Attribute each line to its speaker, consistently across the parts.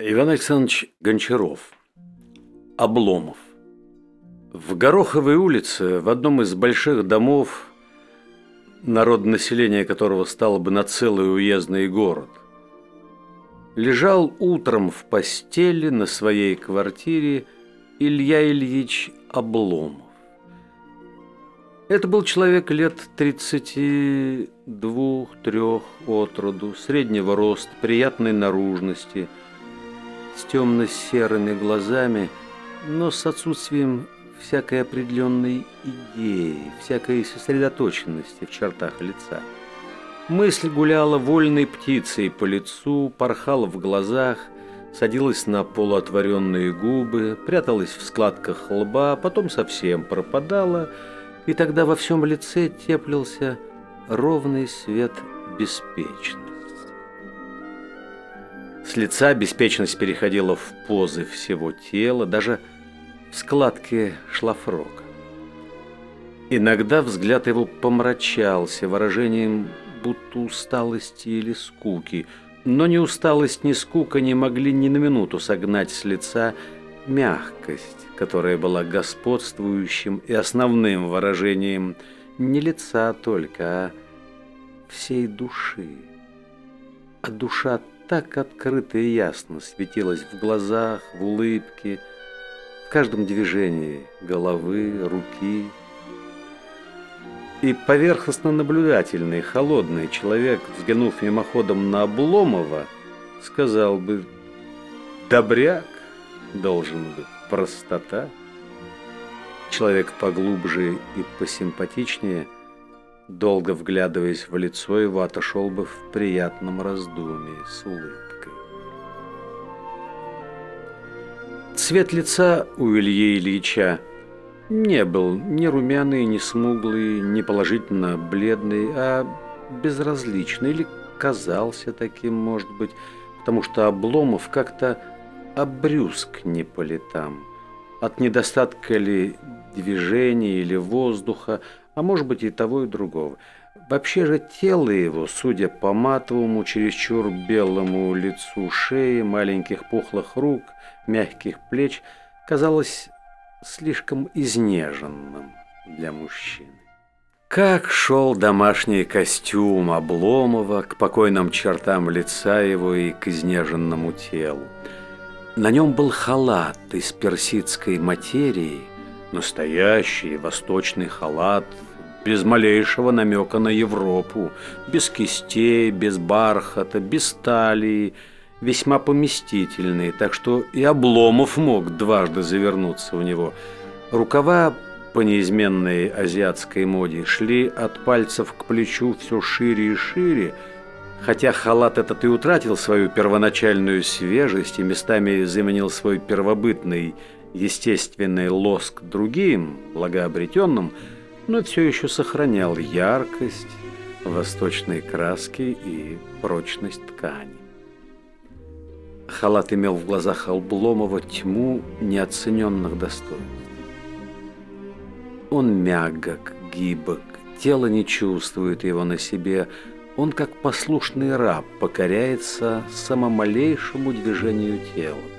Speaker 1: Иван Александрович Гончаров. Обломов. В Гороховой улице, в одном из больших домов, народ населения которого стало бы на целый уездный город, лежал утром в постели на своей квартире Илья Ильич Обломов. Это был человек лет 32-3 от роду, среднего роста, приятной наружности – с темно-серыми глазами, но с отсутствием всякой определенной идеи, всякой сосредоточенности в чертах лица. Мысль гуляла вольной птицей по лицу, порхала в глазах, садилась на полуотворенные губы, пряталась в складках лба, потом совсем пропадала, и тогда во всем лице теплился ровный свет беспечности. С лица беспечность переходила в позы всего тела, даже в складке шлафрока. Иногда взгляд его помрачался выражением будто усталости или скуки, но ни усталость, ни скука не могли ни на минуту согнать с лица мягкость, которая была господствующим и основным выражением не лица только, а всей души. А душа так открыто и ясно светилась в глазах, в улыбке, в каждом движении головы, руки. И поверхностно наблюдательный, холодный человек, взглянув мимоходом на Обломова, сказал бы «Добряк должен быть, простота». Человек поглубже и посимпатичнее – долго вглядываясь в лицо его, отошел бы в приятном раздумье с улыбкой. Цвет лица у Ильи Ильича не был ни румяный, ни смуглый, ни положительно бледный, а безразличный или казался таким, может быть, потому что Обломов как-то обрюзг не по летам. От недостатка ли движения или воздуха, а может быть и того, и другого. Вообще же тело его, судя по матовому, чересчур белому лицу шеи, маленьких пухлых рук, мягких плеч, казалось слишком изнеженным для мужчины. Как шел домашний костюм Обломова к покойным чертам лица его и к изнеженному телу. На нем был халат из персидской материи, настоящий восточный халат без малейшего намека на Европу, без кистей, без бархата, без талии, весьма поместительный, так что и Обломов мог дважды завернуться в него. Рукава по неизменной азиатской моде шли от пальцев к плечу все шире и шире, хотя халат этот и утратил свою первоначальную свежесть и местами заменил свой первобытный естественный лоск другим, благообретенным, но все еще сохранял яркость восточной краски и прочность ткани. Халат имел в глазах Обломова тьму неоцененных достоинств. Он мягок, гибок, тело не чувствует его на себе, он как послушный раб покоряется самомалейшему движению тела.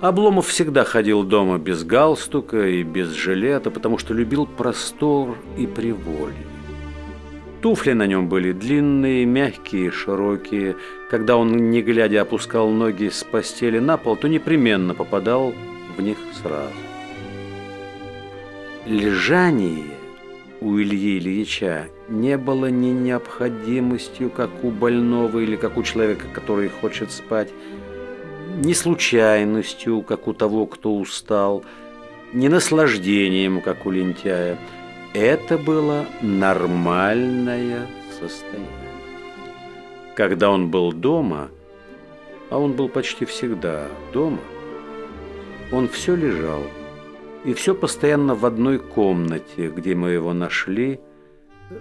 Speaker 1: Обломов всегда ходил дома без галстука и без жилета, потому что любил простор и приволье. Туфли на нем были длинные, мягкие, широкие. Когда он, не глядя, опускал ноги с постели на пол, то непременно попадал в них сразу. Лежание у Ильи Ильича не было ни необходимостью, как у больного или как у человека, который хочет спать, не случайностью, как у того, кто устал, не наслаждением, как у лентяя. Это было нормальное состояние. Когда он был дома, а он был почти всегда дома, он все лежал, и все постоянно в одной комнате, где мы его нашли,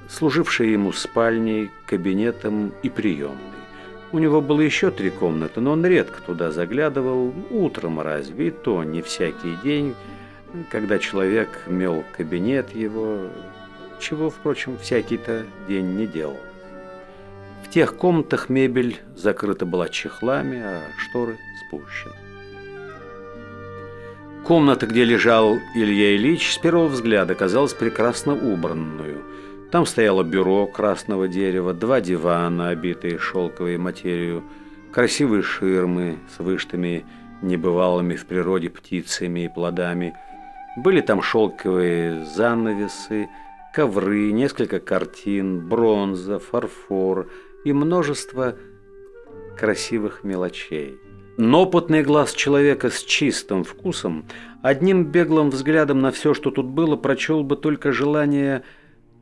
Speaker 1: служившей ему спальней, кабинетом и приемной. У него было еще три комнаты, но он редко туда заглядывал, утром разве, и то не всякий день, когда человек мел кабинет его, чего, впрочем, всякий-то день не делал. В тех комнатах мебель закрыта была чехлами, а шторы спущены. Комната, где лежал Илья Ильич, с первого взгляда казалась прекрасно убранную. Там стояло бюро красного дерева, два дивана, обитые шелковой материю, красивые ширмы с вышитыми небывалыми в природе птицами и плодами. Были там шелковые занавесы, ковры, несколько картин, бронза, фарфор и множество красивых мелочей. Но опытный глаз человека с чистым вкусом одним беглым взглядом на все, что тут было, прочел бы только желание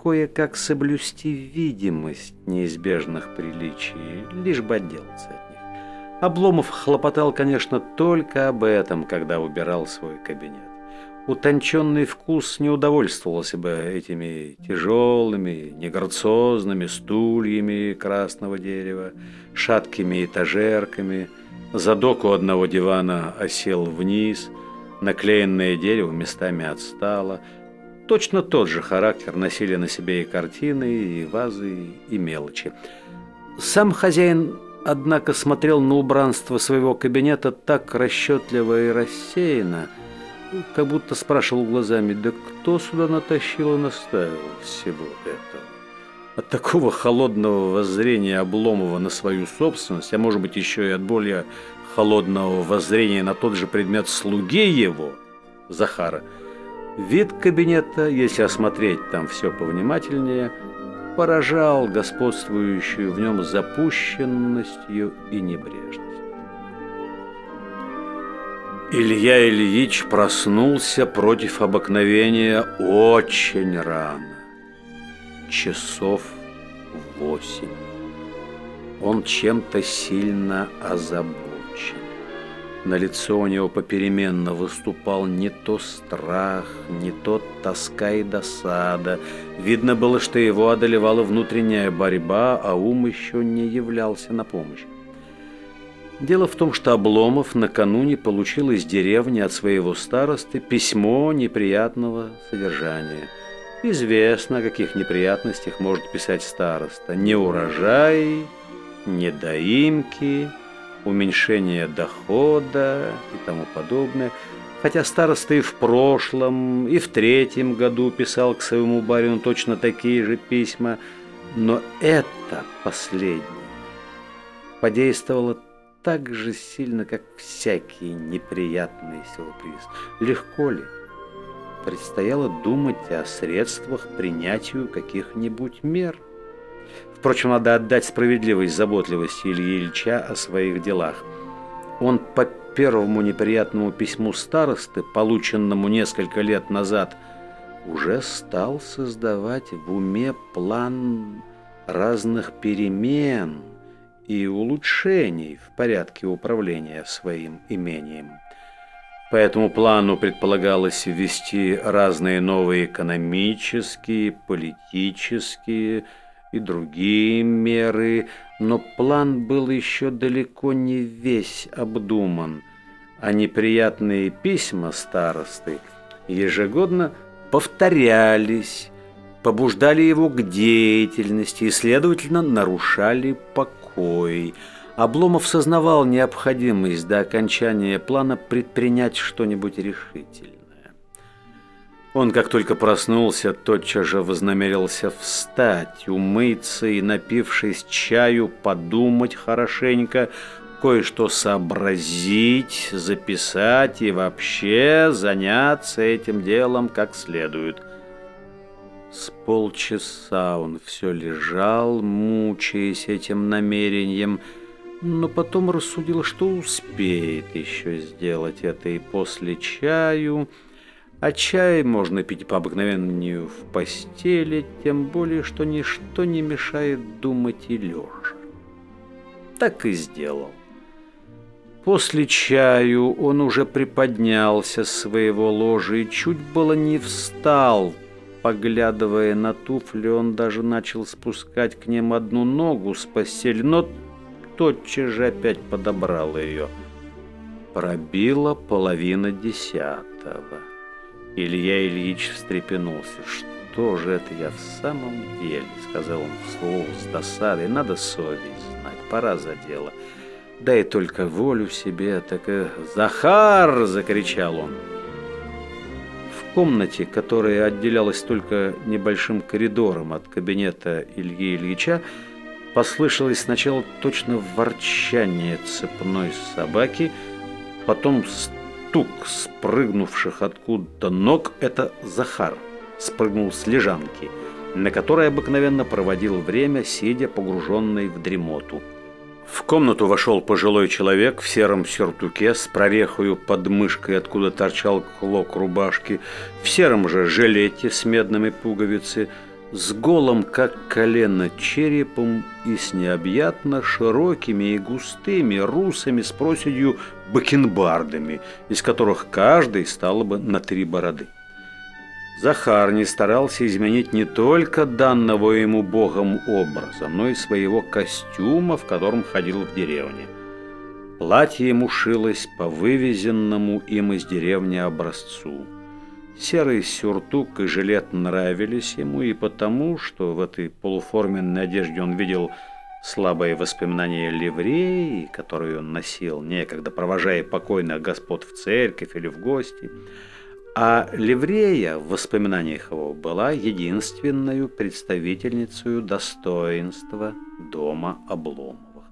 Speaker 1: кое-как соблюсти видимость неизбежных приличий, лишь бы отделаться от них. Обломов хлопотал, конечно, только об этом, когда убирал свой кабинет. Утонченный вкус не удовольствовался бы этими тяжелыми, неграциозными стульями красного дерева, шаткими этажерками – Задок у одного дивана осел вниз, наклеенное дерево местами отстало. Точно тот же характер носили на себе и картины, и вазы, и мелочи. Сам хозяин, однако, смотрел на убранство своего кабинета так расчетливо и рассеянно, как будто спрашивал глазами, да кто сюда натащил и наставил всего этого? От такого холодного воззрения Обломова на свою собственность, а может быть еще и от более холодного воззрения на тот же предмет слуги его, Захара, вид кабинета, если осмотреть там все повнимательнее, поражал господствующую в нем запущенностью и небрежностью. Илья Ильич проснулся против обыкновения очень рано часов восемь. Он чем-то сильно озабочен. На лицо у него попеременно выступал не то страх, не то тоска и досада. Видно было, что его одолевала внутренняя борьба, а ум еще не являлся на помощь. Дело в том, что Обломов накануне получил из деревни от своего старосты письмо неприятного содержания – Известно, о каких неприятностях может писать староста. Неурожай, недоимки, уменьшение дохода и тому подобное. Хотя староста и в прошлом, и в третьем году писал к своему барину точно такие же письма, но это последнее подействовало так же сильно, как всякий неприятный сюрприз. Легко ли? предстояло думать о средствах принятию каких-нибудь мер. Впрочем, надо отдать справедливость заботливости Ильи Ильича о своих делах. Он по первому неприятному письму старосты, полученному несколько лет назад, уже стал создавать в уме план разных перемен и улучшений в порядке управления своим имением. По этому плану предполагалось ввести разные новые экономические, политические и другие меры, но план был еще далеко не весь обдуман, а неприятные письма старосты ежегодно повторялись, побуждали его к деятельности и, следовательно, нарушали покой – Обломов сознавал необходимость до окончания плана предпринять что-нибудь решительное. Он, как только проснулся, тотчас же вознамерился встать, умыться и, напившись чаю, подумать хорошенько, кое-что сообразить, записать и вообще заняться этим делом как следует. С полчаса он все лежал, мучаясь этим намерением, но потом рассудил, что успеет еще сделать это и после чаю, а чай можно пить по обыкновению в постели, тем более, что ничто не мешает думать и лежа. Так и сделал. После чаю он уже приподнялся с своего ложа и чуть было не встал. Поглядывая на туфли, он даже начал спускать к ним одну ногу с постели, но тотчас же опять подобрал ее. Пробила половина десятого. Илья Ильич встрепенулся. что же это я в самом деле, сказал он вслух с досадой, надо совесть знать, пора за дело. Дай только волю себе, так и... «Захар!» — закричал он. В комнате, которая отделялась только небольшим коридором от кабинета Ильи Ильича, послышалось сначала точно ворчание цепной собаки, потом стук спрыгнувших откуда-то ног. Это Захар спрыгнул с лежанки, на которой обыкновенно проводил время, сидя погруженный в дремоту. В комнату вошел пожилой человек в сером сюртуке с прорехою под мышкой, откуда торчал клок рубашки, в сером же жилете с медными пуговицами, с голым, как колено, черепом и с необъятно широкими и густыми русами с проседью бакенбардами, из которых каждый стало бы на три бороды. Захар не старался изменить не только данного ему Богом образа, но и своего костюма, в котором ходил в деревне. Платье ему шилось по вывезенному им из деревни образцу. Серый сюртук и жилет нравились ему и потому, что в этой полуформенной одежде он видел слабые воспоминания ливреи, которую он носил, некогда провожая покойных господ в церковь или в гости – а Ливрея в воспоминаниях его была единственной представительницей достоинства дома Обломовых.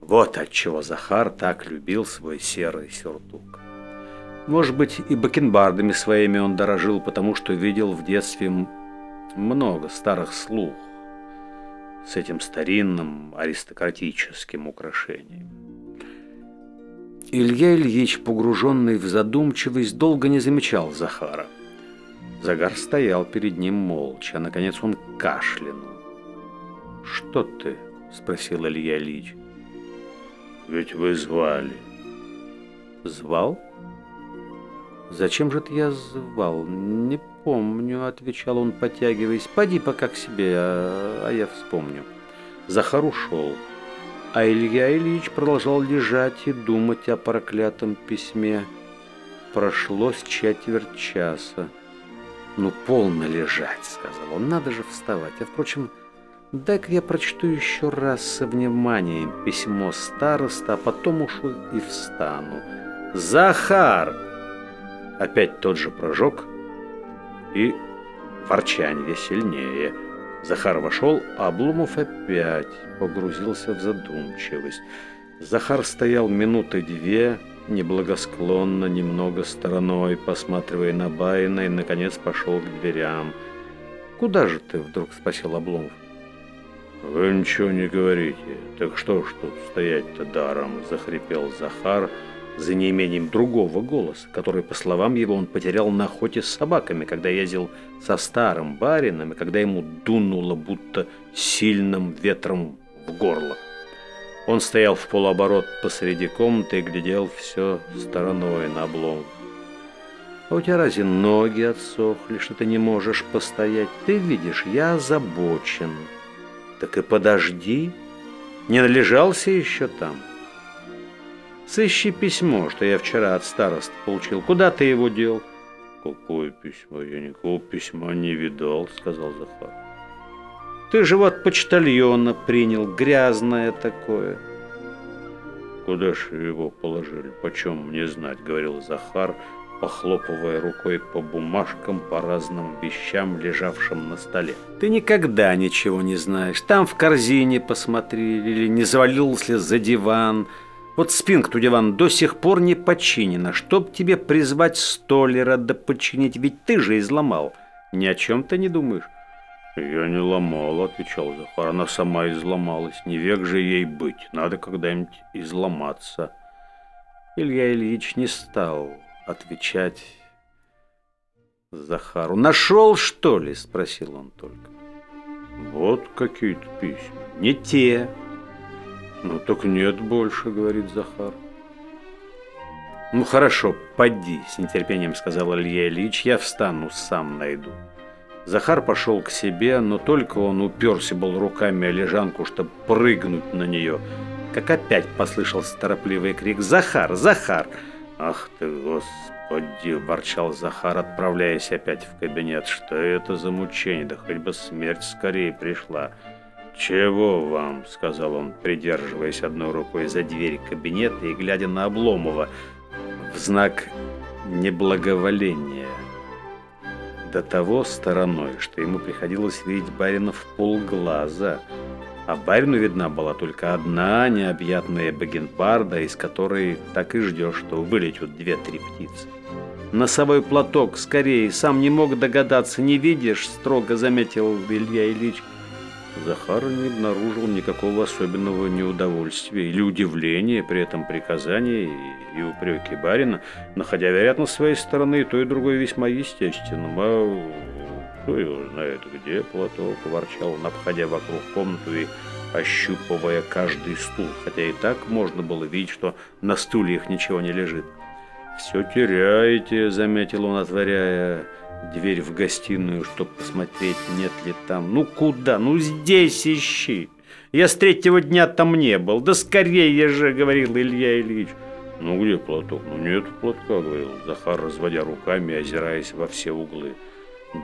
Speaker 1: Вот отчего Захар так любил свой серый сюртук. Может быть, и бакенбардами своими он дорожил, потому что видел в детстве много старых слух с этим старинным аристократическим украшением. Илья Ильич, погруженный в задумчивость, долго не замечал Захара. Загар стоял перед ним молча, а наконец он кашлянул. «Что ты?» – спросил Илья Ильич. «Ведь вы звали». «Звал? Зачем же ты я звал? Не помню», – отвечал он, потягиваясь. «Поди пока к себе, а, а я вспомню». Захар ушел. А Илья Ильич продолжал лежать и думать о проклятом письме. Прошло с четверть часа. «Ну, полно лежать», — сказал он, — «надо же вставать. А, впрочем, дай-ка я прочту еще раз со вниманием письмо староста, а потом уж и встану. Захар!» Опять тот же прожог и ворчанье сильнее — Захар вошел, а Обломов опять погрузился в задумчивость. Захар стоял минуты две, неблагосклонно, немного стороной, посматривая на Байна, и, наконец, пошел к дверям. «Куда же ты?» — вдруг спросил Обломов. «Вы ничего не говорите. Так что ж тут стоять-то даром?» — захрипел Захар, — за неимением другого голоса, который, по словам его, он потерял на охоте с собаками, когда ездил со старым барином, и когда ему дунуло будто сильным ветром в горло. Он стоял в полуоборот посреди комнаты и глядел все стороной на облом. «А у тебя разве ноги отсохли, что ты не можешь постоять? Ты видишь, я озабочен. Так и подожди, не належался еще там?» Сыщи письмо, что я вчера от староста получил. Куда ты его дел? Какое письмо? Я никакого письма не видал, сказал Захар. Ты же вот почтальона принял, грязное такое. Куда ж его положили? Почем мне знать, говорил Захар, похлопывая рукой по бумажкам, по разным вещам, лежавшим на столе. Ты никогда ничего не знаешь. Там в корзине посмотри, или не завалился за диван, вот спинка у дивана до сих пор не починена. Чтоб тебе призвать столера да починить, ведь ты же изломал. Ни о чем ты не думаешь. «Я не ломал», — отвечал Захар. «Она сама изломалась. Не век же ей быть. Надо когда-нибудь изломаться». Илья Ильич не стал отвечать Захару. «Нашел, что ли?» — спросил он только. «Вот какие-то письма». «Не те», «Ну так нет больше», — говорит Захар. «Ну хорошо, поди», — с нетерпением сказал Илья Ильич, — «я встану, сам найду». Захар пошел к себе, но только он уперся был руками о лежанку, чтобы прыгнуть на нее, как опять послышался торопливый крик «Захар! Захар!» «Ах ты, Господи!» Ворчал Захар, отправляясь опять в кабинет. «Что это за мучение? Да хоть бы смерть скорее пришла!» «Чего вам?» – сказал он, придерживаясь одной рукой за дверь кабинета и глядя на Обломова в знак неблаговоления. До того стороной, что ему приходилось видеть барина в полглаза – а барину видна была только одна необъятная багенбарда, из которой так и ждешь, что вылетят две-три птицы. Носовой платок, скорее, сам не мог догадаться, не видишь, строго заметил Илья Ильич. Захар не обнаружил никакого особенного неудовольствия или удивления при этом приказании и, упреки барина, находя, вероятно, с своей стороны и то, и другое весьма естественным. А кто его знает, где платок, ворчал он, обходя вокруг комнату и ощупывая каждый стул, хотя и так можно было видеть, что на стульях ничего не лежит. «Все теряете», — заметил он, отворяя дверь в гостиную, чтобы посмотреть, нет ли там. «Ну куда? Ну здесь ищи! Я с третьего дня там не был. Да скорее же!» — говорил Илья Ильич. «Ну где платок? Ну нет платка», — говорил Захар, разводя руками, озираясь во все углы.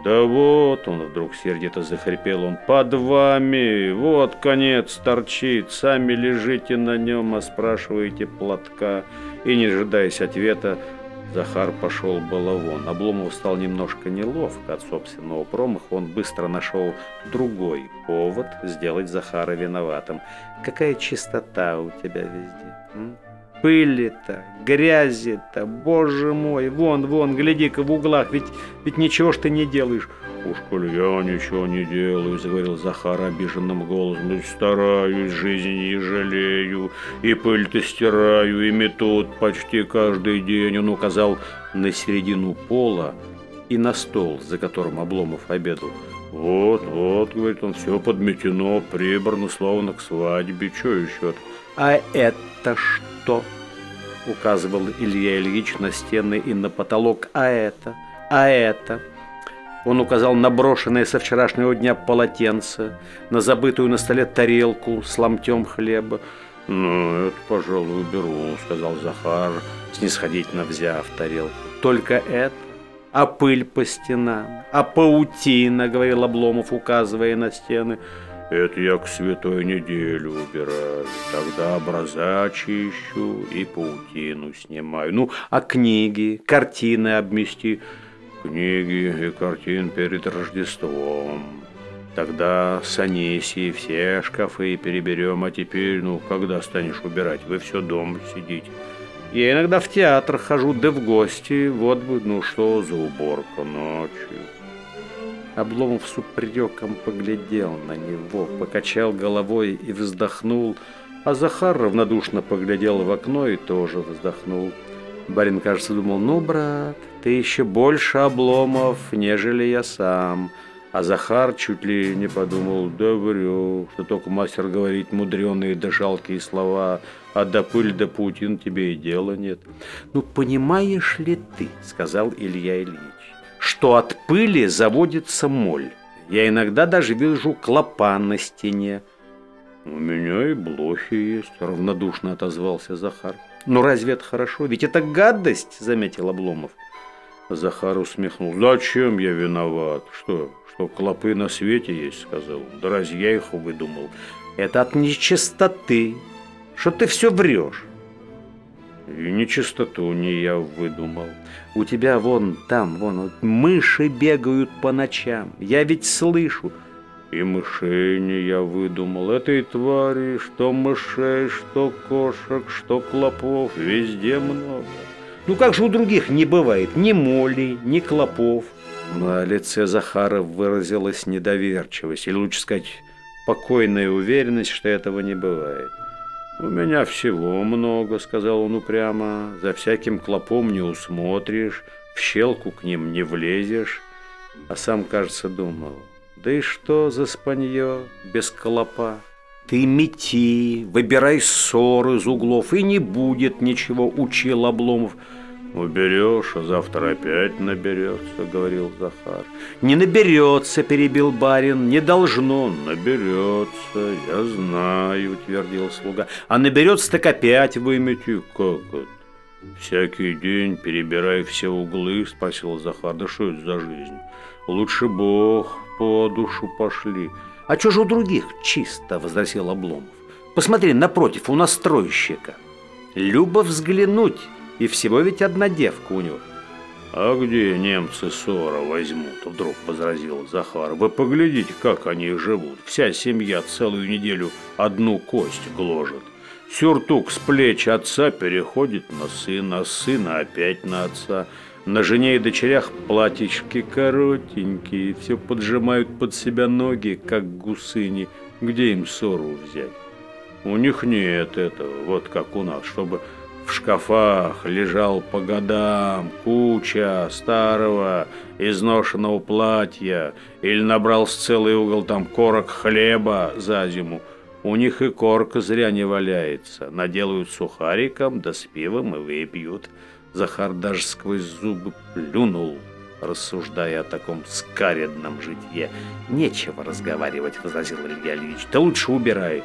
Speaker 1: «Да вот он!» — вдруг сердито захрипел он. «Под вами! Вот конец торчит! Сами лежите на нем, а спрашиваете платка!» И, не дожидаясь ответа, Захар пошел было вон. Обломов стал немножко неловко от собственного промаха. Он быстро нашел другой повод сделать Захара виноватым. «Какая чистота у тебя везде!» м? Пыли-то, грязи-то, боже мой, вон, вон, гляди-ка в углах, ведь, ведь ничего ж ты не делаешь. Уж коли я ничего не делаю, заговорил Захар обиженным голосом, и стараюсь, жизни не жалею, и пыль-то стираю, и метут почти каждый день. Он указал на середину пола и на стол, за которым Обломов обедал. Вот, вот, говорит он, все подметено, прибрано, словно к свадьбе, что еще? А это что? что?» Указывал Илья Ильич на стены и на потолок. «А это? А это?» Он указал на брошенное со вчерашнего дня полотенце, на забытую на столе тарелку с ломтем хлеба. «Ну, это, пожалуй, уберу», — сказал Захар, снисходительно взяв тарелку. «Только это? А пыль по стенам? А паутина?» — говорил Обломов, указывая на стены. Это я к святой неделе убираю. Тогда образа чищу и паутину снимаю. Ну, а книги, картины обмести. Книги и картин перед Рождеством. Тогда с Анисией все шкафы переберем, а теперь, ну, когда станешь убирать? Вы все дома сидите. Я иногда в театр хожу, да в гости. Вот бы, ну, что за уборка ночью. Обломов с упреком поглядел на него, покачал головой и вздохнул, а Захар равнодушно поглядел в окно и тоже вздохнул. Барин, кажется, думал, ну, брат, ты еще больше обломов, нежели я сам. А Захар чуть ли не подумал, да врю, что только мастер говорит мудреные да жалкие слова, а до пыль до паутин тебе и дела нет. Ну, понимаешь ли ты, сказал Илья Ильич, что от пыли заводится моль. Я иногда даже вижу клопа на стене. «У меня и блохи есть», — равнодушно отозвался Захар. «Ну разве это хорошо? Ведь это гадость», — заметил Обломов. Захар усмехнул. «Зачем я виноват? Что, что клопы на свете есть?» — сказал. «Да разве я их выдумал?» «Это от нечистоты, что ты все врешь». И нечистоту не я выдумал. У тебя вон там, вон, вот, мыши бегают по ночам. Я ведь слышу. И мышей не я выдумал. Этой твари, что мышей, что кошек, что клопов, везде много. Ну как же у других не бывает ни молей, ни клопов? На лице Захара выразилась недоверчивость, или лучше сказать, покойная уверенность, что этого не бывает. «У меня всего много», — сказал он упрямо. «За всяким клопом не усмотришь, в щелку к ним не влезешь». А сам, кажется, думал, «Да и что за спанье без клопа? Ты мети, выбирай ссор из углов, и не будет ничего», — учил Обломов. «Уберешь, а завтра опять наберется», — говорил Захар. «Не наберется», — перебил барин, — «не должно». «Наберется, я знаю», — утвердил слуга. «А наберется, так опять выметю». «Как это? Всякий день перебирай все углы, спросил Захар. Да что это за жизнь? Лучше Бог по душу пошли.
Speaker 2: А что же у других чисто, возразил Обломов. Посмотри, напротив, у нас настройщика. Любо взглянуть, и всего ведь одна девка у него.
Speaker 1: «А где немцы ссора возьмут?» – вдруг возразил Захар. «Вы поглядите, как они живут. Вся семья целую неделю одну кость гложет. Сюртук с плеч отца переходит на сына, сына опять на отца. На жене и дочерях платьички коротенькие, все поджимают под себя ноги, как гусыни. Где им ссору взять? У них нет этого, вот как у нас, чтобы в шкафах лежал по годам куча старого изношенного платья или с целый угол там корок хлеба за зиму. У них и корка зря не валяется. Наделают сухариком, да с пивом и выпьют. Захар даже сквозь зубы плюнул, рассуждая о таком скаредном житье. «Нечего разговаривать», — возразил Илья Ильич. «Ты лучше убирай».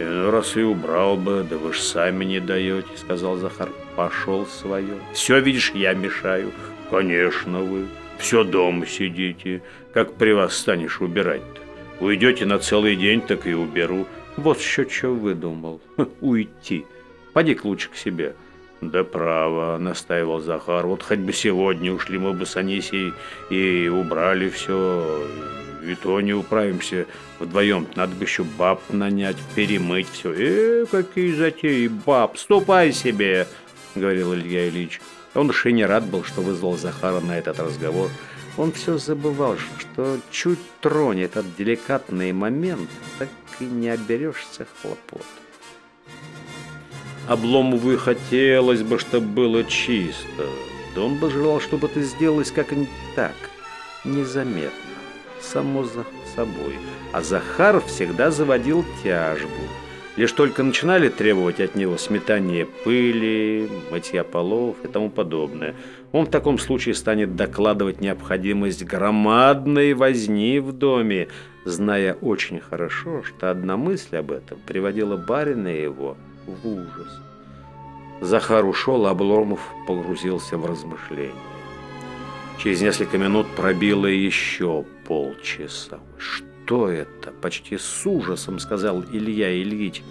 Speaker 1: «Ну, раз и убрал бы, да вы ж сами не даете», — сказал Захар. «Пошел свое. Все, видишь, я мешаю». «Конечно вы. Все дома сидите. Как при вас станешь убирать-то? Уйдете на целый день, так и уберу».
Speaker 2: «Вот еще что выдумал. Уйти. Поди-ка лучше к себе».
Speaker 1: «Да право», — настаивал Захар. «Вот хоть бы сегодня ушли мы бы с Анисией и убрали все, и то не управимся вдвоем. Надо бы еще баб нанять, перемыть все. Э, какие затеи, баб, ступай себе, говорил Илья Ильич. Он уж и не рад был, что вызвал Захара на этот разговор. Он все забывал, что чуть тронет этот деликатный момент, так и не оберешься хлопот. Обломову хотелось бы, чтобы было чисто. Да он бы желал, чтобы это сделалось как-нибудь так, незаметно само за собой. А Захар всегда заводил тяжбу. Лишь только начинали требовать от него сметания пыли, мытья полов и тому подобное, он в таком случае станет докладывать необходимость громадной возни в доме, зная очень хорошо, что одна мысль об этом приводила барина его в ужас. Захар ушел, а Обломов погрузился в размышления. Через несколько минут пробило еще полчаса. «Что это?» – почти с ужасом сказал Илья Ильич.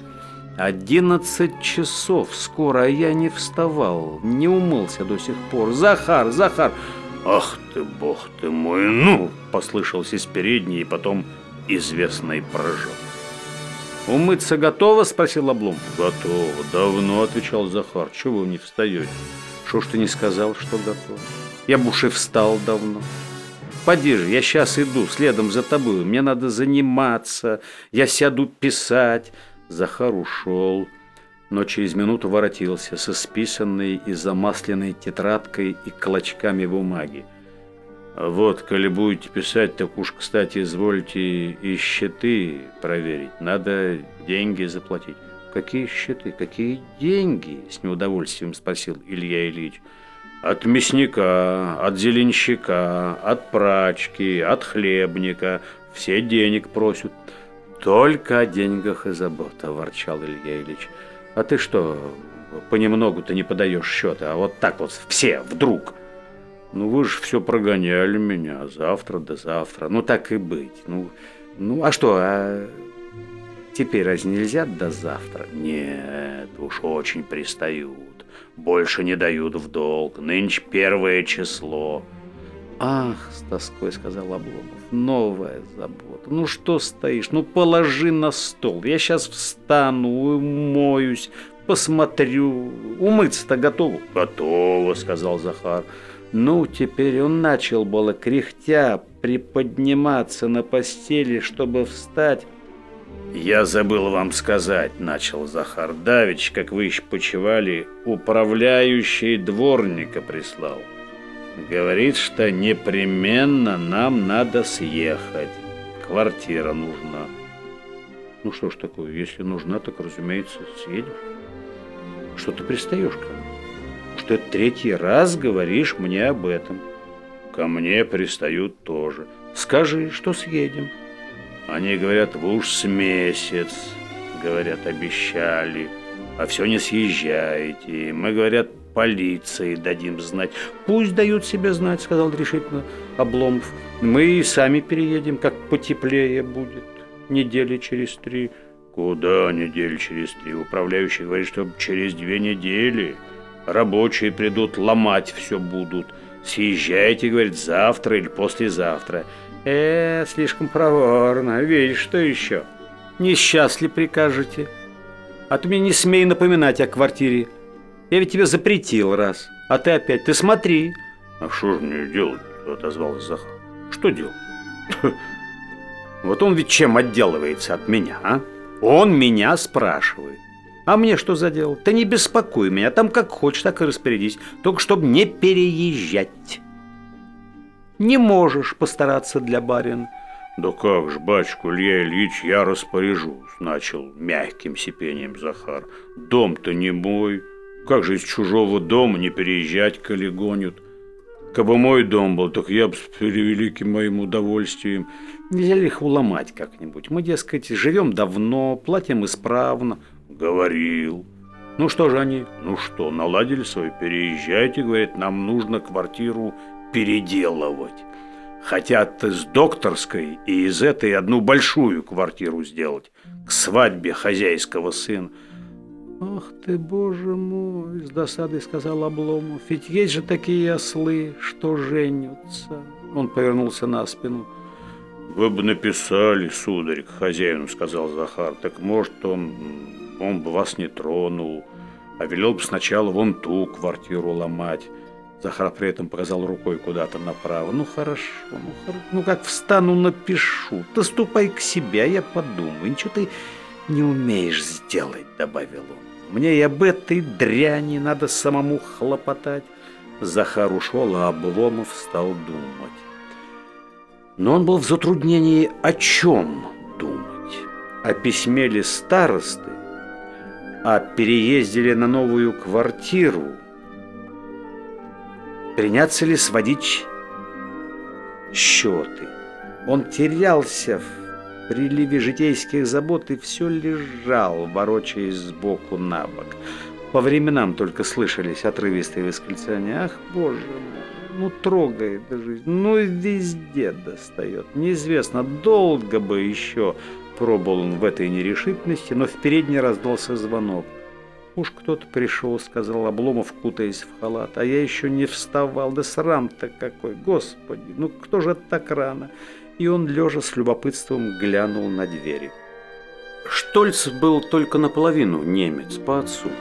Speaker 1: «Одиннадцать часов скоро, а я не вставал, не умылся до сих пор. Захар, Захар!» «Ах ты, бог ты мой, ну!» – послышался из передней, и потом известный прыжок. «Умыться готово?» – спросил Облом. «Готово. Давно», – отвечал Захар. «Чего вы не встаете? Что ж ты не сказал, что готово?» Я бы уж и встал давно. Поди же, я сейчас иду следом за тобой. Мне надо заниматься. Я сяду писать. Захар ушел, но через минуту воротился со списанной и замасленной тетрадкой и клочками бумаги. Вот, коли будете писать, так уж, кстати, извольте и счеты проверить. Надо деньги заплатить. Какие счеты? Какие деньги? С неудовольствием спросил Илья Ильич. От мясника, от зеленщика, от прачки, от хлебника. Все денег просят. Только о деньгах и забота, ворчал Илья Ильич. А ты что, понемногу-то не подаешь счета, а вот так вот все, вдруг. Ну вы же все прогоняли меня, завтра да завтра. Ну так и быть. Ну, ну а что, а теперь разве нельзя до завтра? Нет, уж очень пристают больше не дают в долг. Нынче первое число. Ах, с тоской сказал Обломов, новая забота. Ну что стоишь? Ну положи на стол. Я сейчас встану, умоюсь, посмотрю. Умыться-то готово? Готово, сказал Захар. Ну, теперь он начал было кряхтя приподниматься на постели, чтобы встать. «Я забыл вам сказать», — начал Захар Давич, как вы еще почевали, управляющий дворника прислал. Говорит, что непременно нам надо съехать. Квартира нужна. Ну что ж такое, если нужна, так, разумеется, съедешь. Что ты пристаешь ко мне? Что третий раз говоришь мне об этом? Ко мне пристают тоже. Скажи, что съедем. Они говорят, вы уж с месяц, говорят, обещали, а все не съезжаете. Мы, говорят, полиции дадим знать. Пусть дают себе знать, сказал решительно Обломов. Мы и сами переедем, как потеплее будет. Недели через три. Куда недели через три? Управляющий говорит, что через две недели рабочие придут, ломать все будут. Съезжайте, говорит, завтра или послезавтра. Э, слишком проворно. Видишь, что еще? Несчастли прикажете. А ты мне не смей напоминать о квартире. Я ведь тебе запретил раз. А ты опять, ты смотри. А что же мне делать? Отозвался Захар. Что делать? Вот он ведь чем отделывается от меня, а? Он меня спрашивает. А мне что за дело? Ты не беспокой меня, там как хочешь, так и распорядись. Только чтобы не переезжать. Не можешь постараться для барина. «Да как ж, батюшка Илья Ильич, я распоряжусь», — начал мягким сипением Захар. «Дом-то не мой. Как же из чужого дома не переезжать, коли гонят? Кабы мой дом был, так я бы с превеликим моим удовольствием. Нельзя ли их уломать как-нибудь? Мы, дескать, живем давно, платим исправно». «Говорил». «Ну что же они?» «Ну что, наладили свой, переезжайте, говорит, нам нужно квартиру переделывать». Хотят с докторской и из этой одну большую квартиру сделать к свадьбе хозяйского сына. «Ах ты, боже мой!» – с досадой сказал Обломов. «Ведь есть же такие ослы, что женятся!» Он повернулся на спину. «Вы бы написали, сударь, к хозяину», – сказал Захар. «Так, может, он, он бы вас не тронул, а велел бы сначала вон ту квартиру ломать». Захар при этом показал рукой куда-то направо. «Ну хорошо, ну, хорошо. ну как встану, напишу. Ты ступай к себе, а я подумаю. Ничего ты не умеешь сделать», — добавил он. «Мне и об этой дряни надо самому хлопотать». Захар ушел, а Обломов стал думать. Но он был в затруднении о чем думать? О письме ли старосты? О переезде ли на новую квартиру? Приняться ли сводить счеты. Он терялся в приливе житейских забот и все лежал, ворочаясь сбоку на бок. По временам только слышались отрывистые восклицания. «Ах, боже мой, ну трогает жизнь, ну везде достает». Неизвестно, долго бы еще пробовал он в этой нерешительности, но в передний раздался звонок. «Уж кто-то пришел», — сказал Обломов, кутаясь в халат. «А я еще не вставал. Да срам-то какой! Господи, ну кто же так рано?» И он, лежа с любопытством, глянул на двери. Штольц был только наполовину немец по отцу.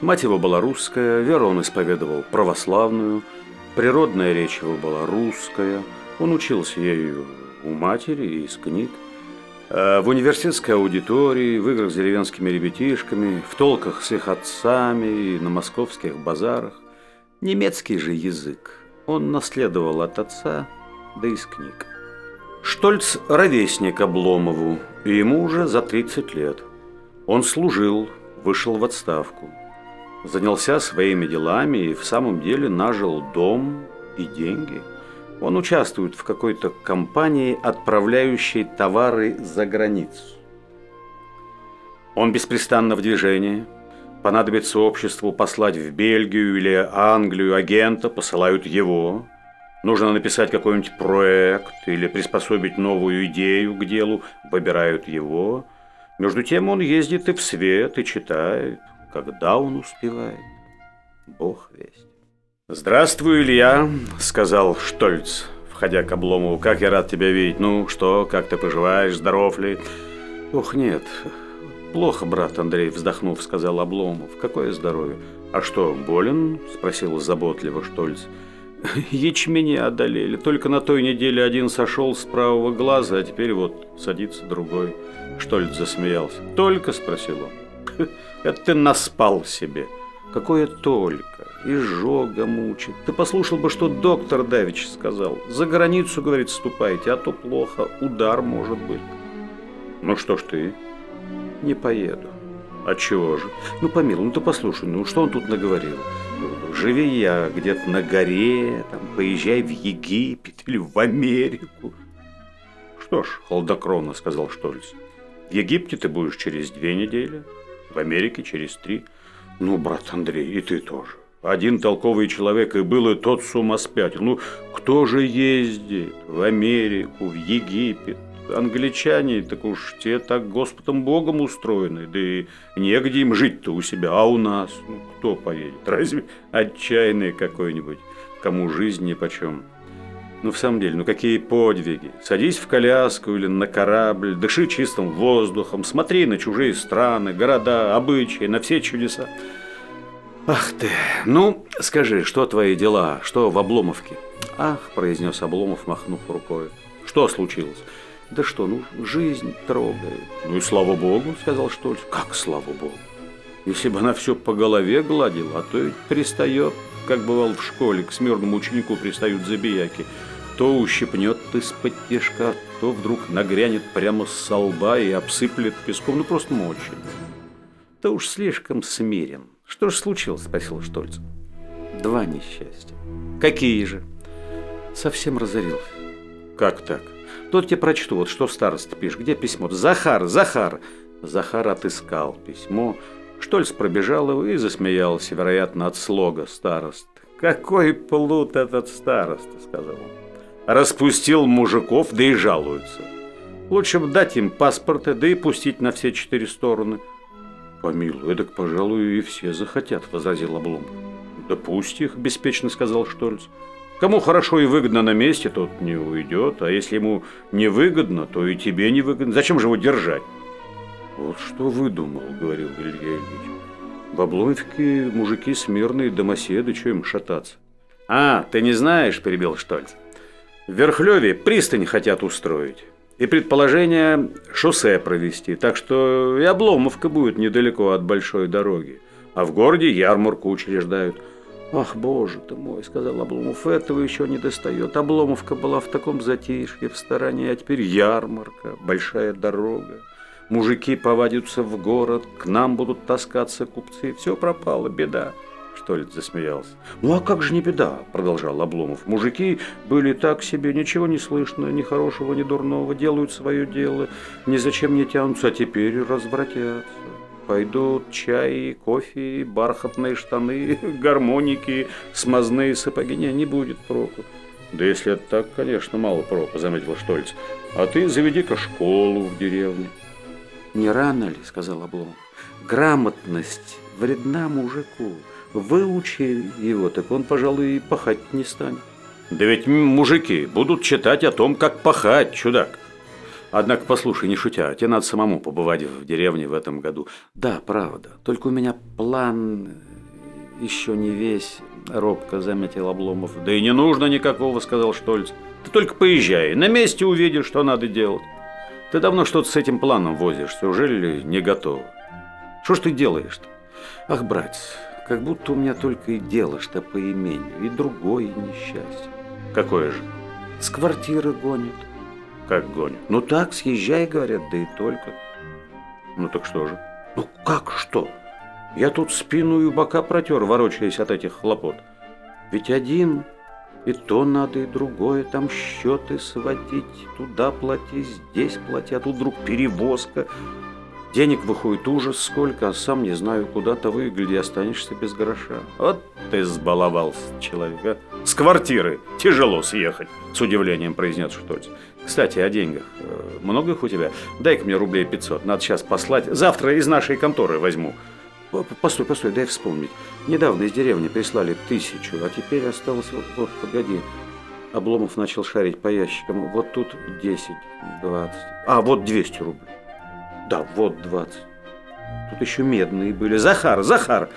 Speaker 1: Мать его была русская, веру он исповедовал православную, природная речь его была русская. Он учился ею у матери из книг. Э, в университетской аудитории, в играх с деревенскими ребятишками, в толках с их отцами и на московских базарах. Немецкий же язык он наследовал от отца, да из книг. Штольц – ровесник Обломову, и ему уже за 30 лет. Он служил, вышел в отставку, занялся своими делами и в самом деле нажил дом и деньги – он участвует в какой-то компании, отправляющей товары за границу. Он беспрестанно в движении. Понадобится обществу послать в Бельгию или Англию агента, посылают его. Нужно написать какой-нибудь проект или приспособить новую идею к делу, выбирают его. Между тем он ездит и в свет, и читает. Когда он успевает, Бог весть. «Здравствуй, Илья», — сказал Штольц, входя к Обломову. «Как я рад тебя видеть. Ну, что, как ты поживаешь, здоров ли?» «Ох, нет, плохо, брат Андрей», — вздохнув, сказал Обломов. «Какое здоровье?» «А что, болен?» — спросил заботливо Штольц. «Ячмени одолели. Только на той неделе один сошел с правого глаза, а теперь вот садится другой». Штольц засмеялся. «Только?» — спросил он. «Это ты наспал себе». «Какое только?» Изжога мучит. Ты послушал бы, что доктор Давич сказал. За границу, говорит, ступайте, а то плохо, удар может быть. Ну что ж ты? Не поеду. А чего же? Ну, помилуй, ну ты послушай, ну что он тут наговорил? Живи я где-то на горе, там, поезжай в Египет или в Америку. Что ж, холодокровно сказал Штольц. В Египте ты будешь через две недели, в Америке через три. Ну, брат Андрей, и ты тоже. Один толковый человек, и был и тот с ума спятил. Ну, кто же ездит в Америку, в Египет? Англичане, так уж те так Господом Богом устроены, да и негде им жить-то у себя, а у нас, ну, кто поедет? Разве отчаянный какой-нибудь, кому жизнь нипочем? Ну, в самом деле, ну какие подвиги. Садись в коляску или на корабль, дыши чистым воздухом, смотри на чужие страны, города, обычаи, на все чудеса. Ах ты, ну, скажи, что твои дела, что в Обломовке? Ах, произнес Обломов, махнув рукой. Что случилось? Да что, ну, жизнь трогает. Ну и слава богу, сказал Штольц. Как слава богу? Если бы она все по голове гладила, а то ведь пристает, как бывал в школе, к смирному ученику пристают забияки. То ущипнет из-под тяжка, то вдруг нагрянет прямо с лба и обсыплет песком, ну просто мочи. Да уж слишком смирен. Что же случилось, спросил Штольц. Два несчастья. Какие же? Совсем разорился. Как так? Тот тебе прочту, вот что староста пишет. Где письмо? Захар, Захар. Захар отыскал письмо. Штольц пробежал его и засмеялся, вероятно, от слога старост. «Какой плут этот староста!» — сказал он. «Распустил мужиков, да и жалуются. Лучше бы дать им паспорты, да и пустить на все четыре стороны». «Помилуй, эдак, пожалуй, и все захотят», — возразил Обломов. «Да пусть их», — беспечно сказал Штольц. «Кому хорошо и выгодно на месте, тот не уйдет, а если ему не выгодно, то и тебе не выгодно. Зачем же его держать?» «Вот что выдумал», — говорил Илья Ильич. «В Обломовке мужики смирные, домоседы, что им шататься?» «А, ты не знаешь», — перебил Штольц. «В Верхлёве пристань хотят устроить и предположение шоссе провести, так что и Обломовка будет недалеко от большой дороги, а в городе ярмарку учреждают. «Ах, боже ты мой!» – сказал Обломов. «Этого еще не достает. Обломовка была в таком затишье, в стороне, а теперь ярмарка, большая дорога. Мужики повадятся в город, к нам будут таскаться купцы. Все пропало, беда». Что засмеялся. «Ну а как же не беда?» – продолжал Обломов. «Мужики были так себе, ничего не слышно, ни хорошего, ни дурного, делают свое дело, ни зачем не тянутся, а теперь развратятся. Пойдут чай, кофе, бархатные штаны, гармоники, смазные сапоги. Не, не будет проку». «Да если это так, конечно, мало проку», – заметил Штольц. «А ты заведи-ка школу в деревне». «Не рано ли?» – сказал Обломов. «Грамотность вредна мужику». Выучи его, так он, пожалуй, и пахать не станет. Да ведь мужики будут читать о том, как пахать, чудак. Однако, послушай, не шутя, тебе надо самому побывать в деревне в этом году. Да, правда. Только у меня план еще не весь, робко заметил Обломов. Да и не нужно никакого, сказал Штольц. Ты только поезжай, на месте увидишь, что надо делать. Ты давно что-то с этим планом возишься, уже не готов? Что ж ты делаешь-то? Ах, братец, как будто у меня только и дело, что по имению, и другое несчастье. Какое же? С квартиры гонят. Как гонят? Ну так, съезжай, говорят, да и только. Ну так что же? Ну как что? Я тут спину и бока протер, ворочаясь от этих хлопот. Ведь один, и то надо, и другое, там счеты сводить, туда плати, здесь плати, а тут вдруг перевозка. Денег выходит ужас сколько, а сам не знаю, куда-то выгляди, останешься без гроша. Вот ты сбаловался, человек, а? С квартиры тяжело съехать, с удивлением произнес Штольц. Кстати, о деньгах. Э, много их у тебя? Дай-ка мне рублей 500, надо сейчас послать. Завтра из нашей конторы возьму. Постой, постой, дай вспомнить. Недавно из деревни прислали тысячу, а теперь осталось... Вот, вот, погоди. Обломов начал шарить по ящикам. Вот тут 10, 20... А, вот 200 рублей. Да, вот 20. Тут еще медные были. Захар, Захар!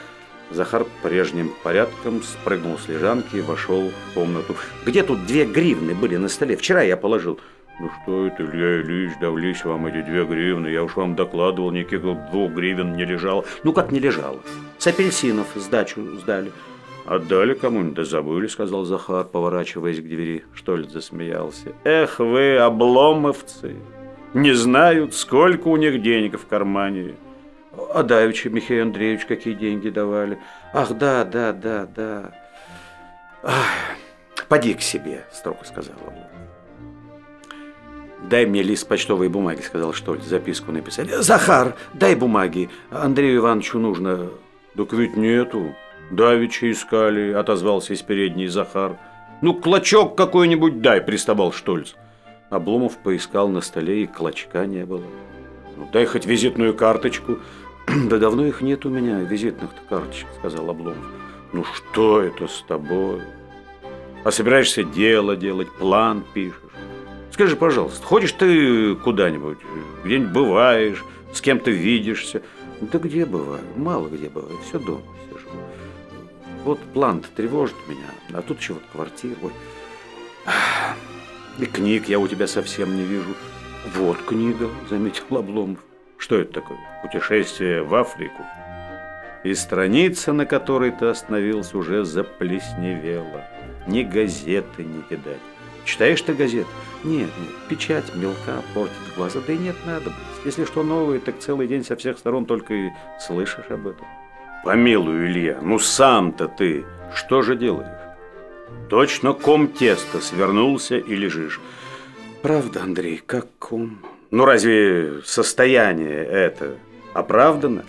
Speaker 1: Захар прежним порядком спрыгнул с лежанки и вошел в комнату. Где тут две гривны были на столе? Вчера я положил. Ну что это, Илья Ильич, давлись вам эти две гривны. Я уж вам докладывал, никаких двух гривен не лежало. Ну как не лежало? С апельсинов сдачу сдали. «Отдали кому-нибудь, да забыли», — сказал Захар, поворачиваясь к двери. Что ли засмеялся. «Эх вы, обломовцы! Не знают, сколько у них денег в кармане. А давеча Михаил Андреевич какие деньги давали. Ах, да, да, да, да. Ах, поди к себе, строго сказал он. «Дай мне лист почтовой бумаги», — сказал Штольц, записку написать. «Захар, дай бумаги. Андрею Ивановичу нужно». «Так ведь нету. Давича искали, отозвался из передней Захар. Ну, клочок какой-нибудь дай, приставал Штольц. Обломов поискал на столе, и клочка не было. Ну, дай хоть визитную карточку. Да давно их нет у меня, визитных карточек, сказал Обломов. Ну что это с тобой? А собираешься дело делать, план пишешь. Скажи, пожалуйста, ходишь ты куда-нибудь, где-нибудь бываешь, с кем-то видишься? Да где бываю? Мало где бываю, все дома сижу. Вот план тревожит меня, а тут еще вот квартира. Ой. И книг я у тебя совсем не вижу. Вот книга, заметил Обломов. Что это такое? Путешествие в Африку? И страница, на которой ты остановился, уже заплесневела. Ни газеты не видать. Читаешь ты газет? Нет, нет, печать мелка, портит глаза. Да и нет надобности. Если что новое, так целый день со всех сторон только и слышишь об этом. Помилуй, Илья, ну сам-то ты что же делаешь? Точно ком теста свернулся и лежишь. Правда, Андрей, как ком? Ну разве состояние это оправдано?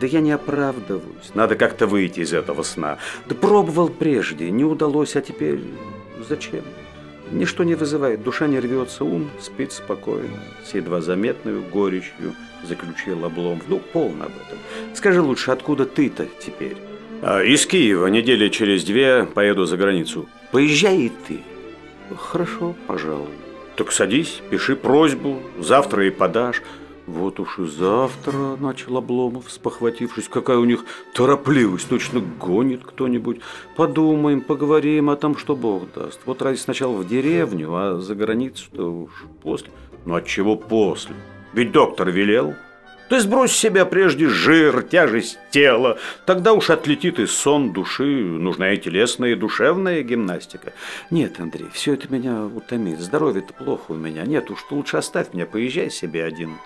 Speaker 1: Да я не оправдываюсь. Надо как-то выйти из этого сна. Да пробовал прежде, не удалось, а теперь зачем? Ничто не вызывает, душа не рвется, ум спит спокойно, с едва заметной горечью заключил Облом. Ну, полно об этом. Скажи лучше, откуда ты-то теперь? А, из Киева, недели через две поеду за границу. Поезжай и ты. Хорошо, пожалуй. Так садись, пиши просьбу, завтра и подашь. Вот уж и завтра, начал Обломов, спохватившись, какая у них торопливость, точно гонит кто-нибудь. Подумаем, поговорим о том, что Бог даст. Вот ради сначала в деревню, а за границу-то уж после. Ну от чего после? Ведь доктор велел. Ты сбрось с себя прежде жир, тяжесть тела, тогда уж отлетит и сон души, нужна и телесная, и душевная гимнастика. Нет, Андрей, все это меня утомит, здоровье-то плохо у меня. Нет, уж лучше оставь меня, поезжай себе один.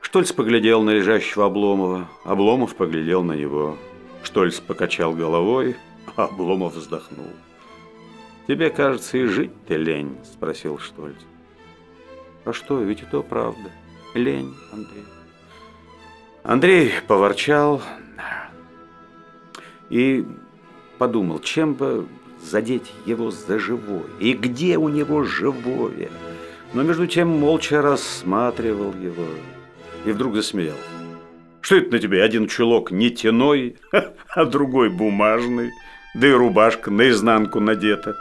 Speaker 1: Штольц поглядел на лежащего Обломова, Обломов поглядел на него. Штольц покачал головой, а Обломов вздохнул. «Тебе, кажется, и жить-то лень?» – спросил Штольц. «А что, ведь и то правда. Лень, Андрей». Андрей поворчал и подумал, чем бы задеть его за живое, и где у него живое. Но между тем молча рассматривал его и вдруг засмеялся. Что это на тебе? Один чулок нитяной, а другой бумажный, да и рубашка наизнанку надета.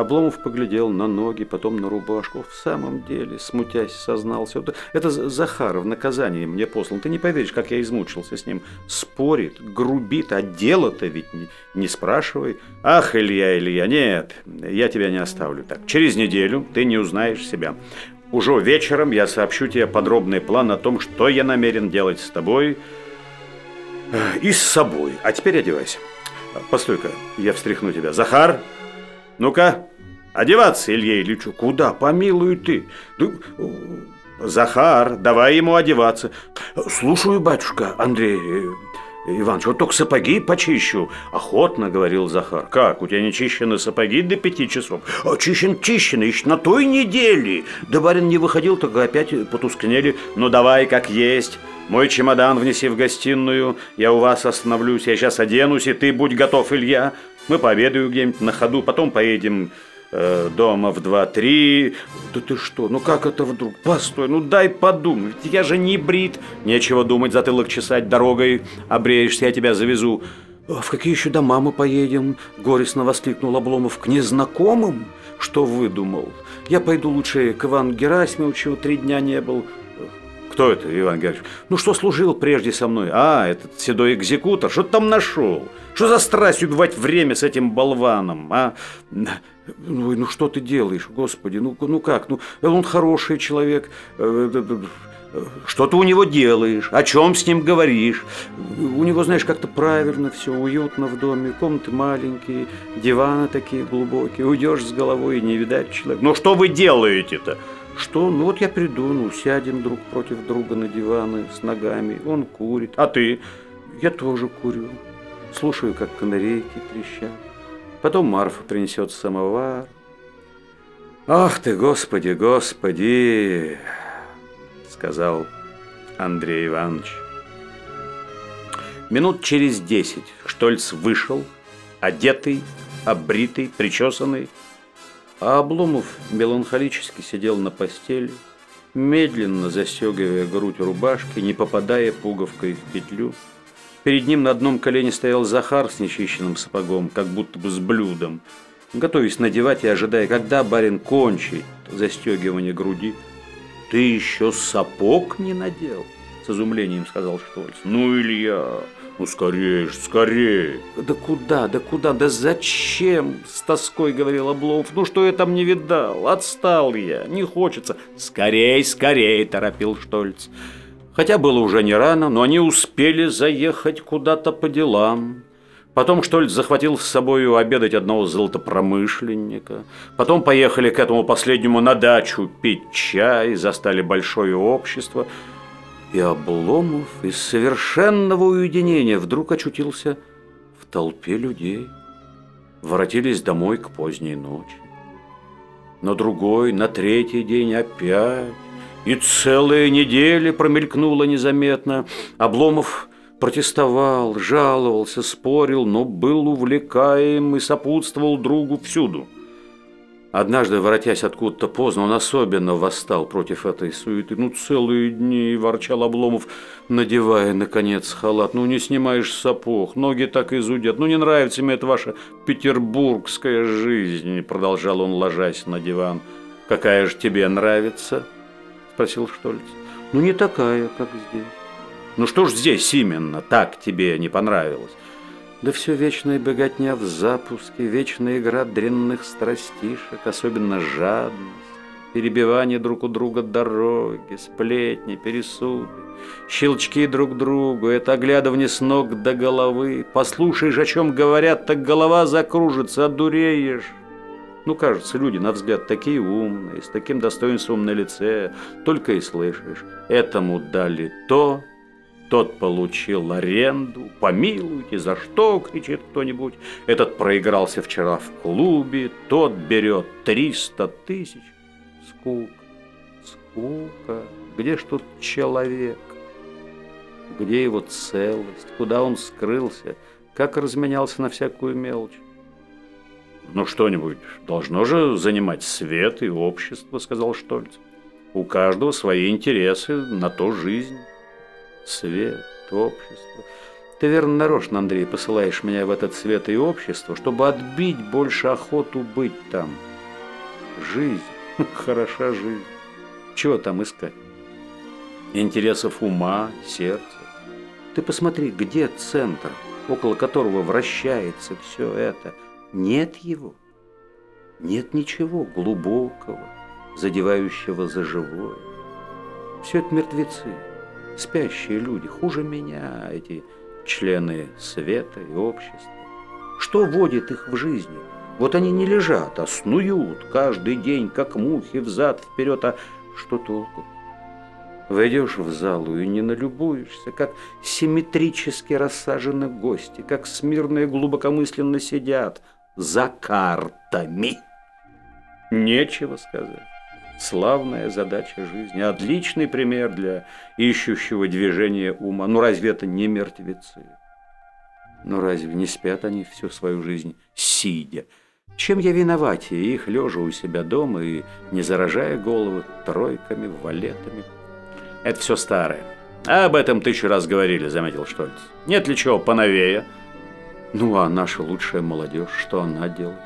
Speaker 1: Обломов поглядел на ноги, потом на рубашку. В самом деле, смутясь, сознался. Это Захаров наказание мне послан. Ты не поверишь, как я измучился с ним. Спорит, грубит, а дело-то ведь не, не спрашивай. Ах, Илья, Илья, нет, я тебя не оставлю так. Через неделю ты не узнаешь себя. Уже вечером я сообщу тебе подробный план о том, что я намерен делать с тобой э, и с собой. А теперь одевайся. Постой-ка, я встряхну тебя. Захар, ну-ка, одеваться, Илья Ильичу. Куда? Помилуй ты. Захар, давай ему одеваться. Слушаю, батюшка, Андрей Иванович, вот только сапоги почищу. Охотно, говорил Захар. Как, у тебя не чищены сапоги до пяти часов? А, чищен, чищены, еще на той неделе. Да барин не выходил, только опять потускнели. Ну давай, как есть. Мой чемодан внеси в гостиную, я у вас остановлюсь, я сейчас оденусь, и ты будь готов, Илья. Мы пообедаем где-нибудь на ходу, потом поедем э, дома в два-три. Да ты что, ну как это вдруг? Постой, ну дай подумать, я же не брит. Нечего думать, затылок чесать дорогой, обреешься, я тебя завезу. «А «В какие еще дома мы поедем?» – горестно воскликнул Обломов. «К незнакомым? Что выдумал? Я пойду лучше к Ивану Герасимовичу, три дня не был. Кто это, Иван Георгиевич? Ну, что служил прежде со мной? А, этот седой экзекутор. Что ты там нашел? Что за страсть убивать время с этим болваном, а? Ну, ну что ты делаешь, господи? Ну, ну как? Ну, он хороший человек. Э, э, э, что ты у него делаешь? О чем с ним говоришь? У него, знаешь, как-то правильно все, уютно в доме, комнаты маленькие, диваны такие глубокие. Уйдешь с головой и не видать человека. Ну что вы делаете-то? Что? Ну вот я приду, ну сядем друг против друга на диваны с ногами. Он курит. А ты? Я тоже курю. Слушаю, как канарейки трещат. Потом Марфа принесет самовар. Ах ты, Господи, Господи, сказал Андрей Иванович. Минут через десять Штольц вышел, одетый, обритый, причесанный, а Обломов меланхолически сидел на постели, медленно застегивая грудь рубашки, не попадая пуговкой в петлю. Перед ним на одном колене стоял Захар с нечищенным сапогом, как будто бы с блюдом, готовясь надевать и ожидая, когда барин кончит застегивание груди. «Ты еще сапог не надел?» – с изумлением сказал Штольц. «Ну, Илья, ну скорее ж, скорее!» «Да куда, да куда, да зачем?» – с тоской говорил Обломов. «Ну что я там не видал? Отстал я, не хочется». «Скорей, скорей!» – торопил Штольц. Хотя было уже не рано, но они успели заехать куда-то по делам. Потом Штольц захватил с собой обедать одного золотопромышленника. Потом поехали к этому последнему на дачу пить чай, застали большое общество. И Обломов из совершенного уединения вдруг очутился в толпе людей. Воротились домой к поздней ночи. На другой, на третий день опять. И целая неделя промелькнула незаметно. Обломов протестовал, жаловался, спорил, но был увлекаем и сопутствовал другу всюду. Однажды, воротясь откуда-то поздно, он особенно восстал против этой суеты. Ну, целые дни ворчал Обломов, надевая, наконец, халат. Ну, не снимаешь сапог, ноги так и зудят. Ну, не нравится мне эта ваша петербургская жизнь, продолжал он, ложась на диван. Какая же тебе нравится? Спросил Штольц. Ну, не такая, как здесь. Ну что ж здесь именно так тебе не понравилось? Да все вечная богатня в запуске, вечная игра дрянных страстишек, особенно жадность, перебивание друг у друга дороги, сплетни, пересуды, щелчки друг другу, это оглядывание с ног до головы. Послушаешь, о чем говорят, так голова закружится, одуреешь. Ну, кажется, люди, на взгляд, такие умные, с таким достоинством на лице, только и слышишь. Этому дали то, тот получил аренду, помилуйте, за что, кричит кто-нибудь. Этот проигрался вчера в клубе, тот берет 300 тысяч. Скука, скука, где ж тут человек? Где его целость, куда он скрылся, как разменялся на всякую мелочь? «Ну, что-нибудь должно же занимать свет и общество», — сказал Штольц. «У каждого свои интересы, на то жизнь» свет, общество. Ты верно нарочно, Андрей, посылаешь меня в этот свет и общество, чтобы отбить больше охоту быть там. Жизнь, хороша жизнь. Чего там искать? Интересов ума, сердца. Ты посмотри, где центр, около которого вращается все это. Нет его. Нет ничего глубокого, задевающего за живое. Все это мертвецы спящие люди, хуже меня, эти члены света и общества. Что вводит их в жизни? Вот они не лежат, а снуют каждый день, как мухи, взад-вперед, а что толку? Войдешь в залу и не налюбуешься, как симметрически рассажены гости, как смирно и глубокомысленно сидят за картами. Нечего сказать. Славная задача жизни, отличный пример для ищущего движения ума. Ну разве это не мертвецы? Ну разве не спят они всю свою жизнь, сидя? Чем я виноватее их, лежа у себя дома и не заражая головы тройками, валетами? Это все старое. А об этом тысячу раз говорили, заметил Штольц. Нет ли чего поновее? Ну а наша лучшая молодежь, что она делает?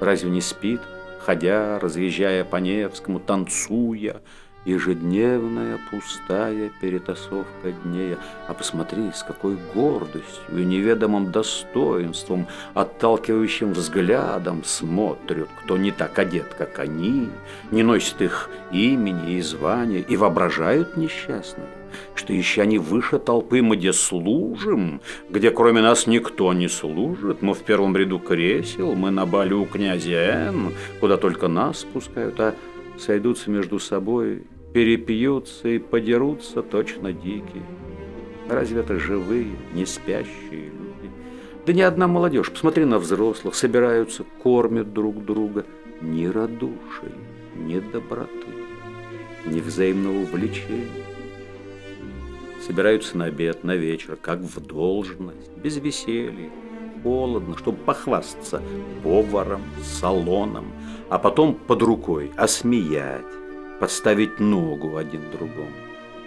Speaker 1: Разве не спит? Ходя, разъезжая по Невскому, танцуя, ежедневная пустая перетасовка дней. А посмотри, с какой гордостью и неведомым достоинством, отталкивающим взглядом смотрят, кто не так одет, как они, не носит их имени и звания, и воображают несчастные что еще они выше толпы, мы где служим, где кроме нас никто не служит, мы в первом ряду кресел, мы на бале у князя Н, куда только нас пускают, а сойдутся между собой, перепьются и подерутся точно дикие. Разве это живые, не спящие люди? Да ни одна молодежь, посмотри на взрослых, собираются, кормят друг друга. Ни радушия, ни доброты, ни взаимного увлечения Собираются на обед, на вечер, как в должность, без веселья, холодно, чтобы похвастаться поваром, салоном, а потом под рукой осмеять, подставить ногу один другому.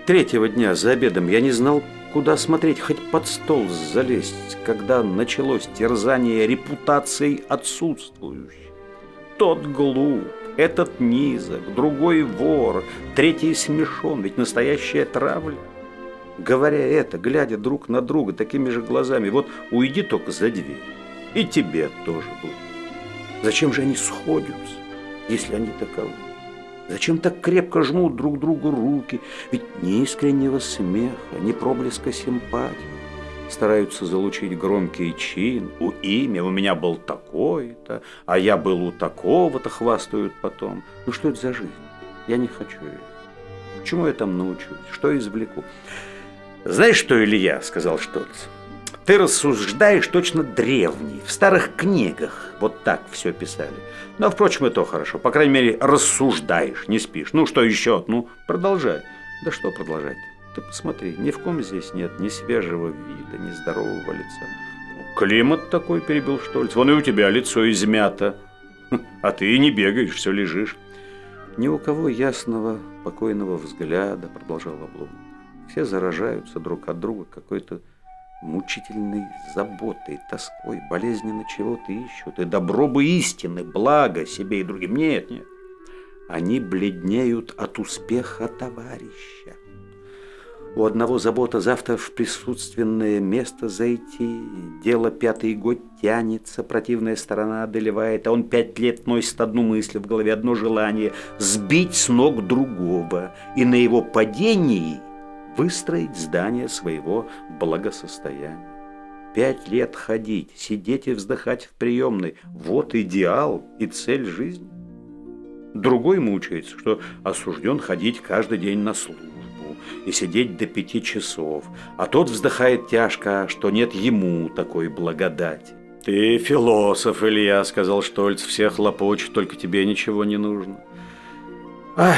Speaker 1: Третьего дня за обедом я не знал, куда смотреть, хоть под стол залезть, когда началось терзание репутацией отсутствующей. Тот глуп, этот низок, другой вор, третий смешон, ведь настоящая травля. Говоря это, глядя друг на друга такими же глазами, вот уйди только за дверь, и тебе тоже будет. Зачем же они сходятся, если они таковы? Зачем так крепко жмут друг другу руки? Ведь ни искреннего смеха, ни проблеска симпатии. Стараются залучить громкий чин. У имя у меня был такой-то, а я был у такого-то, хвастают потом. Ну что это за жизнь? Я не хочу ее. Чему я там научусь? Что извлеку? «Знаешь что, Илья?» – сказал Штольц. Ты рассуждаешь точно древний, в старых книгах вот так все писали. Но, впрочем, и то хорошо. По крайней мере, рассуждаешь, не спишь. Ну, что еще? Ну, продолжай. Да что продолжать? Ты посмотри, ни в ком здесь нет ни свежего вида, ни здорового лица. Ну, климат такой, перебил Штольц. Вон и у тебя лицо измято. А ты и не бегаешь, все лежишь. Ни у кого ясного, покойного взгляда, продолжал Облом. Все заражаются друг от друга какой-то мучительной заботой, тоской, болезненно чего-то ищут, и добро бы истины, благо себе и другим. Нет, нет. Они бледнеют от успеха товарища. У одного забота завтра в присутственное место зайти, дело пятый год тянется, противная сторона одолевает, а он пять лет носит одну мысль в голове, одно желание – сбить с ног другого, и на его падении – выстроить здание своего благосостояния. Пять лет ходить, сидеть и вздыхать в приемной – вот идеал и цель жизни. Другой мучается, что осужден ходить каждый день на службу и сидеть до пяти часов, а тот вздыхает тяжко, что нет ему такой благодати. «Ты философ, Илья», – сказал Штольц, – «все хлопочут, только тебе ничего не нужно». «Ах,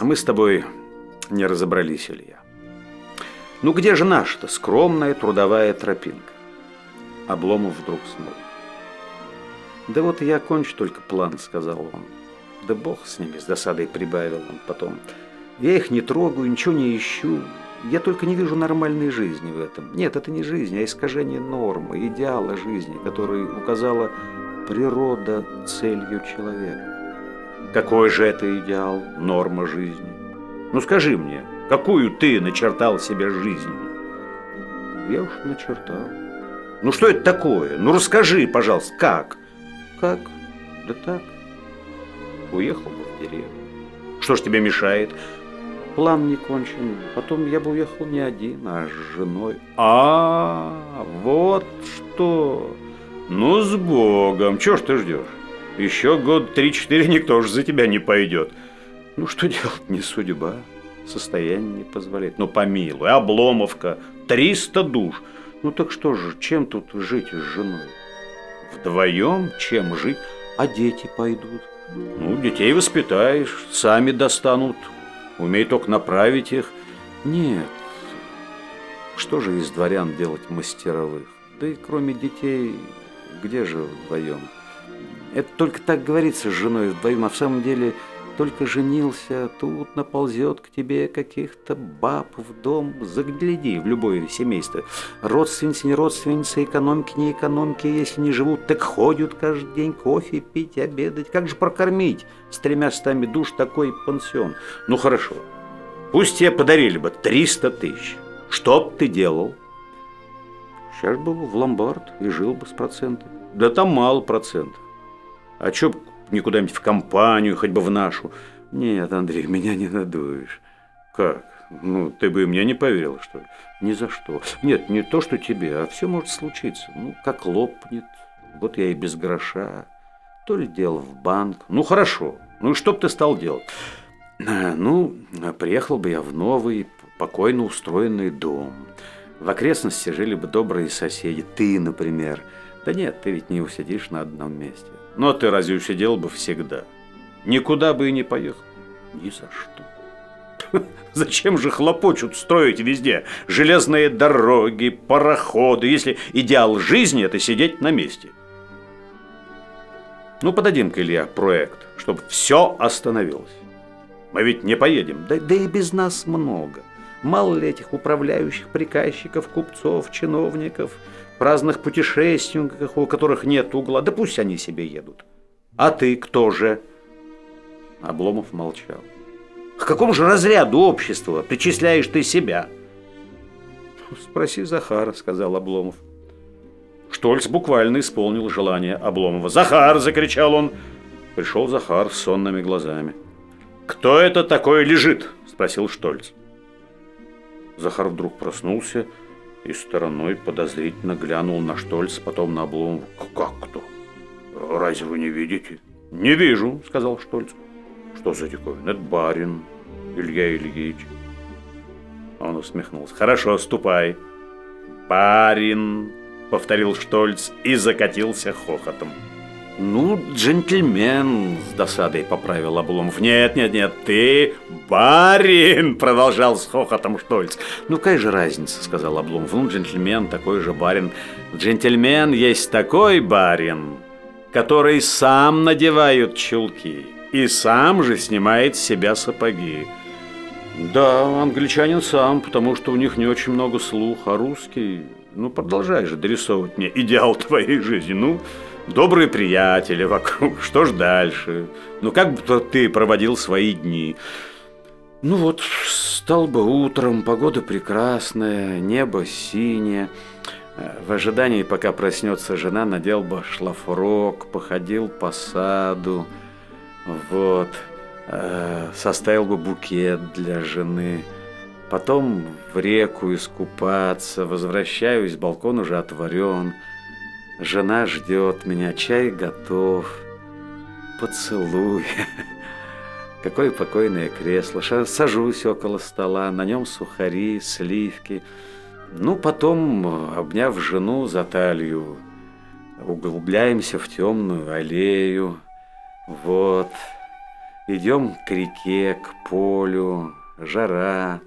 Speaker 1: мы с тобой не разобрались, Илья. Ну где же наша-то скромная трудовая тропинка? Обломов вдруг снова. Да вот я кончу только план, сказал он. Да бог с ними, с досадой прибавил он потом. Я их не трогаю, ничего не ищу. Я только не вижу нормальной жизни в этом. Нет, это не жизнь, а искажение нормы, идеала жизни, который указала природа целью человека. Какой же это идеал, норма жизни? Ну скажи мне, какую ты начертал себе жизнь? Я уж начертал. Ну что это такое? Ну расскажи, пожалуйста, как? Как? Да так. Уехал бы в деревню. Что ж тебе мешает? План не кончен. Потом я бы уехал не один, а с женой. А, вот что. Ну, с Богом. Чего ж ты ждешь? Еще год три-четыре никто же за тебя не пойдет. Ну, что делать, не судьба. Состояние не позволяет. Ну, помилуй, Обломовка, 300 душ. Ну, так что же, чем тут жить с женой? Вдвоем чем жить? А дети пойдут? Ну, детей воспитаешь, сами достанут. Умей только направить их. Нет. Что же из дворян делать мастеровых? Да и кроме детей, где же вдвоем? Это только так говорится с женой вдвоем, а в самом деле только женился, тут наползет к тебе каких-то баб в дом. Загляди в любое семейство. Родственницы, не родственницы, экономки, не экономки, если не живут, так ходят каждый день кофе пить, обедать. Как же прокормить с тремя стами душ такой пансион? Ну хорошо, пусть тебе подарили бы 300 тысяч. Что б ты делал? Сейчас бы в ломбард и жил бы с процентами. Да там мало процентов. А чё не куда-нибудь в компанию, хоть бы в нашу. Нет, Андрей, меня не надуешь. Как? Ну, ты бы мне не поверил, что ли? Ни за что. Нет, не то, что тебе, а все может случиться. Ну, как лопнет. Вот я и без гроша. То ли дело в банк. Ну, хорошо. Ну, и что бы ты стал делать? А, ну, приехал бы я в новый, покойно устроенный дом. В окрестности жили бы добрые соседи. Ты, например. Да нет, ты ведь не усидишь на одном месте. А ты разве усидел бы всегда? Никуда бы и не поехал. Ни за что. Зачем же хлопочут строить везде железные дороги, пароходы, если идеал жизни – это сидеть на месте? Ну, подадим-ка, Илья, проект, чтобы все остановилось. Мы ведь не поедем, да, да и без нас много. Мало ли этих управляющих, приказчиков, купцов, чиновников, праздных путешественников, у которых нет угла. Да пусть они себе едут. А ты кто же? Обломов молчал. К какому же разряду общества причисляешь ты себя? Спроси Захара, сказал Обломов. Штольц буквально исполнил желание Обломова. «Захар!» – закричал он. Пришел Захар с сонными глазами. «Кто это такой лежит?» – спросил Штольц. Захар вдруг проснулся и стороной подозрительно глянул на Штольц, потом на Обломова. «Как кто? Разве вы не видите?» «Не вижу», – сказал Штольц. «Что за диковин? Это барин Илья Ильич». Он усмехнулся. «Хорошо, ступай». «Барин», — повторил Штольц и закатился хохотом. «Ну, джентльмен!» — с досадой поправил Обломов. «Нет, нет, нет, ты барин!» — продолжал с хохотом Штольц. «Ну, какая же разница?» — сказал Обломов. «Ну, джентльмен такой же барин. Джентльмен есть такой барин, который сам надевает чулки и сам же снимает с себя сапоги. Да, англичанин сам, потому что у них не очень много слуха, а русский... Ну, продолжай же дорисовывать мне идеал твоей жизни. Ну, добрые приятели вокруг, что ж дальше? Ну, как бы ты проводил свои дни? Ну вот, стал бы утром, погода прекрасная, небо синее. В ожидании, пока проснется жена, надел бы шлафрок, походил по саду. Вот. Э, составил бы букет для жены. Потом в реку искупаться. Возвращаюсь, балкон уже отворен. Жена ждет меня, чай готов. Поцелуй. Какое покойное кресло. Сажусь около стола, на нем сухари, сливки. Ну, потом, обняв жену за талию, углубляемся в темную аллею. Вот. Идем к реке, к полю, жара.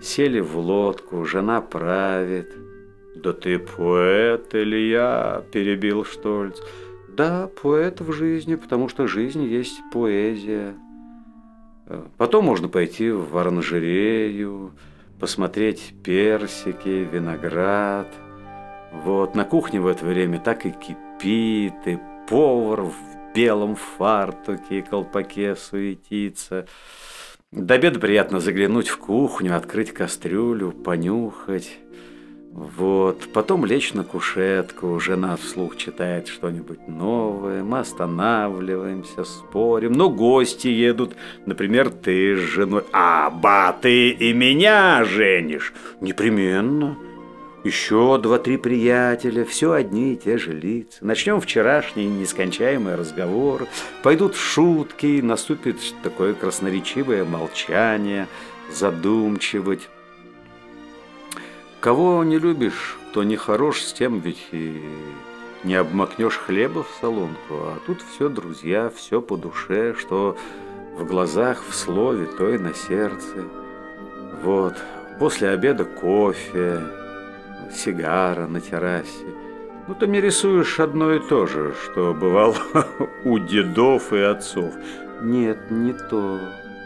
Speaker 1: Сели в лодку, жена правит. «Да ты поэт, или я?» – перебил Штольц. «Да, поэт в жизни, потому что жизнь есть поэзия». Потом можно пойти в оранжерею, посмотреть персики, виноград. Вот, на кухне в это время так и кипит, и повар в белом фартуке и колпаке суетится. До обеда приятно заглянуть в кухню, открыть кастрюлю, понюхать. Вот, потом лечь на кушетку, жена вслух читает что-нибудь новое, мы останавливаемся, спорим, но гости едут, например, ты с женой. А, ба, ты и меня женишь? Непременно. Еще два-три приятеля, все одни и те же лица. Начнем вчерашний нескончаемый разговор, пойдут шутки, наступит такое красноречивое молчание, задумчивость. Кого не любишь, кто не хорош, с тем ведь и не обмакнешь хлеба в солонку. А тут все друзья, все по душе, что в глазах, в слове, то и на сердце. Вот, после обеда кофе, сигара на террасе. Ну, ты мне рисуешь одно и то же, что бывало у дедов и отцов. Нет, не то,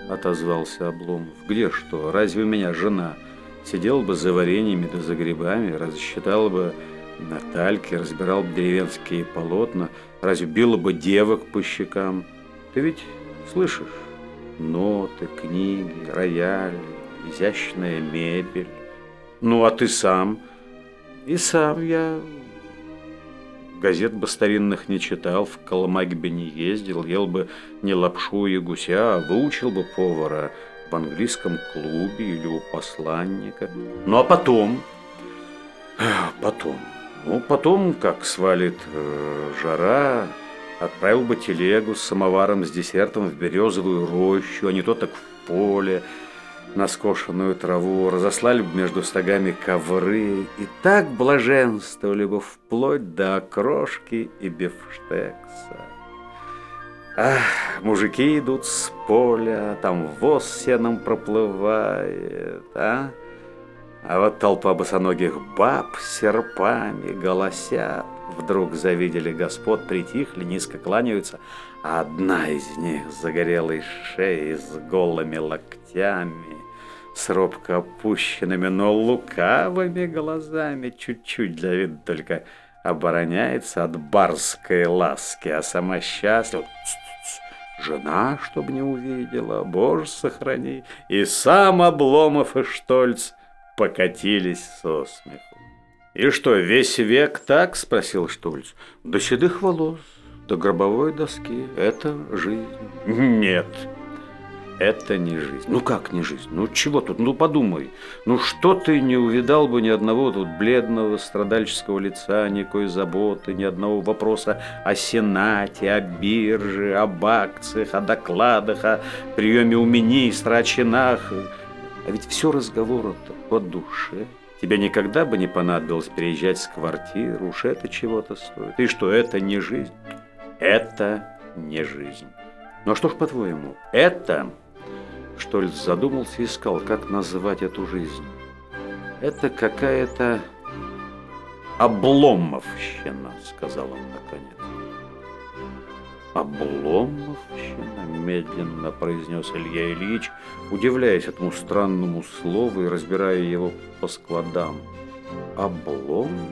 Speaker 1: отозвался Обломов. Где что? Разве у меня жена? Сидел бы за вареньями да за грибами, рассчитал бы на тальке, разбирал бы деревенские полотна, разве била бы девок по щекам. Ты ведь слышишь? Ноты, книги, рояль, изящная мебель. Ну, а ты сам? И сам я газет бы старинных не читал, в Коломаге бы не ездил, ел бы не лапшу и гуся, а выучил бы повара – в английском клубе или у посланника. Ну а потом, потом, ну потом, как свалит э, жара, отправил бы телегу с самоваром, с десертом в березовую рощу, а не то так в поле, на скошенную траву, разослали бы между стогами ковры и так блаженствовали бы вплоть до окрошки и бифштекса. Ах, мужики идут с поля, там воз сеном проплывает, а? А вот толпа босоногих баб с серпами голосят. Вдруг завидели господ, притихли, низко кланяются, а одна из них загорелой шеей с голыми локтями, с робко опущенными, но лукавыми глазами, чуть-чуть для вида только обороняется от барской ласки, а сама счастлива. Жена, чтобы не увидела, боже, сохрани. И сам Обломов и Штольц покатились со смеху. «И что, весь век так?» – спросил Штольц. «До седых волос, до гробовой доски. Это жизнь». «Нет, это не жизнь. Ну как не жизнь? Ну чего тут? Ну подумай. Ну что ты не увидал бы ни одного тут бледного страдальческого лица, никакой заботы, ни одного вопроса о Сенате, о бирже, об акциях, о докладах, о приеме у министра, о чинах. А ведь все разговор-то по душе. Тебе никогда бы не понадобилось переезжать с квартиры, уж это чего-то стоит. И что, это не жизнь? Это не жизнь. Ну а что ж, по-твоему, это Штольц задумался и искал, как называть эту жизнь. «Это какая-то обломовщина», — сказал он наконец. «Обломовщина?» — медленно произнес Илья Ильич, удивляясь этому странному слову и разбирая его по складам. «Обломовщина?»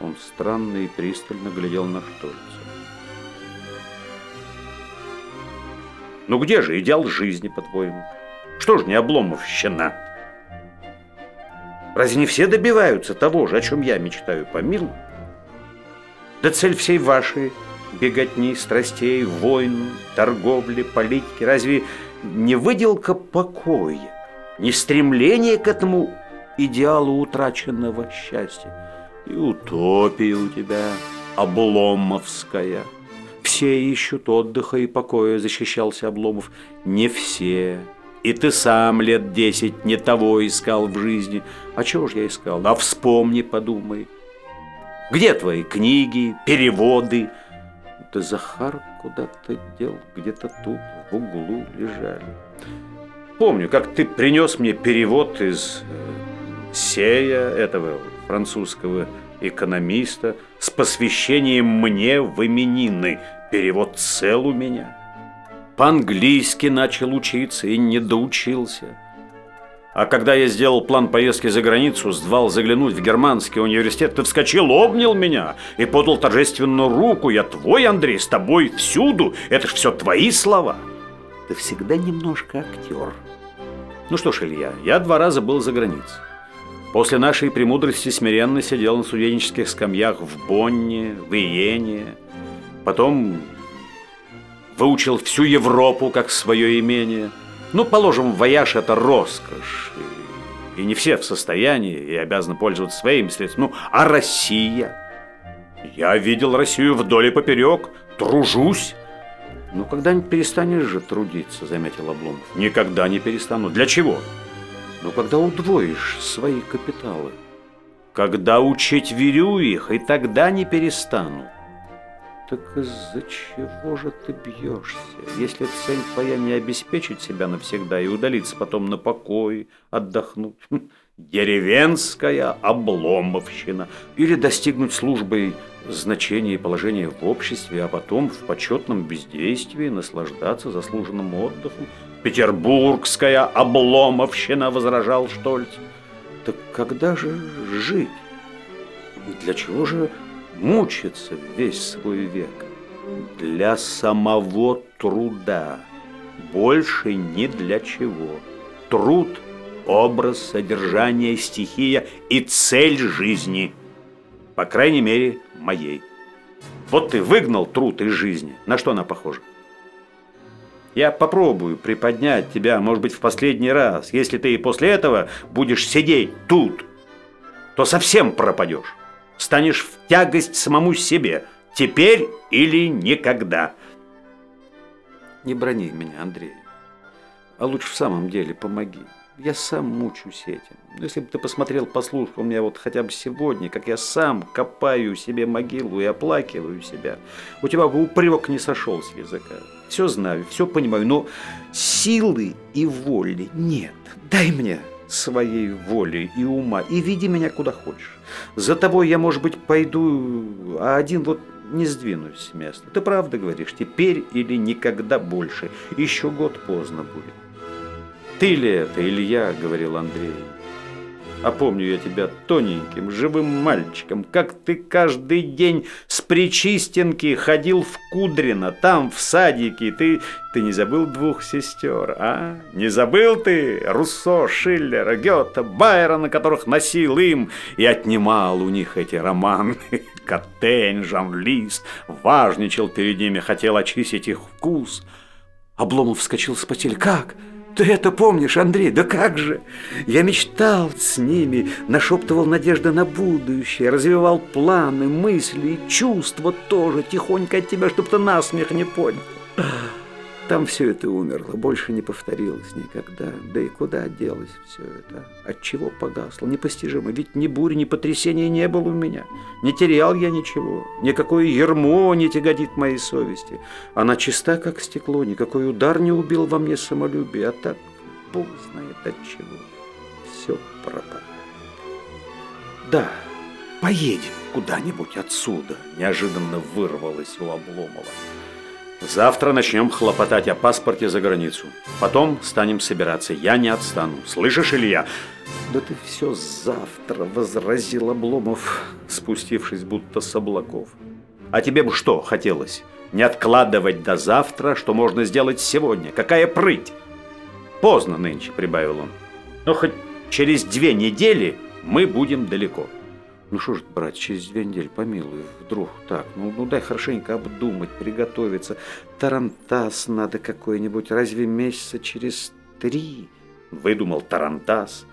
Speaker 1: Он странно и пристально глядел на Штольца. Ну где же идеал жизни, по-твоему? Что ж не обломовщина? Разве не все добиваются того же, о чем я мечтаю, помилуй? Да цель всей вашей беготни, страстей, войн, торговли, политики, разве не выделка покоя, не стремление к этому идеалу утраченного счастья? И утопия у тебя обломовская – все ищут отдыха и покоя, защищался Обломов. Не все. И ты сам лет десять не того искал в жизни. А чего ж я искал? А вспомни, подумай. Где твои книги, переводы? Да Захар куда-то дел, где-то тут, в углу лежали. Помню, как ты принес мне перевод из э, Сея, этого французского экономиста, с посвящением мне в именины – Перевод цел у меня. По-английски начал учиться и не доучился. А когда я сделал план поездки за границу, звал заглянуть в германский университет, ты вскочил, обнял меня и подал торжественную руку. Я твой, Андрей, с тобой всюду. Это ж все твои слова. Ты всегда немножко актер. Ну что ж, Илья, я два раза был за границей. После нашей премудрости смиренно сидел на студенческих скамьях в Бонне, в Иене, Потом выучил всю Европу как свое имение. Ну, положим, вояж – это роскошь. И не все в состоянии и обязаны пользоваться своими средствами. Ну, а Россия? Я видел Россию вдоль и поперек, тружусь. Ну, когда-нибудь перестанешь же трудиться, заметил Обломов. Никогда не перестану. Для чего? Ну, когда удвоишь свои капиталы. Когда учить верю их, и тогда не перестану. Так из-за чего же ты бьешься? Если цель твоя не обеспечить себя навсегда и удалиться потом на покой, отдохнуть, хм, деревенская обломовщина, или достигнуть службой значения и положения в обществе, а потом в почетном бездействии наслаждаться заслуженным отдыхом. Петербургская обломовщина, возражал Штольц. Так когда же жить? Для чего же мучиться весь свой век для самого труда, больше ни для чего. Труд – образ, содержание, стихия и цель жизни, по крайней мере, моей. Вот ты выгнал труд из жизни. На что она похожа? Я попробую приподнять тебя, может быть, в последний раз. Если ты и после этого будешь сидеть тут, то совсем пропадешь станешь в тягость самому себе, теперь или никогда. Не брони меня, Андрей, а лучше в самом деле помоги. я сам мучусь этим. Но если бы ты посмотрел, послушал меня вот хотя бы сегодня, как я сам копаю себе могилу и оплакиваю себя, у тебя бы упрек не сошел с языка. Все знаю, все понимаю, но силы и воли нет. Дай мне своей воли и ума и веди меня куда хочешь. За тобой я, может быть, пойду, а один вот не сдвинусь с места. Ты правда говоришь, теперь или никогда больше. Еще год поздно будет. «Ты ли это, Илья?» – говорил Андрей. А помню я тебя тоненьким, живым мальчиком, как ты каждый день с Причистенки ходил в Кудрино, там, в садике. Ты, ты не забыл двух сестер, а? Не забыл ты Руссо, Шиллера, Гёта, Байрона, которых носил им и отнимал у них эти романы? Катень, Жан-Лист, важничал перед ними, хотел очистить их вкус. Обломов вскочил с постели. «Как?» Ты это помнишь, Андрей? Да как же! Я мечтал с ними, нашептывал надежды на будущее, развивал планы, мысли и чувства тоже тихонько от тебя, чтобы ты насмех не понял. Там все это умерло, больше не повторилось никогда. Да и куда делось все это? От чего погасло? Непостижимо. Ведь ни бури, ни потрясения не было у меня. Не терял я ничего. Никакое ермо не тяготит моей совести. Она чиста, как стекло. Никакой удар не убил во мне самолюбие. А так, Бог знает от чего. Все пропало. Да, поедем куда-нибудь отсюда. Неожиданно вырвалось у Обломова. Завтра начнем хлопотать о паспорте за границу. Потом станем собираться. Я не отстану. Слышишь, Илья? Да ты все завтра, возразил Обломов, спустившись будто с облаков. А тебе бы что хотелось? Не откладывать до завтра, что можно сделать сегодня. Какая прыть! Поздно нынче, прибавил он. Но хоть через две недели мы будем далеко. Ну что ж, брат, через две недели, помилуй, вдруг так. Ну, ну дай хорошенько обдумать, приготовиться. Тарантас надо какой-нибудь, разве месяца через три? Выдумал Тарантас.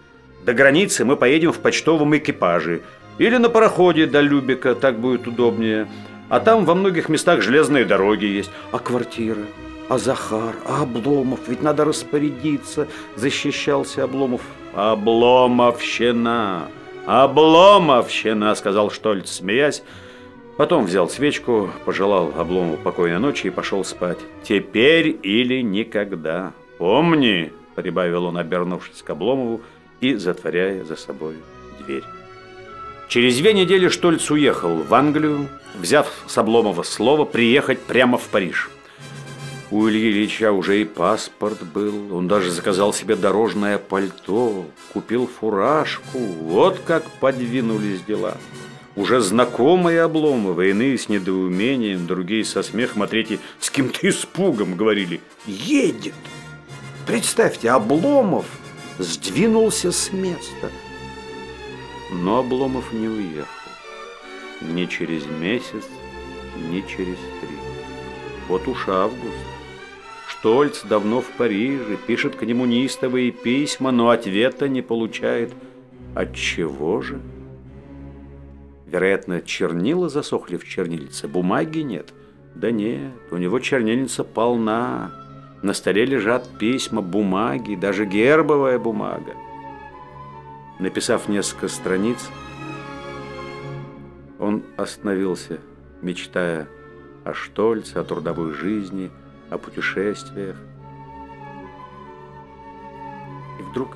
Speaker 1: До границы мы поедем в почтовом экипаже. Или на пароходе до Любика, так будет удобнее. А там во многих местах железные дороги есть. А квартира? А Захар? А Обломов? Ведь надо распорядиться, защищался Обломов. Обломовщина! «Обломовщина!» — сказал Штольц, смеясь. Потом взял свечку, пожелал Облому покойной ночи и пошел спать. «Теперь или никогда. Помни!» — прибавил он, обернувшись к Обломову и затворяя за собой дверь. Через две недели Штольц уехал в Англию, взяв с Обломова слово приехать прямо в Париж. У Ильи Ильича уже и паспорт был, он даже заказал себе дорожное пальто, купил фуражку. Вот как подвинулись дела. Уже знакомые Обломовы, иные с недоумением, другие со смехом, а третьи с кем-то испугом говорили «Едет!». Представьте, Обломов сдвинулся с места. Но Обломов не уехал. Ни через месяц, ни через три. Вот уж август. Штольц давно в Париже, пишет к нему неистовые письма, но ответа не получает. От чего же? Вероятно, чернила засохли в чернильце, бумаги нет. Да нет, у него чернильница полна. На столе лежат письма, бумаги, даже гербовая бумага. Написав несколько страниц, он остановился, мечтая о Штольце, о трудовой жизни – о путешествиях. И вдруг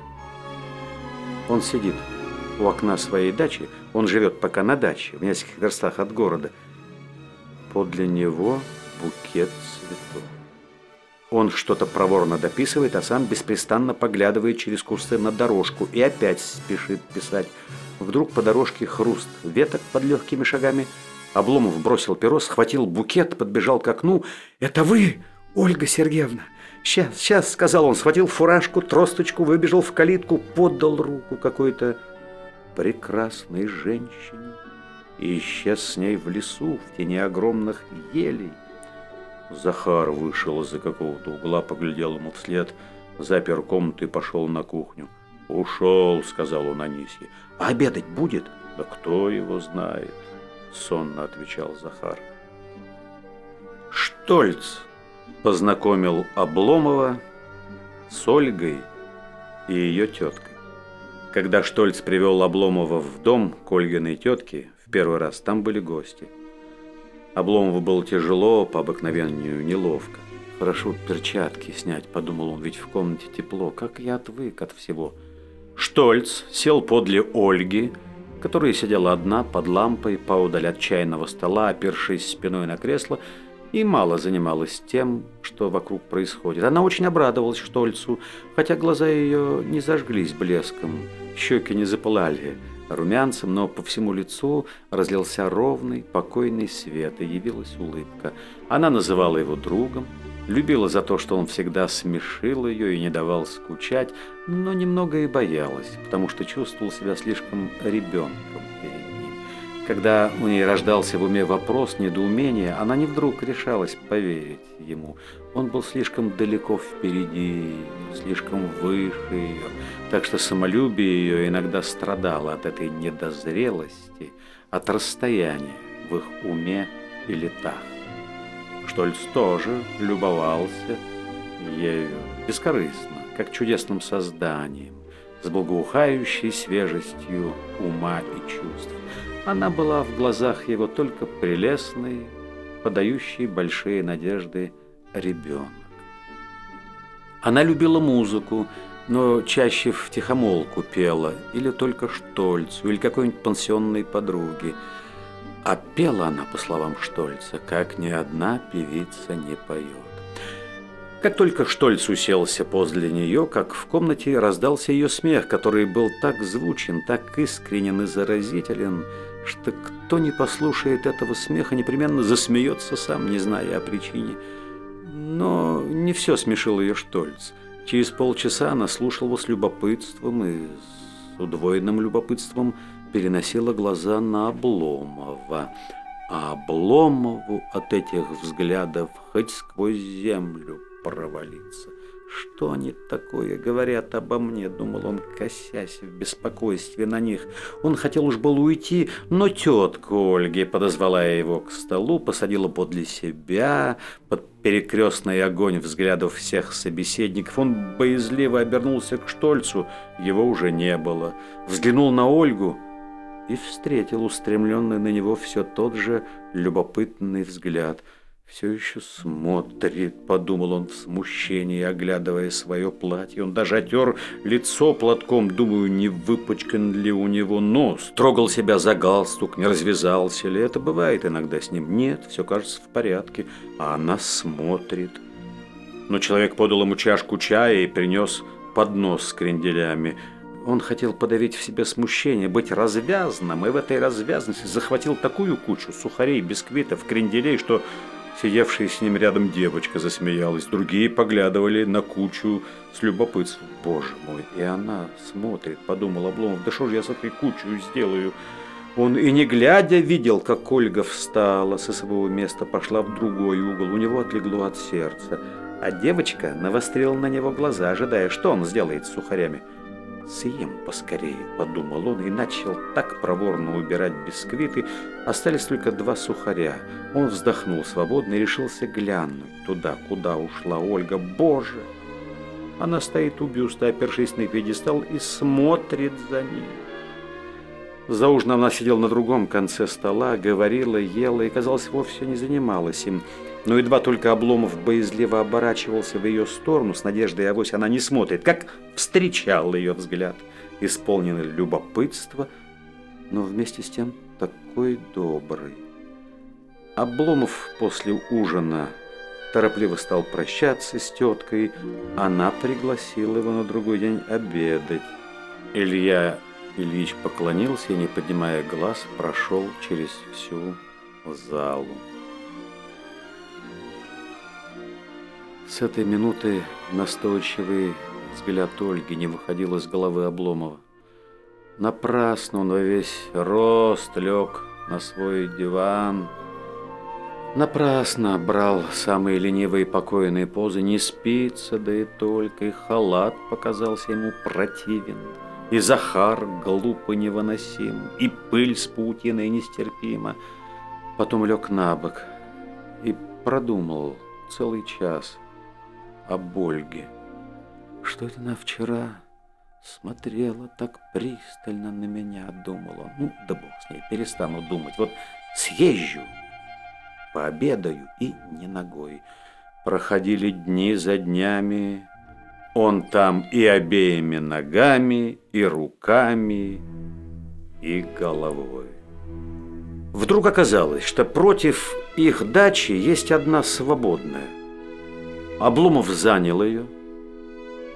Speaker 1: он сидит у окна своей дачи, он живет пока на даче, в нескольких верстах от города. Подле него букет цветов. Он что-то проворно дописывает, а сам беспрестанно поглядывает через курсы на дорожку и опять спешит писать. Вдруг по дорожке хруст веток под легкими шагами. Обломов бросил перо, схватил букет, подбежал к окну. «Это вы!» «Ольга Сергеевна, сейчас, сейчас», — сказал он, схватил фуражку, тросточку, выбежал в калитку, подал руку какой-то прекрасной женщине и исчез с ней в лесу, в тени огромных елей. Захар вышел из-за какого-то угла, поглядел ему вслед, запер комнату и пошел на кухню. «Ушел», — сказал он Анисье. «А обедать будет?» «Да кто его знает», — сонно отвечал Захар. Штольц познакомил Обломова с Ольгой и ее теткой. Когда Штольц привел Обломова в дом к Ольгиной тетке в первый раз, там были гости. Обломову было тяжело, по обыкновению неловко. «Хорошо перчатки снять», — подумал он, — «ведь в комнате тепло. Как я отвык от всего». Штольц сел подле Ольги, которая сидела одна под лампой поудаль от чайного стола, опершись спиной на кресло, и мало занималась тем, что вокруг происходит. Она очень обрадовалась Штольцу, хотя глаза ее не зажглись блеском, щеки не запылали румянцем, но по всему лицу разлился ровный, покойный свет, и явилась улыбка. Она называла его другом, любила за то, что он всегда смешил ее и не давал скучать, но немного и боялась, потому что чувствовал себя слишком ребенком. Когда у нее рождался в уме вопрос, недоумения, она не вдруг решалась поверить ему. Он был слишком далеко впереди, слишком выше ее, так что самолюбие ее иногда страдало от этой недозрелости, от расстояния в их уме и летах. Штольц тоже любовался ею бескорыстно, как чудесным созданием, с благоухающей свежестью ума и чувств. Она была в глазах его только прелестной, подающей большие надежды ребенок. Она любила музыку, но чаще в тихомолку пела, или только Штольцу, или какой-нибудь пансионной подруге. А пела она, по словам Штольца, как ни одна певица не поет. Как только Штольц уселся подле нее, как в комнате раздался ее смех, который был так звучен, так искренен и заразителен, что кто не послушает этого смеха, непременно засмеется сам, не зная о причине. Но не все смешил ее Штольц. Через полчаса она слушала его с любопытством и с удвоенным любопытством переносила глаза на Обломова. А Обломову от этих взглядов хоть сквозь землю провалиться. Что они такое говорят обо мне, думал он, косясь в беспокойстве на них. Он хотел уж был уйти, но тетка Ольги подозвала его к столу, посадила подле себя, под перекрестный огонь взглядов всех собеседников. Он боязливо обернулся к Штольцу, его уже не было. Взглянул на Ольгу и встретил устремленный на него все тот же любопытный взгляд – все еще смотрит, подумал он в смущении, оглядывая свое платье. Он даже отер лицо платком, думаю, не выпачкан ли у него нос. Трогал себя за галстук, не развязался ли. Это бывает иногда с ним. Нет, все кажется в порядке. А она смотрит. Но человек подал ему чашку чая и принес поднос с кренделями. Он хотел подавить в себе смущение, быть развязанным, и в этой развязанности захватил такую кучу сухарей, бисквитов, кренделей, что Сидевшая с ним рядом девочка засмеялась, другие поглядывали на кучу с любопытством. «Боже мой, и она смотрит», — подумал Обломов, «да что же я с этой кучей сделаю?» Он и не глядя видел, как Ольга встала со своего места, пошла в другой угол, у него отлегло от сердца. А девочка навострила на него глаза, ожидая, что он сделает с сухарями. «Съем поскорее», — подумал он и начал так проворно убирать бисквиты. Остались только два сухаря. Он вздохнул свободно и решился глянуть туда, куда ушла Ольга. «Боже!» Она стоит у бюста, опершись на пьедестал, и смотрит за ним. За ужином она сидела на другом конце стола, говорила, ела и, казалось, вовсе не занималась им. Но едва только Обломов боязливо оборачивался в ее сторону, с надеждой авось она не смотрит, как встречал ее взгляд, исполненный любопытства, но вместе с тем такой добрый. Обломов после ужина торопливо стал прощаться с теткой. Она пригласила его на другой день обедать. Илья Ильич поклонился и, не поднимая глаз, прошел через всю залу. С этой минуты настойчивый взгляд Ольги не выходил из головы Обломова. Напрасно он во весь рост лег на свой диван. Напрасно брал самые ленивые покойные позы. Не спится, да и только, и халат показался ему противен. И Захар глупо невыносим, и пыль с паутиной нестерпима. Потом лег на бок и продумал целый час – об Ольге. Что это она вчера Смотрела так пристально на меня, думал он. Ну, да бог с ней, перестану думать. Вот съезжу, пообедаю и не ногой. Проходили дни за днями, он там и обеими ногами, и руками, и головой. Вдруг оказалось, что против их дачи есть одна свободная. Обломов занял ее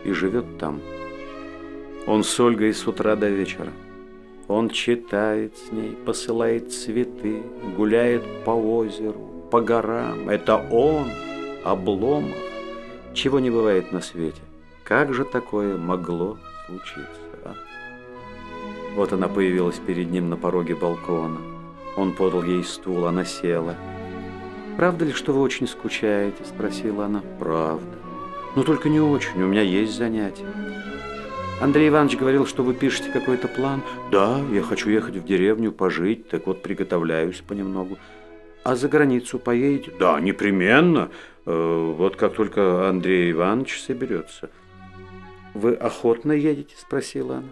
Speaker 1: и живет там. Он с Ольгой с утра до вечера. Он читает с ней, посылает цветы, гуляет по озеру, по горам. Это он, Обломов. Чего не бывает на свете. Как же такое могло случиться, а? Вот она появилась перед ним на пороге балкона. Он подал ей стул, она села. «Правда ли, что вы очень скучаете?» – спросила она. «Правда. Но только не очень, у меня есть занятия». Андрей Иванович говорил, что вы пишете какой-то план. Да, я хочу ехать в деревню, пожить, так вот приготовляюсь понемногу. А за границу поедете? Да, непременно. Э, вот как только Андрей Иванович соберется. Вы охотно едете? Спросила она.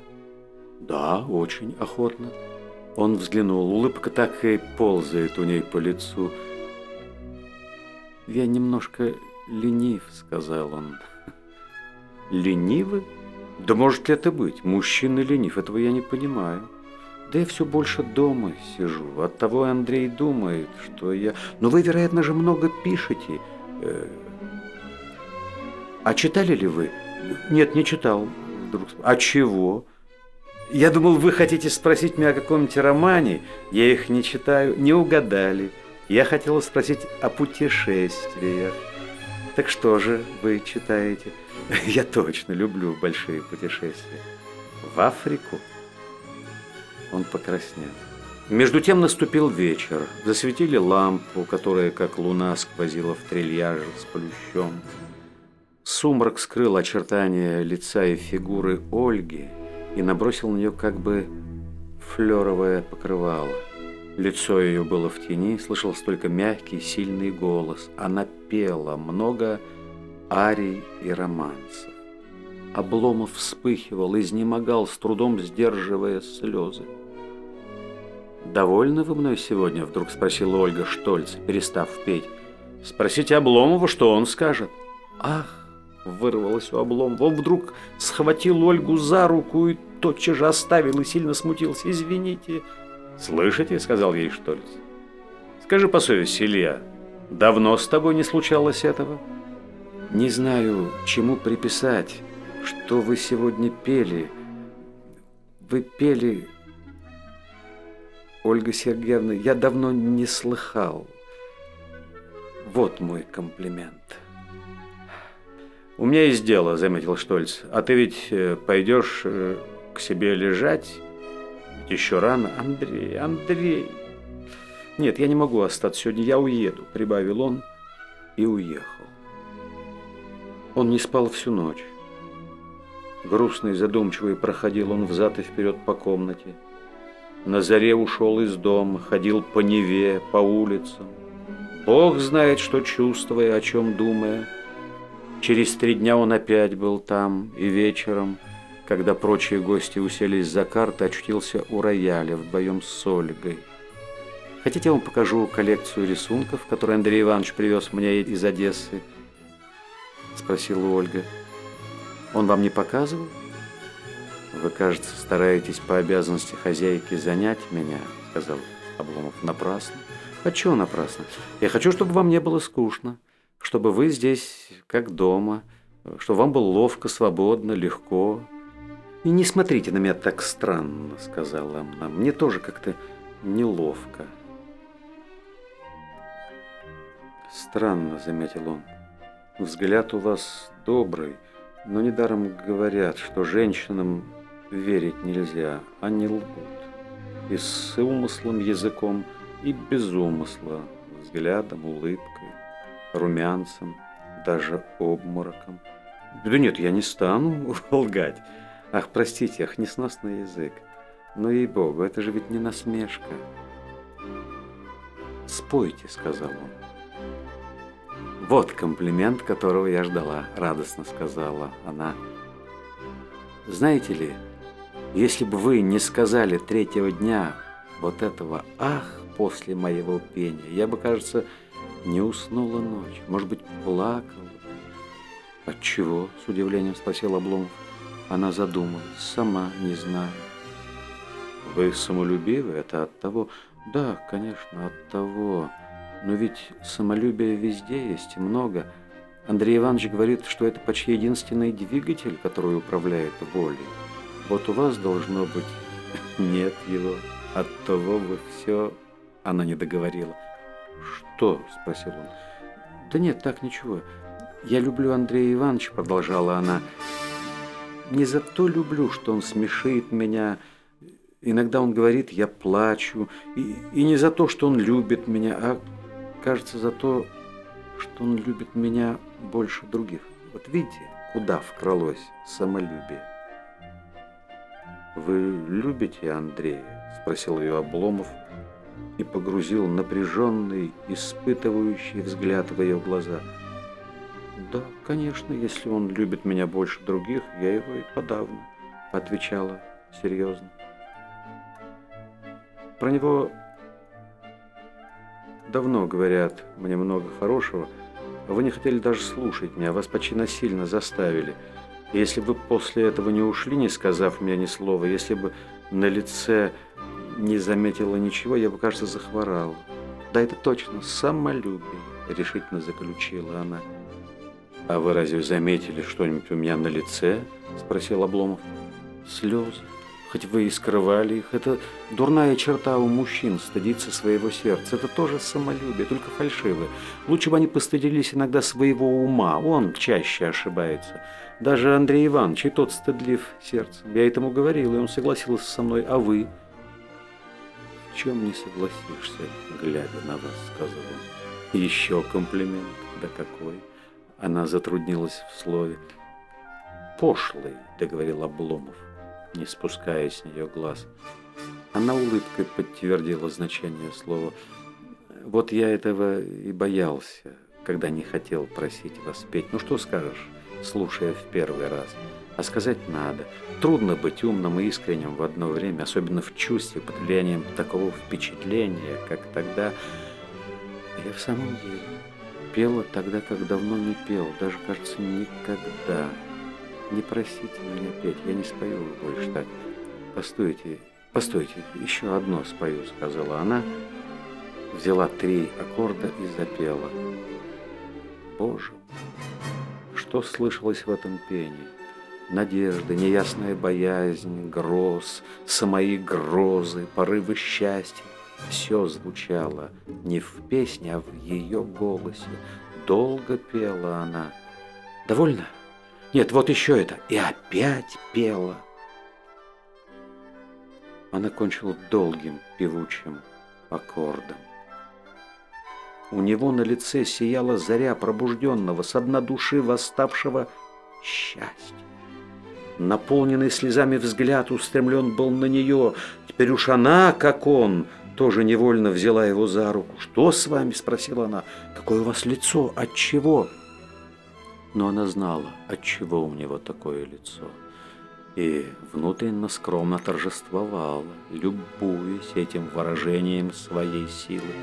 Speaker 1: Да, очень охотно. Он взглянул. Улыбка так и ползает у ней по лицу. «Я немножко ленив», — сказал он. «Ленивый? Да может ли это быть? Мужчина ленив, этого я не понимаю. Да я все больше дома сижу. Оттого Андрей думает, что я... Но вы, вероятно же, много пишете. Э, а читали ли вы? Нет, не читал. Вдруг... А чего? Я думал, вы хотите спросить меня о каком-нибудь романе. Я их не читаю. Не угадали. Я хотела спросить о путешествиях. Так что же вы читаете? Я точно люблю большие путешествия. В Африку? Он покраснел. Между тем наступил вечер. Засветили лампу, которая, как луна, сквозила в трильяже с плющом. Сумрак скрыл очертания лица и фигуры Ольги и набросил на нее как бы флеровое покрывало. Лицо ее было в тени, слышался только мягкий, сильный голос. Она пела много арий и романсов. Обломов вспыхивал, изнемогал, с трудом сдерживая слезы. «Довольны вы мной сегодня?» – вдруг спросила Ольга Штольц, перестав петь. «Спросите Обломова, что он скажет». «Ах!» – вырвалось у Обломова. Он вдруг схватил Ольгу за руку и тотчас же оставил и сильно смутился. «Извините». «Слышите?» – сказал ей Штольц. «Скажи по совести, Илья, давно с тобой не случалось этого?» «Не знаю, чему приписать, что вы сегодня пели. Вы пели Ольга Сергеевна, я давно не слыхал. Вот мой комплимент. У меня есть дело, заметил Штольц. А ты ведь э, пойдешь э, к себе лежать? Ведь еще рано. Андрей, Андрей. Нет, я не могу остаться сегодня, я уеду, прибавил он и уехал. Он не спал всю ночь. Грустный, задумчивый проходил он взад и вперед по комнате. На заре ушел из дома, ходил по Неве, по улицам. Бог знает, что чувствуя, о чем думая. Через три дня он опять был там, и вечером, когда прочие гости уселись за карты, очутился у рояля вдвоем с Ольгой. Хотите, я вам покажу коллекцию рисунков, которые Андрей Иванович привез мне из Одессы? Спросила Ольга. Он вам не показывал? «Вы, кажется, стараетесь по обязанности хозяйки занять меня», — сказал Обломов. «Напрасно». «А чего напрасно? Я хочу, чтобы вам не было скучно, чтобы вы здесь как дома, чтобы вам было ловко, свободно, легко». «И не смотрите на меня так странно», — сказала она. «Мне тоже как-то неловко». «Странно», — заметил он. «Взгляд у вас добрый, но недаром говорят, что женщинам верить нельзя, они лгут. И с умыслом языком, и без умысла, взглядом, улыбкой, румянцем, даже обмороком. Да нет, я не стану лгать. Ах, простите, ах, несносный язык. Но ей-богу, это же ведь не насмешка. «Спойте», — сказал он. «Вот комплимент, которого я ждала», — радостно сказала она. Знаете ли, если бы вы не сказали третьего дня вот этого «ах» после моего пения, я бы, кажется, не уснула ночь, может быть, плакала. От чего? с удивлением спросил Обломов. Она задумалась, сама не знаю. Вы самолюбивы? Это от того? Да, конечно, от того. Но ведь самолюбие везде есть и много. Андрей Иванович говорит, что это почти единственный двигатель, который управляет волей. Вот у вас должно быть нет его. От того вы все... Она не договорила. «Что?» – спросил он. «Да нет, так ничего. Я люблю Андрея Ивановича», – продолжала она. «Не за то люблю, что он смешит меня. Иногда он говорит, я плачу. И, и не за то, что он любит меня, а, кажется, за то, что он любит меня больше других. Вот видите, куда вкралось самолюбие?» «Вы любите Андрея?» – спросил ее Обломов и погрузил напряженный, испытывающий взгляд в ее глаза. «Да, конечно, если он любит меня больше других, я его и подавно», – отвечала серьезно. Про него давно говорят мне много хорошего, а вы не хотели даже слушать меня, вас почти насильно заставили. если бы после этого не ушли, не сказав мне ни слова, если бы на лице не заметила ничего, я бы, кажется, захворала. Да это точно, самолюбие, решительно заключила она. А вы разве заметили что-нибудь у меня на лице? Спросил Обломов. Слезы. Хоть вы и скрывали их, это дурная черта у мужчин, стыдиться своего сердца. Это тоже самолюбие, только фальшивое. Лучше бы они постыдились иногда своего ума, он чаще ошибается. Даже Андрей Иванович, и тот стыдлив сердцем. Я этому говорил, и он согласился со мной, а вы? в чем не согласишься, глядя на вас, сказал он. Еще комплимент, да какой. Она затруднилась в слове. Пошлый, договорил Обломов, не спуская с нее глаз. Она улыбкой подтвердила значение слова. Вот я этого и боялся, когда не хотел просить вас петь. Ну что скажешь, слушая в первый раз? А сказать надо. Трудно быть умным и искренним в одно время, особенно в чувстве, под влиянием такого впечатления, как тогда. Я в самом деле пела тогда, как давно не пел, даже, кажется, никогда. Не просите меня петь, я не спою больше так. Постойте, постойте, еще одно спою, сказала она. Взяла три аккорда и запела. Боже, что слышалось в этом пении? Надежды, неясная боязнь, гроз, самои грозы, порывы счастья. Все звучало не в песне, а в ее голосе. Долго пела она. «Довольно? Нет, вот еще это!» И опять пела. Она кончила долгим певучим аккордом. У него на лице сияла заря пробужденного, с дна души восставшего счастья. Наполненный слезами взгляд устремлен был на нее. Теперь уж она, как он, тоже невольно взяла его за руку. «Что с вами?» – спросила она. «Какое у вас лицо? От чего?» Но она знала, от чего у него такое лицо. И внутренне скромно торжествовала, любуясь этим выражением своей силы.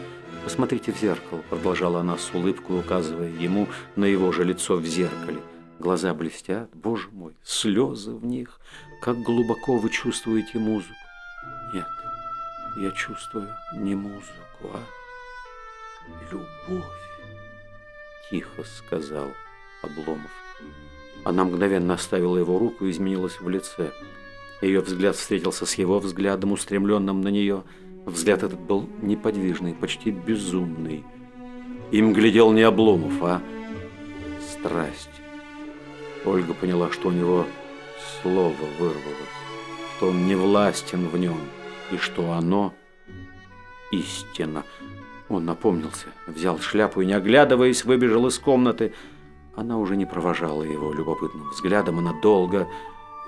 Speaker 1: «Посмотрите в зеркало», – продолжала она с улыбкой, указывая ему на его же лицо в зеркале – Глаза блестят, боже мой, слезы в них. Как глубоко вы чувствуете музыку. Нет, я чувствую не музыку, а любовь, тихо сказал Обломов. Она мгновенно оставила его руку и изменилась в лице. Ее взгляд встретился с его взглядом, устремленным на нее. Взгляд этот был неподвижный, почти безумный. Им глядел не Обломов, а страсть. Ольга поняла, что у него слово вырвалось, что он не властен в нем, и что оно истина. Он напомнился, взял шляпу и, не оглядываясь, выбежал из комнаты. Она уже не провожала его любопытным взглядом, она долго,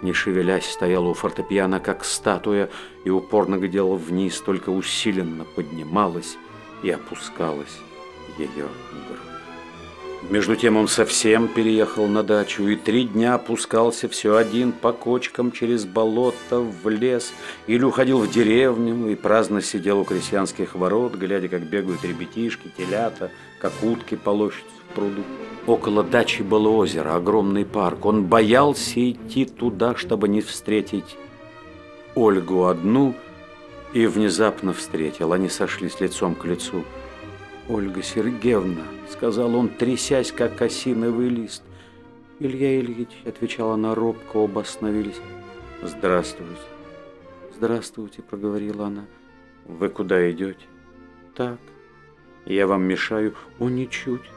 Speaker 1: не шевелясь, стояла у фортепиано, как статуя, и упорно глядела вниз, только усиленно поднималась и опускалась ее грудь. Между тем он совсем переехал на дачу и три дня опускался все один по кочкам через болото в лес или уходил в деревню и праздно сидел у крестьянских ворот, глядя, как бегают ребятишки, телята, как утки полощутся в пруду. Около дачи было озеро, огромный парк. Он боялся идти туда, чтобы не встретить Ольгу одну, и внезапно встретил. Они сошлись лицом к лицу. «Ольга Сергеевна», — сказал он, трясясь, как осиновый лист. «Илья Ильич», — отвечала она робко, оба остановились. «Здравствуйте». «Здравствуйте», — проговорила она. «Вы куда идете?» «Так». «Я вам мешаю?» «О, ничуть».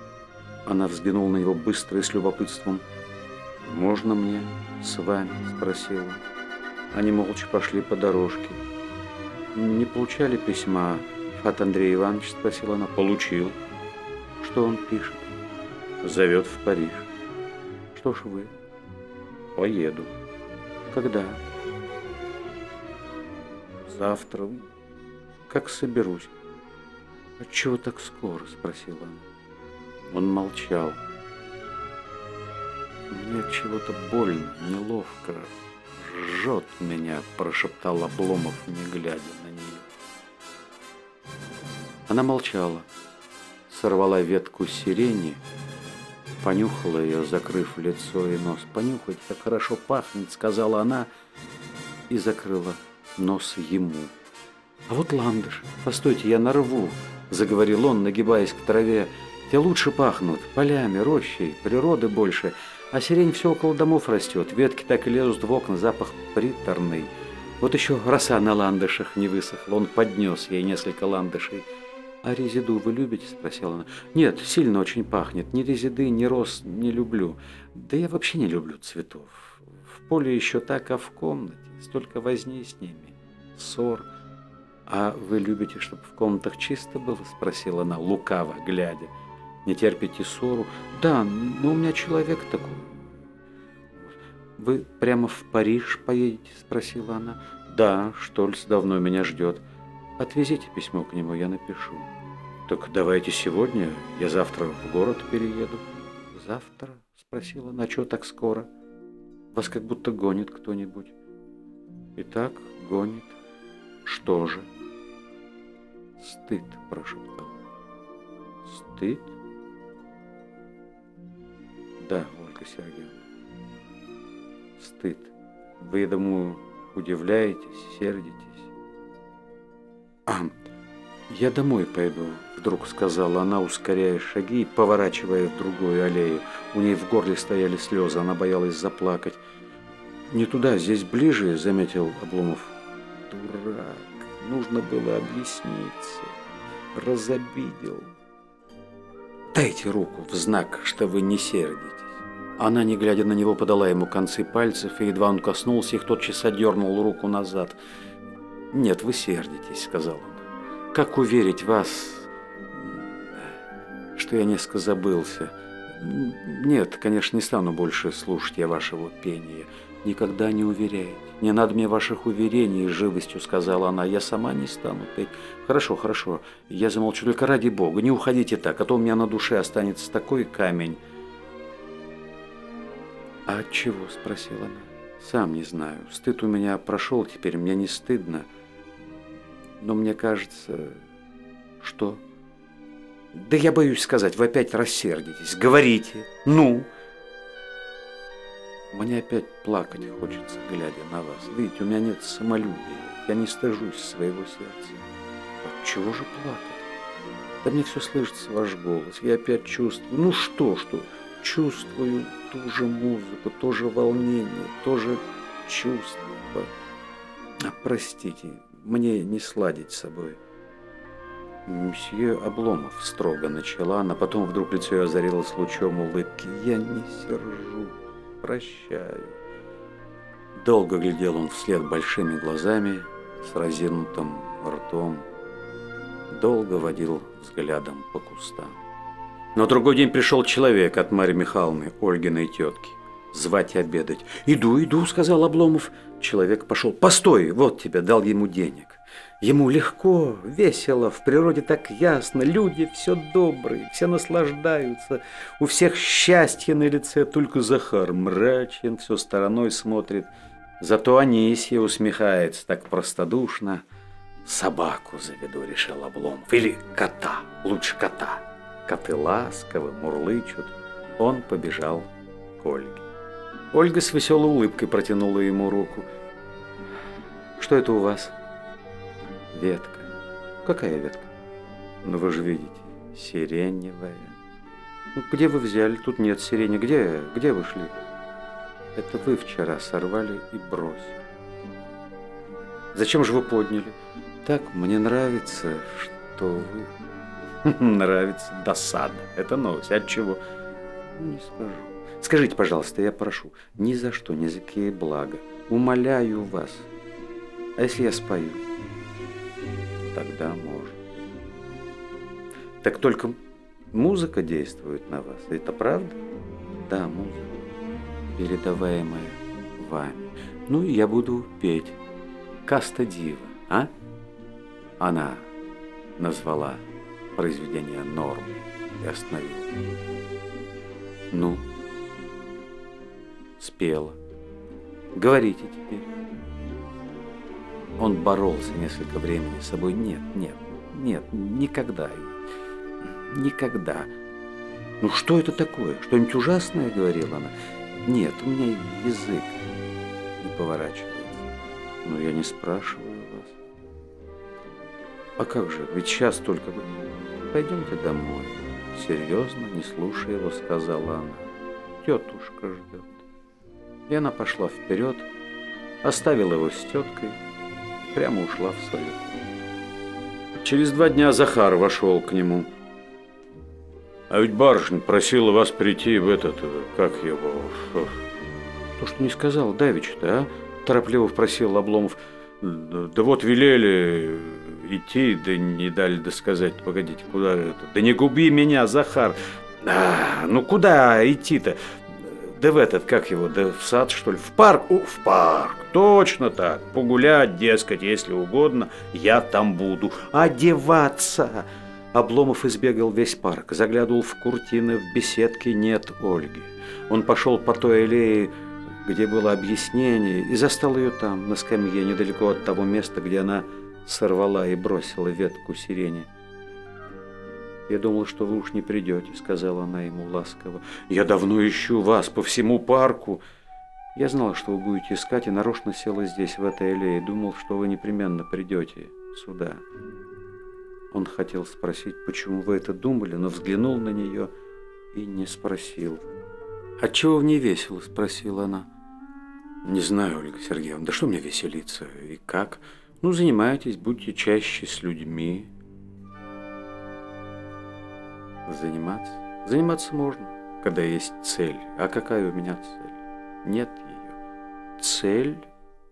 Speaker 1: Она взглянула на него быстро и с любопытством. «Можно мне с вами?» – спросила. Они молча пошли по дорожке. «Не получали письма от Андрея Ивановича?» – спросила она. «Получил». «Что он пишет?» «Зовет в Париж». «Что ж вы?» «Поеду». «Когда?» «Завтра. Как соберусь». «Отчего так скоро?» – спросила она. Он молчал. «Мне чего-то больно, неловко, жжет меня», – прошептал Обломов, не глядя на нее. Она молчала, сорвала ветку сирени, понюхала ее, закрыв лицо и нос. «Понюхать, как хорошо пахнет», – сказала она и закрыла нос ему. «А вот ландыш, постойте, я нарву», – заговорил он, нагибаясь к траве. Те лучше пахнут, полями, рощей, природы больше, а сирень все около домов растет, ветки так и лезут в окна, запах приторный. Вот еще роса на ландышах не высохла, он поднес ей несколько ландышей. «А резиду вы любите?» – спросила она. «Нет, сильно очень пахнет. Ни резиды, ни роз не люблю. Да я вообще не люблю цветов. В поле еще так, а в комнате столько возни с ними. Ссор. А вы любите, чтобы в комнатах чисто было?» – спросила она, лукаво глядя. Не терпите ссору? Да, но у меня человек такой. Вы прямо в Париж поедете? Спросила она. Да, Штольц давно меня ждет. Отвезите письмо к нему, я напишу. Так давайте сегодня, я завтра в город перееду. Завтра? Спросила она, что так скоро? Вас как будто гонит кто-нибудь. Итак, гонит. Что же? Стыд, прошептал. Стыд? Да, Ольга Сергеевна. Стыд. Вы, я думаю, удивляетесь, сердитесь. А, я домой пойду, вдруг сказала она, ускоряя шаги и поворачивая в другую аллею. У ней в горле стояли слезы, она боялась заплакать. Не туда, здесь ближе, заметил Обломов. Дурак, нужно было объясниться. Разобидел. Дайте руку в знак, что вы не сердитесь. Она, не глядя на него, подала ему концы пальцев, и едва он коснулся их, тотчас отдернул руку назад. «Нет, вы сердитесь», — сказал он. «Как уверить вас, что я несколько забылся? Нет, конечно, не стану больше слушать я вашего пения. Никогда не уверяйте. Не надо мне ваших уверений, живостью сказала она. Я сама не стану петь. Хорошо, хорошо. Я замолчу, только ради бога. Не уходите так, а то у меня на душе останется такой камень. А от чего? спросила она. Сам не знаю. Стыд у меня прошел теперь, мне не стыдно. Но мне кажется... Что? Да я боюсь сказать, вы опять рассердитесь. Говорите. Ну? Мне опять плакать хочется, глядя на вас. Видите, у меня нет самолюбия. Я не стыжусь своего сердца. От чего же плакать? Да мне все слышится ваш голос. Я опять чувствую. Ну что, что? Чувствую ту же музыку, то же волнение, то же чувство. А, простите, мне не сладить с собой. Мсье Обломов строго начала, а потом вдруг лицо ее озарилось лучом улыбки. Я не сержу прощаю. Долго глядел он вслед большими глазами с разинутым ртом. Долго водил взглядом по кустам. Но другой день пришел человек от Марьи Михайловны, Ольгиной тетки. Звать обедать. «Иду, иду», — сказал Обломов. Человек пошел. «Постой, вот тебе», — дал ему денег. Ему легко, весело, в природе так ясно, люди все добрые, все наслаждаются, у всех счастье на лице, только Захар мрачен, все стороной смотрит. Зато Анисья усмехается так простодушно. Собаку заведу, решил Обломов, или кота, лучше кота. Коты ласково мурлычут. Он побежал к Ольге. Ольга с веселой улыбкой протянула ему руку. «Что это у вас?» «Ветка». «Какая ветка?» «Ну вы же видите, сиреневая». Ну, «Где вы взяли? Тут нет сирени. Где, где вы шли?» «Это вы вчера сорвали и бросили». «Зачем же вы подняли?» «Так мне нравится, что вы...»
Speaker 2: Нравится досада. Это новость. От чего?
Speaker 1: Не скажу. Скажите, пожалуйста, я прошу, ни за что, ни за какие блага. Умоляю вас. А если я спою? Тогда можно. Так только музыка действует на вас. Это правда? Да, музыка, передаваемая вами. Ну, я буду петь. Каста Дива, а? Она назвала произведение норм и остановил. Ну, спела. Говорите теперь. Он боролся несколько времени с собой. Нет, нет, нет, никогда. Никогда. Ну что это такое? Что-нибудь ужасное, говорила она? Нет, у меня язык не поворачивается. Но я не спрашиваю вас. А как же, ведь сейчас только... Пойдемте домой. Серьезно, не слушая его, сказала она. Тетушка ждет. И она пошла вперед, оставила его с теткой и прямо ушла в свою комнату. Через два дня Захар вошел к нему.
Speaker 2: А ведь барышня просила вас прийти в этот, как его...
Speaker 1: То, что не сказал Давич-то, а? Торопливо просил Обломов.
Speaker 2: Да вот велели идти, да не дали досказать. Погодите, куда это? Да не губи меня, Захар. А, ну куда идти-то? Да в этот, как его, да в сад, что ли? В парк? О, в парк. Точно так. Погулять, дескать, если угодно, я там буду.
Speaker 1: Одеваться. Обломов избегал весь парк, заглядывал в куртины, в беседки, нет Ольги. Он пошел по той аллее, где было объяснение, и застал ее там, на скамье, недалеко от того места, где она сорвала и бросила ветку сирени. «Я думал, что вы уж не придете», — сказала она ему ласково. «Я давно ищу вас по всему парку». Я знала, что вы будете искать, и нарочно села здесь, в этой аллее. Думал, что вы непременно придете сюда. Он хотел спросить, почему вы это думали, но взглянул на нее и не спросил. «Отчего в ней весело?» – спросила она. «Не знаю, Ольга Сергеевна, да что мне веселиться и как?» Ну, занимайтесь, будьте чаще с людьми. Заниматься? Заниматься можно, когда есть цель. А какая у меня цель? Нет ее. Цель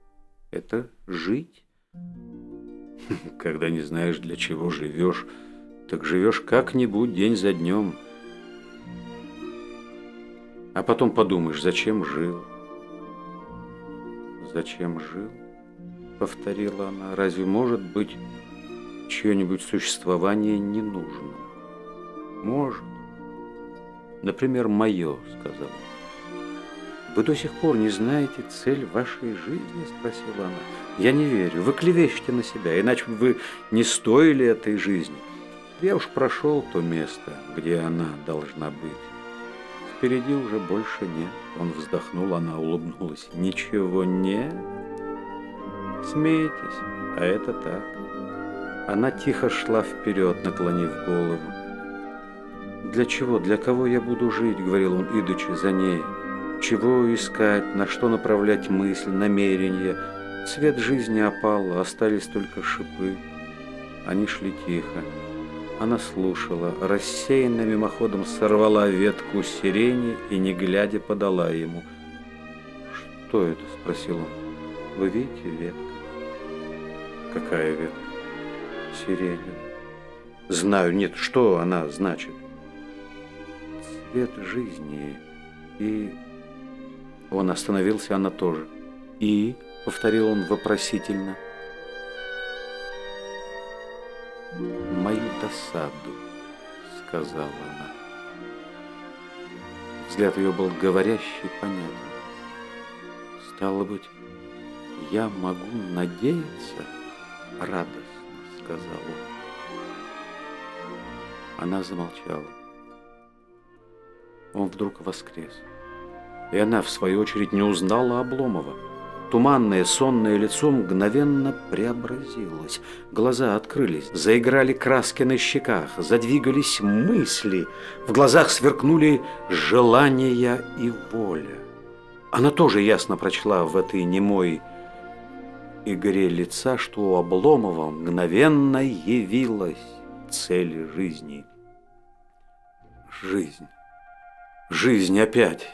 Speaker 1: – это жить. Когда не знаешь, для чего живешь, так живешь как-нибудь день за днем. А потом подумаешь, зачем жил? Зачем жил? повторила она, разве может быть чье-нибудь существование не нужно? Может. Например, мое, сказала. Вы до сих пор не знаете цель вашей жизни, спросила она. Я не верю. Вы клевещете на себя, иначе вы не стоили этой жизни. Я уж прошел то место, где она должна быть. Впереди уже больше нет. Он вздохнул, она улыбнулась. Ничего нет. Смеетесь, а это так. Она тихо шла вперед, наклонив голову. «Для чего, для кого я буду жить?» — говорил он, идучи за ней. «Чего искать, на что направлять мысль, намерения? Цвет жизни опал, остались только шипы». Они шли тихо. Она слушала, рассеянно мимоходом сорвала ветку сирени и, не глядя, подала ему. «Что это?» — спросил он. «Вы видите ветку?» Какая ветка? Сиреневая. Знаю, нет, что она значит? Цвет жизни. И... Он остановился, она тоже. И, повторил он вопросительно. досаду, сказала она. Взгляд ее был говорящий, понятный. Стало быть, я могу надеяться, радостно сказал он. Она замолчала. Он вдруг воскрес. И она, в свою очередь, не узнала Обломова. Туманное, сонное лицо мгновенно преобразилось. Глаза открылись, заиграли краски на щеках, задвигались мысли. В глазах сверкнули желания и воля. Она тоже ясно прочла в этой немой игре лица, что у Обломова мгновенно явилась цель жизни. Жизнь. Жизнь опять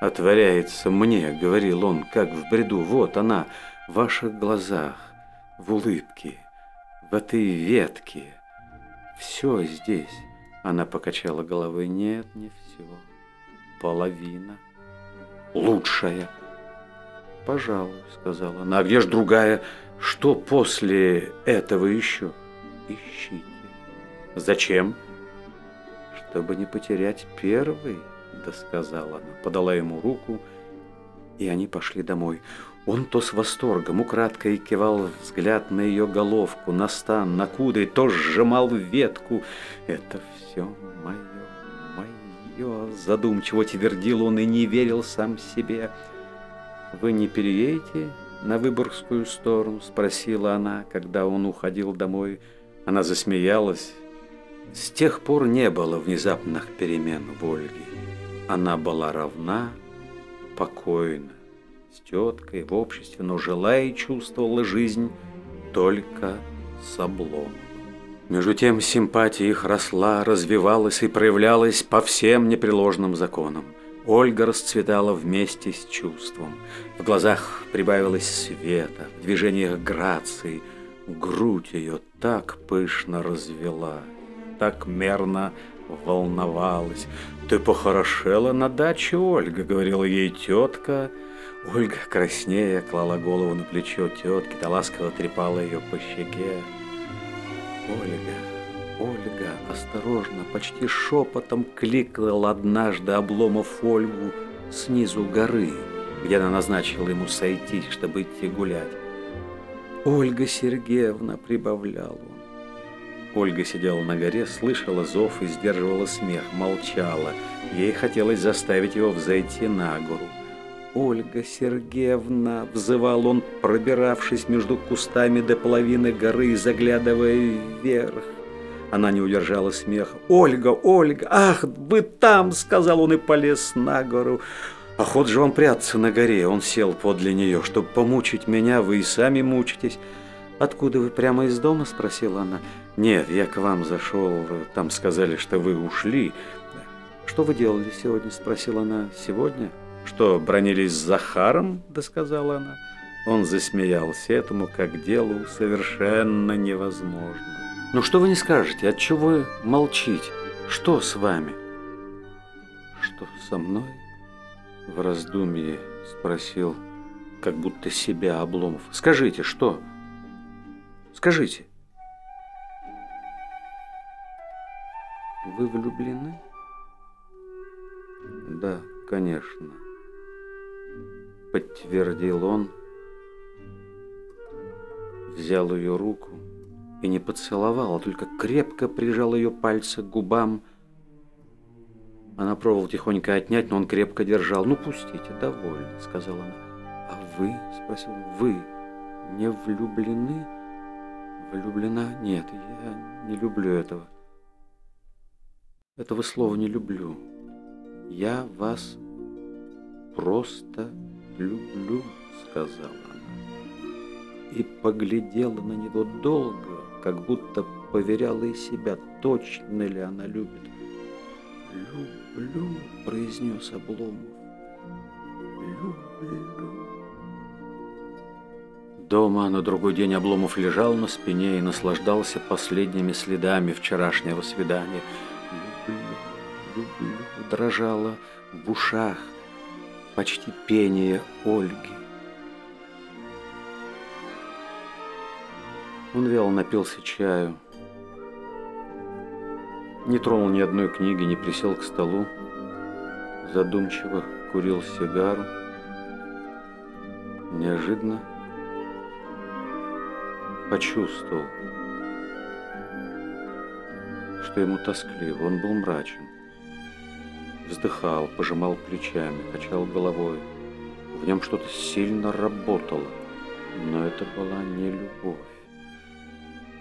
Speaker 1: отворяется мне, говорил он, как в бреду. Вот она, в ваших глазах, в улыбке, в этой ветке. Все здесь. Она покачала головой. Нет, не все. Половина. Лучшая. Пожалуй, сказала она. А где ж другая? Что после этого еще? Ищите. Зачем? Чтобы не потерять первый досказала она, подала ему руку, и они пошли домой. Он то с восторгом украдкой кивал взгляд на ее головку, на стан, на кудри, то сжимал ветку. «Это все мое, мое!» Задумчиво твердил он и не верил сам себе. «Вы не переедете на Выборгскую сторону?» Спросила она, когда он уходил домой. Она засмеялась. С тех пор не было внезапных перемен в Ольге. Она была равна, покойна, с теткой в обществе, но жила и чувствовала жизнь только с обломом. Между тем симпатия их росла, развивалась и проявлялась по всем непреложным законам. Ольга расцветала вместе с чувством. В глазах прибавилось света, в движениях грации. Грудь ее так пышно развела, так мерно волновалась. «Ты похорошела на даче, Ольга», — говорила ей тетка. Ольга, краснея, клала голову на плечо тетки, та ласково трепала ее по щеке. «Ольга, Ольга!» Осторожно, почти шепотом кликал однажды Обломов Ольгу снизу горы, где она назначила ему сойтись, чтобы идти гулять. «Ольга Сергеевна!» — прибавлял он. Ольга сидела на горе, слышала зов и сдерживала смех, молчала. Ей хотелось заставить его взойти на гору. «Ольга Сергеевна!» — взывал он, пробиравшись между кустами до половины горы и заглядывая вверх. Она не удержала смеха. «Ольга, Ольга! Ах, вы там!» — сказал он и полез на гору. «Охот же вам прятаться на горе!» Он сел подле нее. «Чтобы помучить меня, вы и сами мучитесь». «Откуда вы прямо из дома?» – спросила она. «Нет, я к вам зашел. Там сказали, что вы ушли». «Что вы делали сегодня?» – спросила она. «Сегодня?» «Что, бронились с Захаром?» – да сказала она. Он засмеялся этому, как делу совершенно невозможно. «Ну что вы не скажете? Отчего вы молчите? Что с вами?» «Что со мной?» – в раздумье спросил, как будто себя Обломов. «Скажите, что?» Скажите, вы влюблены? Да, конечно, подтвердил он, взял ее руку и не поцеловал, а только крепко прижал ее пальцы к губам. Она пробовала тихонько отнять, но он крепко держал. «Ну, пустите, довольно», — сказала она. «А вы?» — спросил «Вы не влюблены?» Влюблена? Нет, я не люблю этого. Этого слова не люблю. Я вас просто люблю, сказала она. И поглядела на него долго, как будто поверяла и себя, точно ли она любит. «Люблю», — произнес Обломов. «Люблю». Дома на другой день Обломов лежал на спине и наслаждался последними следами вчерашнего свидания. Дрожала в ушах почти пение Ольги. Он вяло напился чаю. Не тронул ни одной книги, не присел к столу. Задумчиво курил сигару. Неожиданно почувствовал, что ему тоскливо. Он был мрачен. Вздыхал, пожимал плечами, качал головой. В нем что-то сильно работало, но это была не любовь.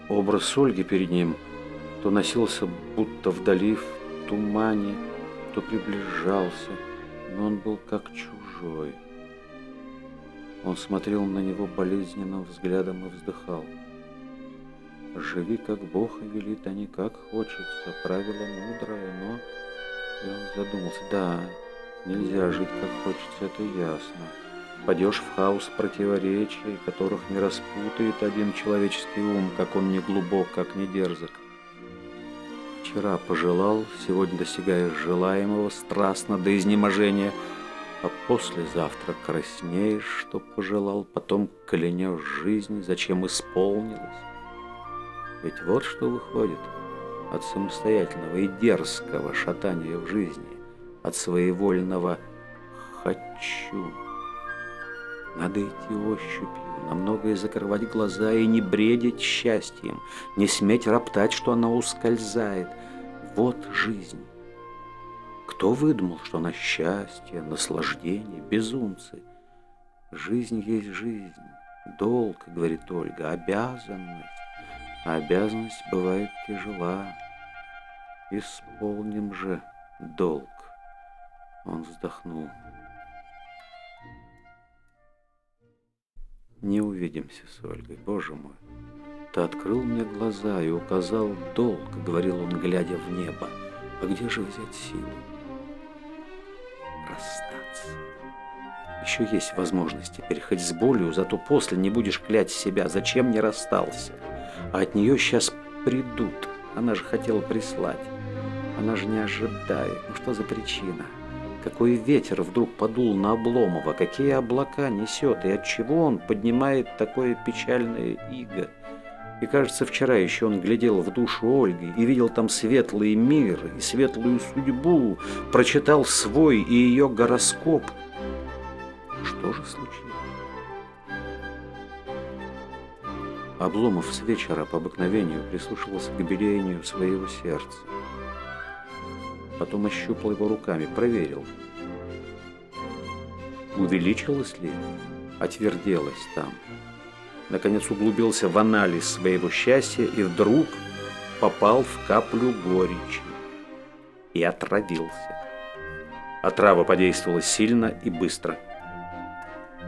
Speaker 1: Образ Ольги перед ним то носился будто вдали в тумане, то приближался, но он был как чужой. Он смотрел на него болезненным взглядом и вздыхал. Живи, как Бог велит, а не как хочется. Правило мудрое, но... Он задумался. Да, нельзя жить, как хочется, это ясно. Падешь в хаос противоречий, которых не распутает один человеческий ум, как он не глубок, как не дерзок. Вчера пожелал, сегодня достигаешь желаемого страстно до изнеможения, а послезавтра краснеешь, что пожелал, потом клянешь жизнь, зачем исполнилось. Ведь вот что выходит от самостоятельного и дерзкого шатания в жизни, от своевольного «хочу». Надо идти ощупью, на многое закрывать глаза и не бредить счастьем, не сметь роптать, что она ускользает. Вот жизнь. Кто выдумал, что она счастье, наслаждение, безумцы? Жизнь есть жизнь, долг, говорит Ольга, обязанность. Обязанность бывает тяжела. Исполним же долг. Он вздохнул. Не увидимся с Ольгой, Боже мой. Ты открыл мне глаза и указал долг, говорил он, глядя в небо. А где же взять силу? Расстаться. Еще есть возможность теперь, хоть с болью, зато после не будешь клять себя, зачем не расстался. А от нее сейчас придут. Она же хотела прислать. Она же не ожидает. Ну что за причина? Какой ветер вдруг подул на Обломова, какие облака несет, и от чего он поднимает такое печальное иго. И кажется, вчера еще он глядел в душу Ольги и видел там светлый мир и светлую судьбу, прочитал свой и ее гороскоп. Что же случилось? Обломов с вечера по обыкновению прислушивался к биению своего сердца. Потом ощупал его руками, проверил. Увеличилось ли? Отверделось там. Наконец углубился в анализ своего счастья и вдруг попал в каплю горечи и отравился. Отрава подействовала сильно и быстро.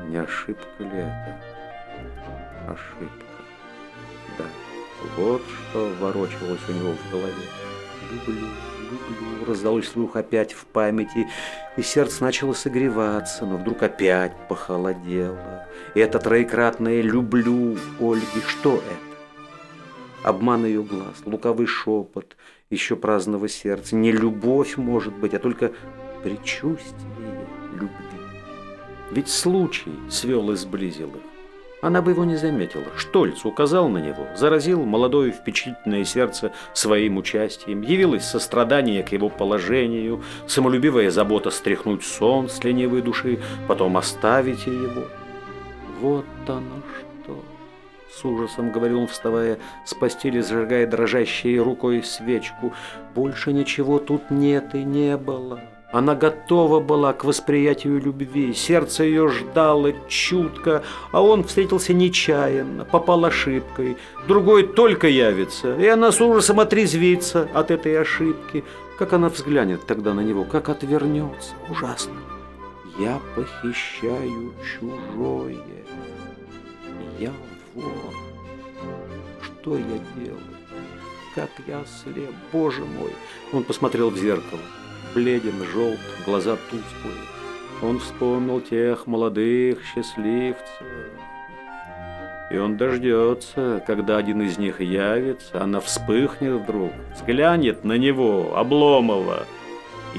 Speaker 1: Не ошибка ли это? Ошибка. Вот что ворочалось у него в голове. Люблю люблю, раздалось вслух опять в памяти, и сердце начало согреваться, но вдруг опять похолодело. И это троекратное «люблю» Ольги, что это? Обман ее глаз, луковый шепот, еще праздного сердца. Не любовь, может быть, а только предчувствие любви. Ведь случай свел и сблизил их. Она бы его не заметила. Штольц указал на него, заразил молодое впечатлительное сердце своим участием, явилось сострадание к его положению, самолюбивая забота стряхнуть сон с ленивой души, потом оставить его. Вот оно что! С ужасом говорил он, вставая с постели, зажигая дрожащей рукой свечку. Больше ничего тут нет и не было. Она готова была к восприятию любви, сердце ее ждало чутко, а он встретился нечаянно, попал ошибкой. Другой только явится, и она с ужасом отрезвится от этой ошибки. Как она взглянет тогда на него, как отвернется. Ужасно. Я похищаю чужое. Я вор. Что я делаю? Как я слеп, Боже мой! Он посмотрел в зеркало бледен, желт, глаза тусклые. Он вспомнил тех молодых счастливцев. И он дождется, когда один из них явится, она вспыхнет вдруг, взглянет на него, Обломова,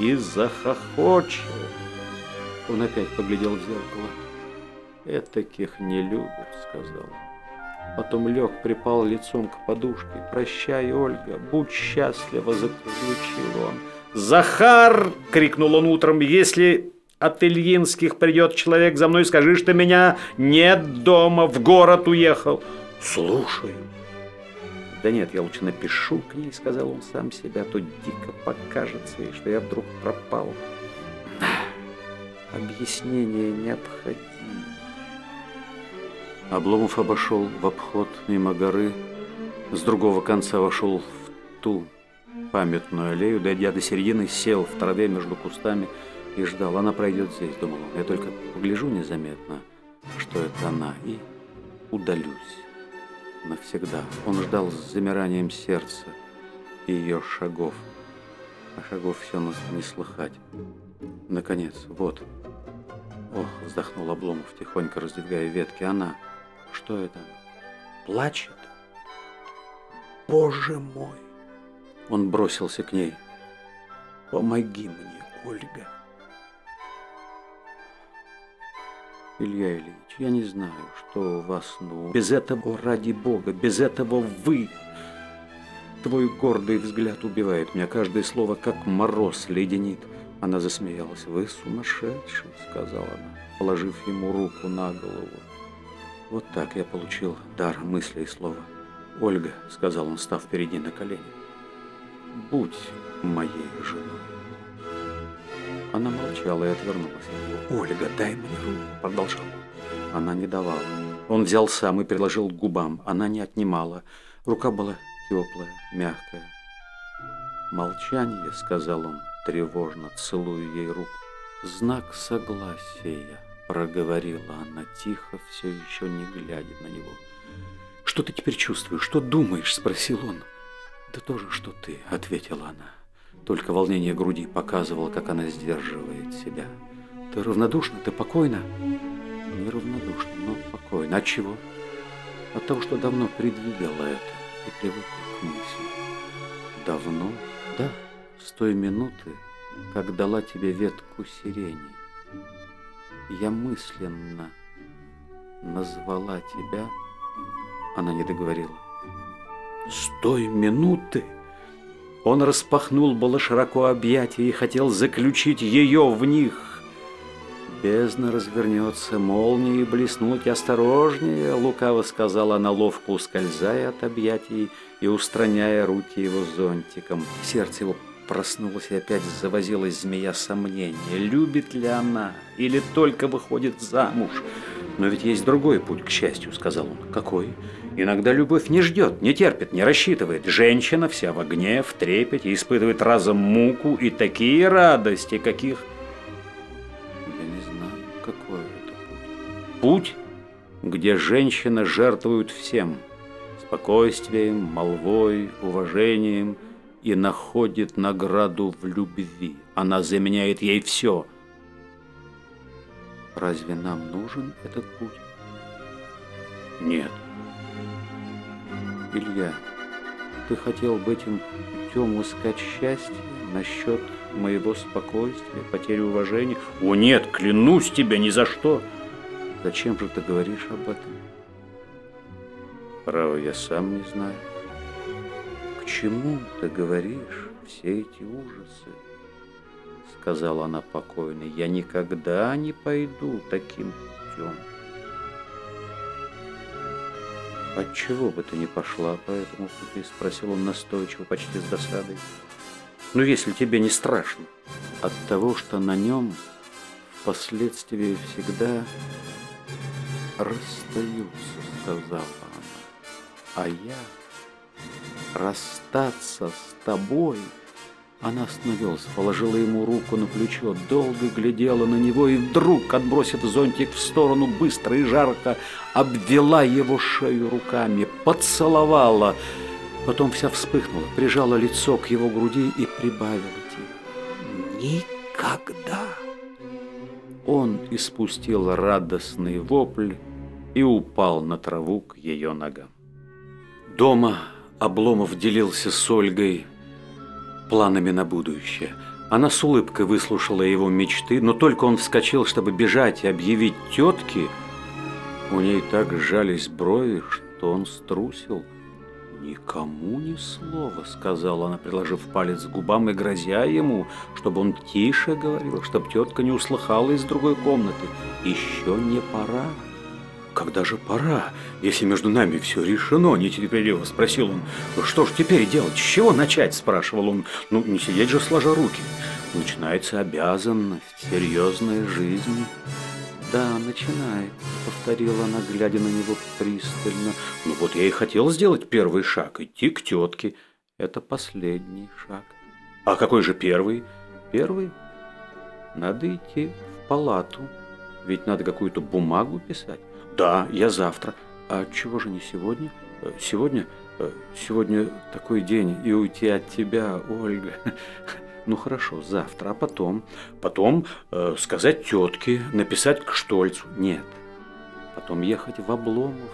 Speaker 1: и захохочет. Он опять поглядел в зеркало. «Этаких не любят», — сказал. Потом лег, припал лицом к подушке. «Прощай, Ольга, будь счастлива!» – заключил он.
Speaker 2: «Захар!» – крикнул он утром. «Если от Ильинских придет человек за мной, скажи, что меня нет дома, в город уехал».
Speaker 1: «Слушаю». «Да нет, я лучше напишу к ней», — сказал он сам себя, а то дико покажется ей, что я вдруг пропал. Объяснение необходимо. Обломов обошел в обход мимо горы, с другого конца вошел в ту памятную аллею, дойдя до середины, сел в траве между кустами и ждал. Она пройдет здесь, думал он. Я только погляжу незаметно, что это она, и удалюсь навсегда. Он ждал с замиранием сердца ее шагов. А шагов все не слыхать. Наконец, вот. Ох, вздохнул Обломов, тихонько раздвигая ветки. Она. Что это? Плачет? Боже мой! Он бросился к ней. Помоги мне, Ольга. Илья Ильич, я не знаю, что у вас, но без этого, ради Бога, без этого вы... Твой гордый взгляд убивает меня, каждое слово как мороз леденит. Она засмеялась. «Вы сумасшедший», — сказала она, положив ему руку на голову. Вот так я получил дар мысли и слова. «Ольга», — сказал он, став впереди на колени, — «будь моей женой». Она молчала и отвернулась. «Ольга, дай мне руку», — продолжал он. Она не давала. Он взял сам и приложил к губам. Она не отнимала. Рука была теплая, мягкая. «Молчание», — сказал он, тревожно целуя ей руку. «Знак согласия», — проговорила она тихо, все еще не глядя на него. «Что ты теперь чувствуешь? Что думаешь?» — спросил он. «Да тоже, что ты», — ответила она. Только волнение груди показывало, как она сдерживает себя. «Ты равнодушна? Ты покойна?» «Не равнодушна, но покойна. От чего?» «От того, что давно предвидела это и привыкла к мысли». «Давно?» «Да, с той минуты, как дала тебе ветку сирени. Я мысленно назвала тебя...» Она не договорила. «С той минуты...» Он распахнул было широко объятия и хотел заключить ее в них. Бездна развернется, молнии блеснуть осторожнее, лукаво сказала она, ловко ускользая от объятий и устраняя руки его зонтиком. Сердце его проснулось и опять завозилась змея сомнения. Любит ли она или только выходит замуж? Но ведь есть другой путь, к счастью, сказал он. Какой? Иногда любовь не ждет, не терпит, не рассчитывает. Женщина вся в огне, в трепете, испытывает разом муку и такие радости, каких... Я не знаю, какой это путь. Путь, где женщина жертвует всем. Спокойствием, молвой, уважением и находит награду в любви. Она заменяет ей все. Разве нам нужен этот путь? Нет. Илья, ты хотел бы этим путем искать счастье насчет моего спокойствия, потери уважения? О нет, клянусь тебе, ни за что. Зачем же ты говоришь об этом? Право, я сам не знаю. К чему ты говоришь все эти ужасы? Сказала она покойно. Я никогда не пойду таким путем. «Отчего бы ты не пошла по этому пути?» – спросил он настойчиво, почти с досадой. «Ну, если тебе не страшно». «От того, что на нем впоследствии всегда расстаются», – сказала она. «А я расстаться с тобой...» Она остановилась, положила ему руку на плечо, долго глядела на него и вдруг, отбросив зонтик в сторону, быстро и жарко обвела его шею руками, поцеловала. Потом вся вспыхнула, прижала лицо к его груди и прибавила тихо. «Никогда!» Он испустил радостный вопль и упал на траву к ее ногам. Дома Обломов делился с Ольгой планами на будущее. Она с улыбкой выслушала его мечты, но только он вскочил, чтобы бежать и объявить тетке, у ней так сжались брови, что он струсил. «Никому ни слова», — сказала она, приложив палец к губам и грозя ему, чтобы он тише говорил, чтобы тетка не услыхала из другой комнаты. «Еще не пора». «Когда же пора, если между нами все решено?» – нетерпеливо спросил он. «Ну «Что ж теперь делать? С чего начать?» – спрашивал он. «Ну, не сидеть же сложа руки. Начинается обязанность, серьезная жизнь». «Да, начинает», — повторила она, глядя на него пристально. «Ну вот я и хотел сделать первый шаг, идти к тетке. Это последний шаг». «А какой же первый?» «Первый? Надо идти в палату. Ведь надо какую-то бумагу писать». «Да, я завтра. А чего же не сегодня?» «Э, «Сегодня? Э, сегодня такой день, и уйти от тебя, Ольга. Ну хорошо, завтра, а потом? Потом э, сказать тетке, написать к Штольцу. Нет. Потом ехать в Обломов.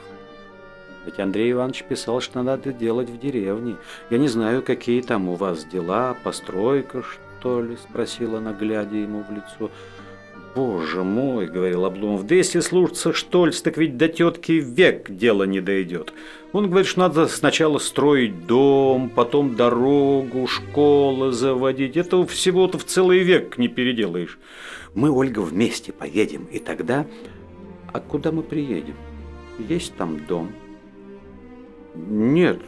Speaker 1: Ведь Андрей Иванович писал, что надо делать в деревне. Я не знаю, какие там у вас дела, постройка, что ли, спросила она, глядя ему в лицо. «Боже мой!» — говорил Обломов. «Да если слушаться Штольц, так ведь до тетки век дело не дойдет. Он говорит, что надо сначала строить дом, потом дорогу, школы заводить. Это всего-то в целый век не переделаешь. Мы, Ольга, вместе поедем, и тогда... А куда мы приедем? Есть там дом?» «Нет,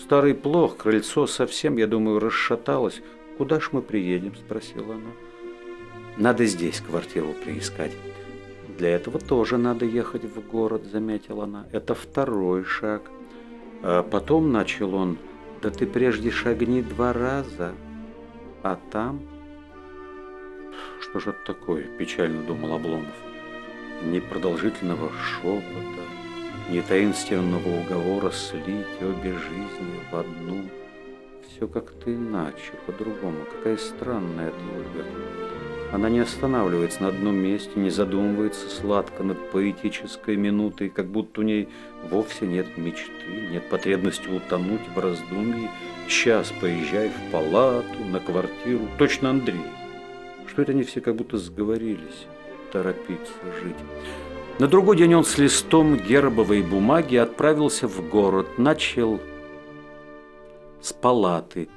Speaker 1: старый плох, крыльцо совсем, я думаю, расшаталось. Куда ж мы приедем?» – спросила она. Надо здесь квартиру приискать. Для этого тоже надо ехать в город, заметила она. Это второй шаг. А потом начал он, да ты прежде шагни два раза, а там... Что же это такое, печально думал Обломов. Ни продолжительного шепота, ни таинственного уговора слить обе жизни в одну. Все как-то иначе, по-другому. Какая странная эта Ольга. Она не останавливается на одном месте, не задумывается сладко над поэтической минутой, как будто у ней вовсе нет мечты, нет потребности утонуть в раздумье. Сейчас поезжай в палату, на квартиру. Точно Андрей. Что это они все как будто сговорились торопиться жить. На другой день он с листом гербовой бумаги отправился в город, начал с палаты.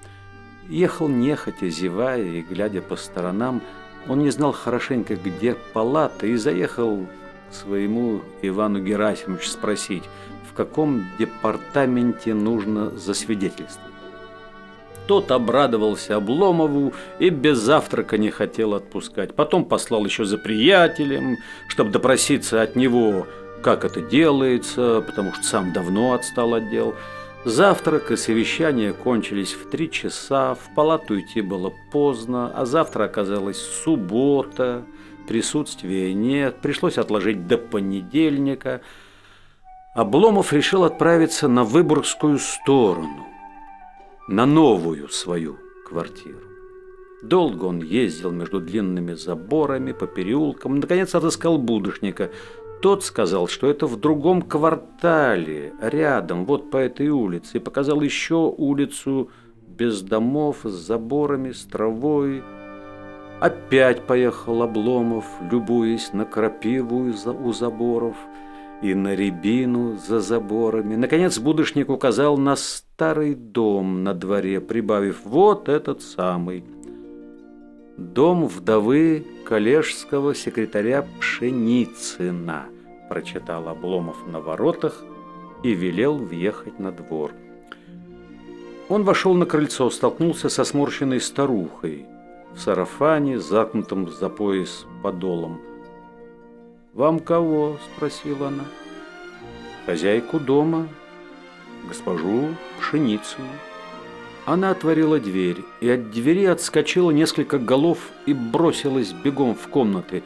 Speaker 1: Ехал нехотя, зевая и глядя по сторонам, он не знал хорошенько, где палата, и заехал к своему Ивану Герасимовичу спросить, в каком департаменте нужно засвидетельствовать. Тот обрадовался Обломову и без завтрака не хотел отпускать. Потом послал еще за приятелем, чтобы допроситься от него, как это делается, потому что сам давно отстал от дел. Завтрак и совещание кончились в три часа, в палату идти было поздно, а завтра оказалась суббота, присутствия нет, пришлось отложить до понедельника. Обломов решил отправиться на Выборгскую сторону, на новую свою квартиру. Долго он ездил между длинными заборами, по переулкам, наконец отыскал будущника – тот сказал, что это в другом квартале, рядом, вот по этой улице, и показал еще улицу без домов, с заборами, с травой. Опять поехал Обломов, любуясь на крапиву у заборов и на рябину за заборами. Наконец будущник указал на старый дом на дворе, прибавив «вот этот самый». Дом вдовы коллежского секретаря Пшеницына, прочитал Обломов на воротах и велел въехать на двор. Он вошел на крыльцо, столкнулся со сморщенной старухой в сарафане, закнутом за пояс подолом. «Вам кого?» – спросила она. «Хозяйку дома, госпожу Пшеницыну». Она отворила дверь, и от двери отскочило несколько голов и бросилась бегом в комнаты.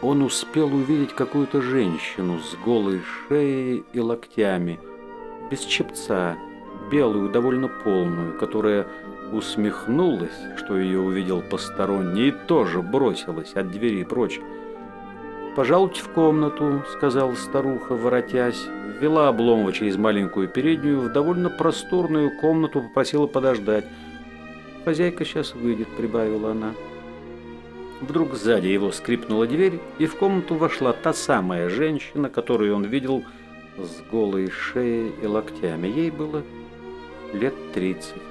Speaker 1: Он успел увидеть какую-то женщину с голой шеей и локтями, без чепца, белую, довольно полную, которая усмехнулась, что ее увидел посторонний, и тоже бросилась от двери прочь. «Пожалуйте в комнату», — сказала старуха, воротясь. Ввела Обломова через маленькую переднюю в довольно просторную комнату, попросила подождать. «Хозяйка сейчас выйдет», — прибавила она. Вдруг сзади его скрипнула дверь, и в комнату вошла та самая женщина, которую он видел с голой шеей и локтями. Ей было лет тридцать.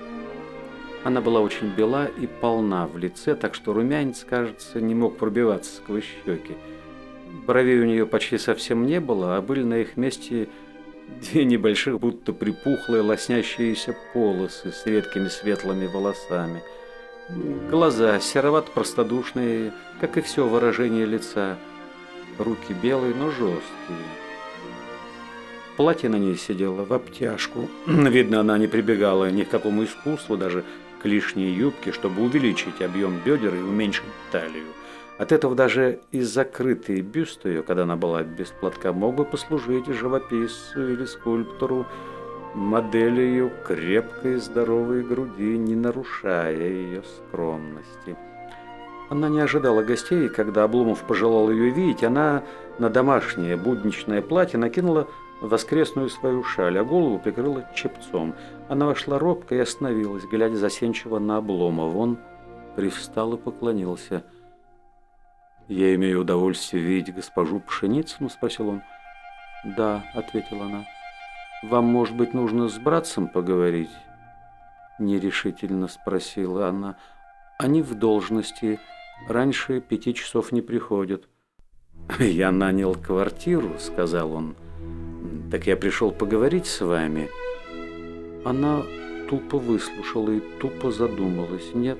Speaker 1: Она была очень бела и полна в лице, так что румянец, кажется, не мог пробиваться сквозь щеки. Бровей у нее почти совсем не было, а были на их месте две небольших, будто припухлые, лоснящиеся полосы с редкими светлыми волосами. Глаза серовато-простодушные, как и все выражение лица. Руки белые, но жесткие. Платье на ней сидело в обтяжку. Видно, она не прибегала ни к какому искусству, даже к лишней юбке, чтобы увеличить объем бедер и уменьшить талию. От этого даже и закрытый бюст ее, когда она была без платка, мог бы послужить живописцу или скульптору модели ее крепкой здоровой груди, не нарушая ее скромности. Она не ожидала гостей, и когда Обломов пожелал ее видеть, она на домашнее будничное платье накинула воскресную свою шаль, а голову прикрыла чепцом. Она вошла робко и остановилась, глядя засенчиво на Обломова. Он привстал и поклонился. «Я имею удовольствие видеть госпожу Пшеницыну?» – спросил он. «Да», – ответила она. «Вам, может быть, нужно с братцем поговорить?» Нерешительно спросила она. «Они в должности. Раньше пяти часов не приходят». «Я нанял квартиру», – сказал он. Так я пришел поговорить с вами. Она тупо выслушала и тупо задумалась. Нет,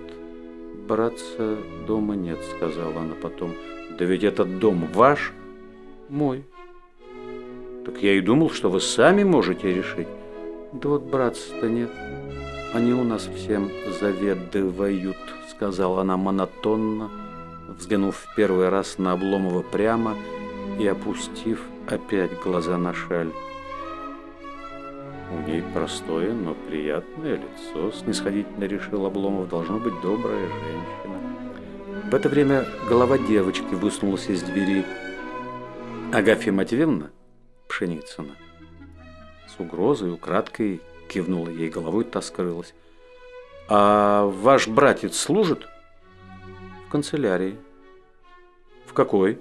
Speaker 1: братца дома нет, сказала она потом. Да ведь этот дом ваш? Мой. Так я и думал, что вы сами можете решить. Да вот братца-то нет. Они у нас всем заведывают, сказала она монотонно, взглянув в первый раз на Обломова прямо и опустив опять глаза на шаль. У ней простое, но приятное лицо, снисходительно решил Обломов, должно быть добрая женщина. В это время голова девочки высунулась из двери. Агафья Матвеевна Пшеницына с угрозой, украдкой кивнула ей головой, та скрылась. «А ваш братец служит?» «В канцелярии». «В какой?»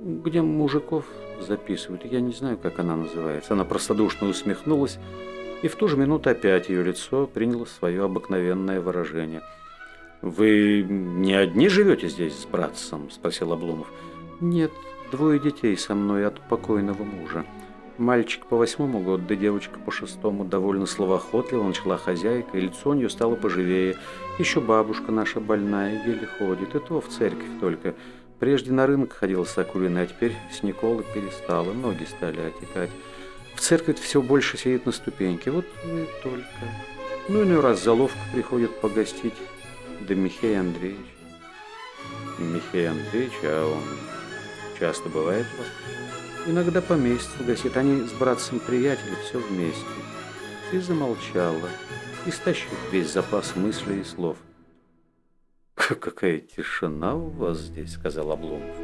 Speaker 1: «Где мужиков записывают. Я не знаю, как она называется. Она простодушно усмехнулась, и в ту же минуту опять ее лицо приняло свое обыкновенное выражение. «Вы не одни живете здесь с братцем?» – спросил Обломов. «Нет, двое детей со мной от покойного мужа. Мальчик по восьмому году, да девочка по шестому. Довольно словоохотливо начала хозяйка, и лицо у нее стало поживее. Еще бабушка наша больная, еле ходит, и то в церковь только». Прежде на рынок ходила с Акулиной, а теперь с Николы перестала, ноги стали отекать. В церковь все больше сидит на ступеньке, вот и только. Ну, иной раз заловка приходит погостить, да Михей Андреевич. Михей Андреевич, а он часто бывает у вас? Иногда по месяцу гостит, они с братцем приятели, все вместе. И замолчала, истощив весь запас мыслей и слов – «Какая тишина у вас здесь», — сказал Обломов.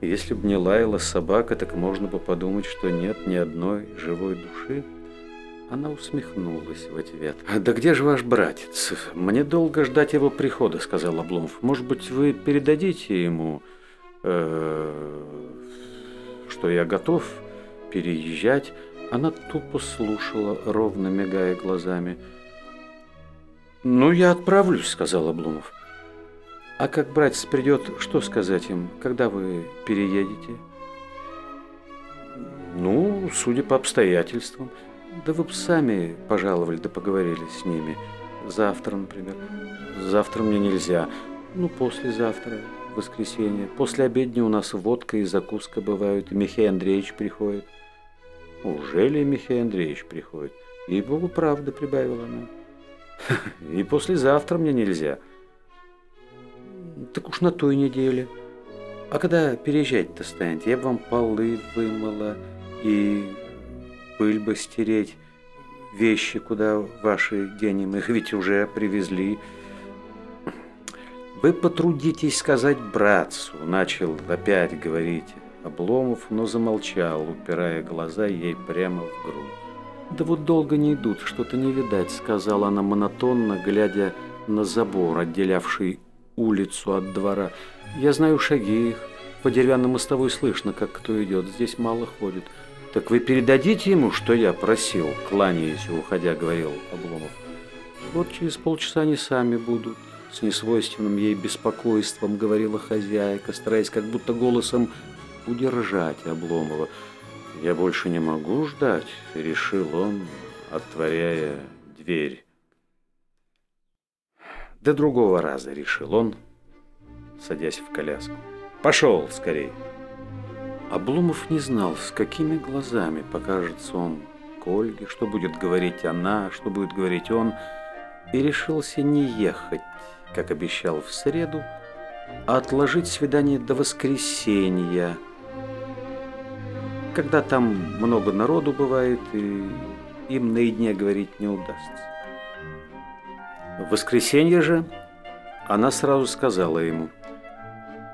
Speaker 1: «Если бы не лаяла собака, так можно бы подумать, что нет ни одной живой души». Она усмехнулась в ответ. «Да где же ваш братец? Мне долго ждать его прихода», — сказал Обломов. «Может быть, вы передадите ему, э, что я готов переезжать?» Она тупо слушала, ровно мигая глазами. «Ну, я отправлюсь», — сказал Обломов. А как братец придет, что сказать им, когда вы переедете? Ну, судя по обстоятельствам. Да вы бы сами пожаловали, да поговорили с ними. Завтра, например. Завтра мне нельзя. Ну, послезавтра, воскресенье. После обедня у нас водка и закуска бывают, и Михей Андреевич приходит. Уже ли Михей Андреевич приходит? И богу правда, прибавила она. И послезавтра мне нельзя. Так уж на той неделе. А когда переезжать-то станет, я бы вам полы вымыла и пыль бы стереть, вещи, куда ваши денем, их ведь уже привезли. Вы потрудитесь сказать братцу, начал опять говорить Обломов, но замолчал, упирая глаза ей прямо в грудь. «Да вот долго не идут, что-то не видать», — сказала она монотонно, глядя на забор, отделявший улицу от двора. Я знаю шаги их. По деревянной мостовой слышно, как кто идет. Здесь мало ходит. Так вы передадите ему, что я просил, кланяясь уходя, говорил Обломов. Вот через полчаса они сами будут. С несвойственным ей беспокойством говорила хозяйка, стараясь как будто голосом удержать Обломова. «Я больше не могу ждать», — решил он, отворяя дверь. До другого раза решил он, садясь в коляску. «Пошел скорей!» Обломов не знал, с какими глазами покажется он к что будет говорить она, что будет говорить он, и решился не ехать, как обещал в среду, а отложить свидание до воскресенья, когда там много народу бывает, и им наедине говорить не удастся. В воскресенье же она сразу сказала ему –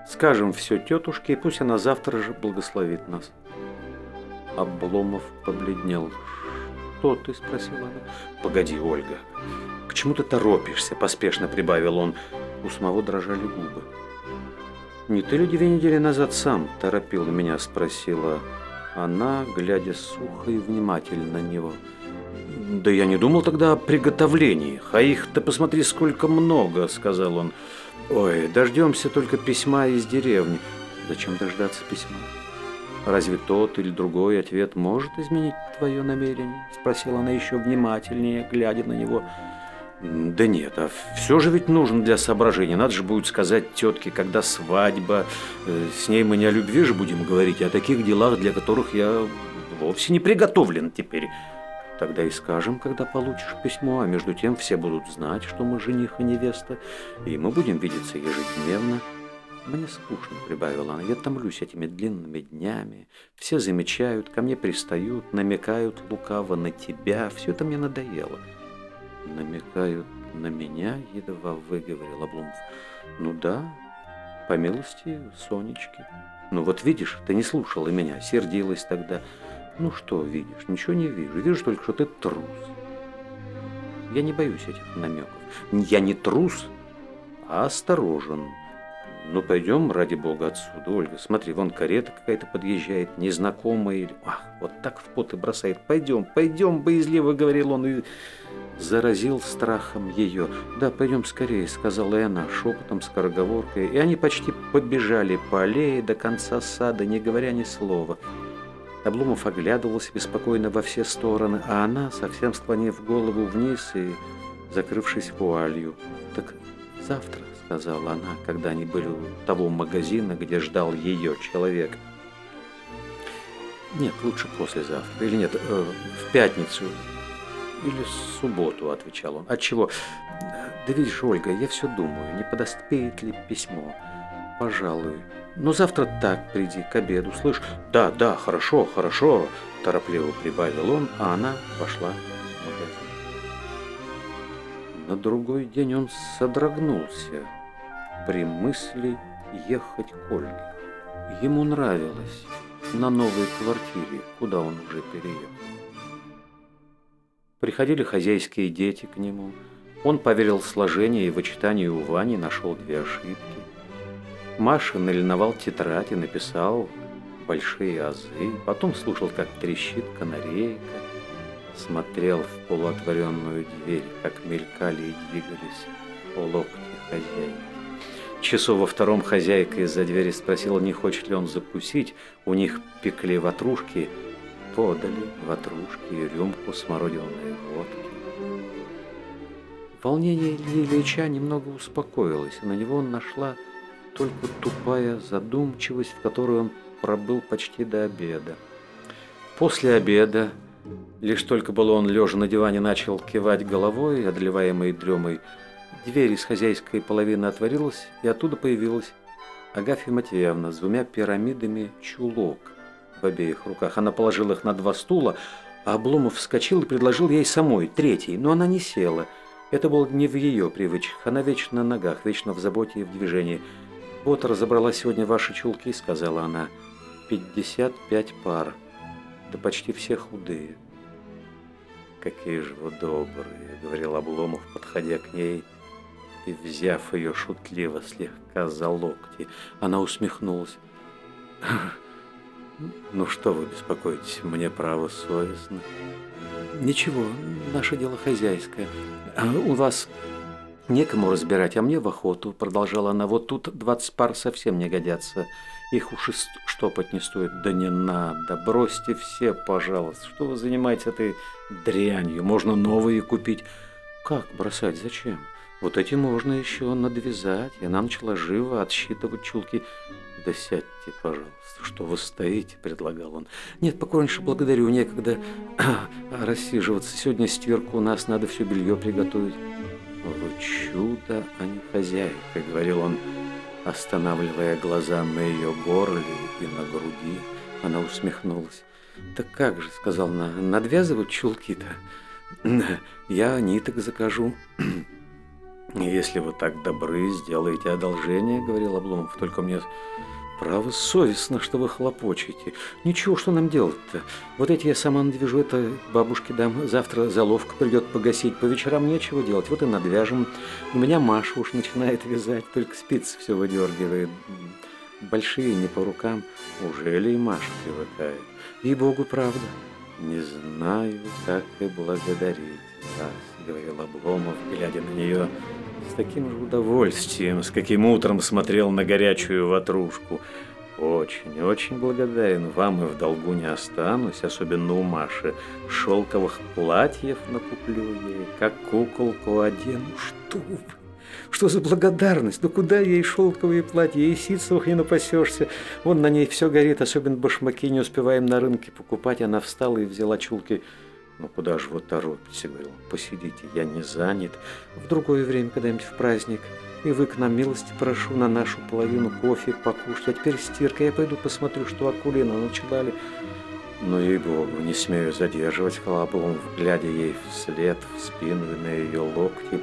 Speaker 1: Скажем все тетушке, и пусть она завтра же благословит нас. Обломов побледнел. «Что ты?» – спросила она. «Погоди, Ольга. К чему ты торопишься?» – поспешно прибавил он. У самого дрожали губы. «Не ты ли две недели назад сам торопил меня?» – спросила она, глядя сухо и внимательно на него. «Да я не думал тогда о приготовлениях, а их-то посмотри, сколько много!» – сказал он. Ой, дождемся только письма из деревни. Зачем дождаться письма? Разве тот или другой ответ может изменить твое намерение? Спросила она еще внимательнее, глядя на него. Да нет, а все же ведь нужно для соображения. Надо же будет сказать тетке, когда свадьба. Э, с ней мы не о любви же будем говорить, а о таких делах, для которых я вовсе не приготовлен теперь. Тогда и скажем, когда получишь письмо, а между тем все будут знать, что мы жених и невеста, и мы будем видеться ежедневно. Мне скучно, прибавила она, я томлюсь этими длинными днями. Все замечают, ко мне пристают, намекают лукаво на тебя. Все это мне надоело. Намекают на меня, едва выговорил Обломов. Ну да, по милости Сонечки. Ну вот видишь, ты не слушала меня, сердилась тогда. Ну что видишь? Ничего не вижу. Вижу только, что ты трус. Я не боюсь этих намеков. Я не трус, а осторожен. Ну, пойдем, ради бога, отсюда, Ольга. Смотри, вон карета какая-то подъезжает, незнакомая. Или... Ах, вот так в пот и бросает. Пойдем, пойдем, боязливо, говорил он, и заразил страхом ее. Да, пойдем скорее, сказала и она, шепотом, скороговоркой. И они почти побежали по аллее до конца сада, не говоря ни слова. Обломов оглядывался беспокойно во все стороны, а она, совсем склонив голову вниз и закрывшись вуалью. «Так завтра», — сказала она, когда они были у того магазина, где ждал ее человек. «Нет, лучше послезавтра. Или нет, э, в пятницу. Или в субботу», — отвечал он. «Отчего? Да видишь, Ольга, я все думаю, не подоспеет ли письмо. Пожалуй». Но завтра так приди к обеду, слышь? Да, да, хорошо, хорошо, торопливо прибавил он, а она пошла в магазин. На другой день он содрогнулся при мысли ехать к Ольге. Ему нравилось на новой квартире, куда он уже переехал. Приходили хозяйские дети к нему. Он поверил в сложение и вычитанию у Вани, нашел две ошибки. Маша налиновал тетрадь и написал большие азы, потом слушал, как трещит канарейка, смотрел в полуотворенную дверь, как мелькали и двигались локти хозяйки. Часу во втором хозяйка из-за двери спросила, не хочет ли он закусить. У них пекли ватрушки, подали ватрушки и рюмку смородиной водки. Волнение Ильи Ильича немного успокоилось, и на него он нашла только тупая задумчивость, в которой он пробыл почти до обеда. После обеда, лишь только было он лежа на диване, начал кивать головой, одолеваемой дремой, дверь из хозяйской половины отворилась, и оттуда появилась Агафья Матвеевна с двумя пирамидами чулок в обеих руках. Она положила их на два стула, а Обломов вскочил и предложил ей самой, третий, но она не села. Это было не в ее привычках, она вечно на ногах, вечно в заботе и в движении – «Вот разобрала сегодня ваши чулки», — сказала она. «Пятьдесят пять пар. Да почти все худые». «Какие же вы добрые», — говорил Обломов, подходя к ней и взяв ее шутливо слегка за локти. Она усмехнулась. Ну что вы беспокоитесь, мне право совестно. Ничего, наше дело хозяйское. А у вас некому разбирать, а мне в охоту, продолжала она. Вот тут 20 пар совсем не годятся. Их уж и штопать не стоит. Да не надо, бросьте все, пожалуйста. Что вы занимаетесь этой дрянью? Можно новые купить. Как бросать? Зачем? Вот эти можно еще надвязать. И она начала живо отсчитывать чулки. Да сядьте, пожалуйста. Что вы стоите, предлагал он. Нет, покорнейше благодарю, некогда рассиживаться. Сегодня стирку у нас, надо все белье приготовить. Вы чудо, а не хозяйка, говорил он, останавливая глаза на ее горле и на груди. Она усмехнулась. «Так как же», — сказал она, — «надвязывать чулки-то? Я ниток закажу». «Если вы так добры, сделайте одолжение», — говорил Обломов. «Только мне право совестно, что вы хлопочете. Ничего, что нам делать-то? Вот эти я сама надвяжу, это бабушке дам. Завтра заловка придет погасить. По вечерам нечего делать, вот и надвяжем. У меня Маша уж начинает вязать, только спицы все выдергивает. Большие не по рукам. Уже ли и Маша привыкает? И богу правда. Не знаю, как и благодарить вас, говорил Обломов, глядя на нее с таким же удовольствием, с каким утром смотрел на горячую ватрушку. Очень, очень благодарен вам и в долгу не останусь, особенно у Маши. Шелковых платьев накуплю ей, как куколку одену. Что? Что за благодарность? Ну куда ей шелковые платья? Ей ситцевых не напасешься. Вон на ней все горит, особенно башмаки не успеваем на рынке покупать. Она встала и взяла чулки «Ну куда же вы торопитесь?» – говорил. «Посидите, я не занят. В другое время, когда-нибудь в праздник. И вы к нам милости прошу на нашу половину кофе покушать. А теперь стирка. Я пойду посмотрю, что Акулина начала ли...» Но ей-богу, не смею задерживать Колобом, глядя ей вслед, в спину и на ее локти.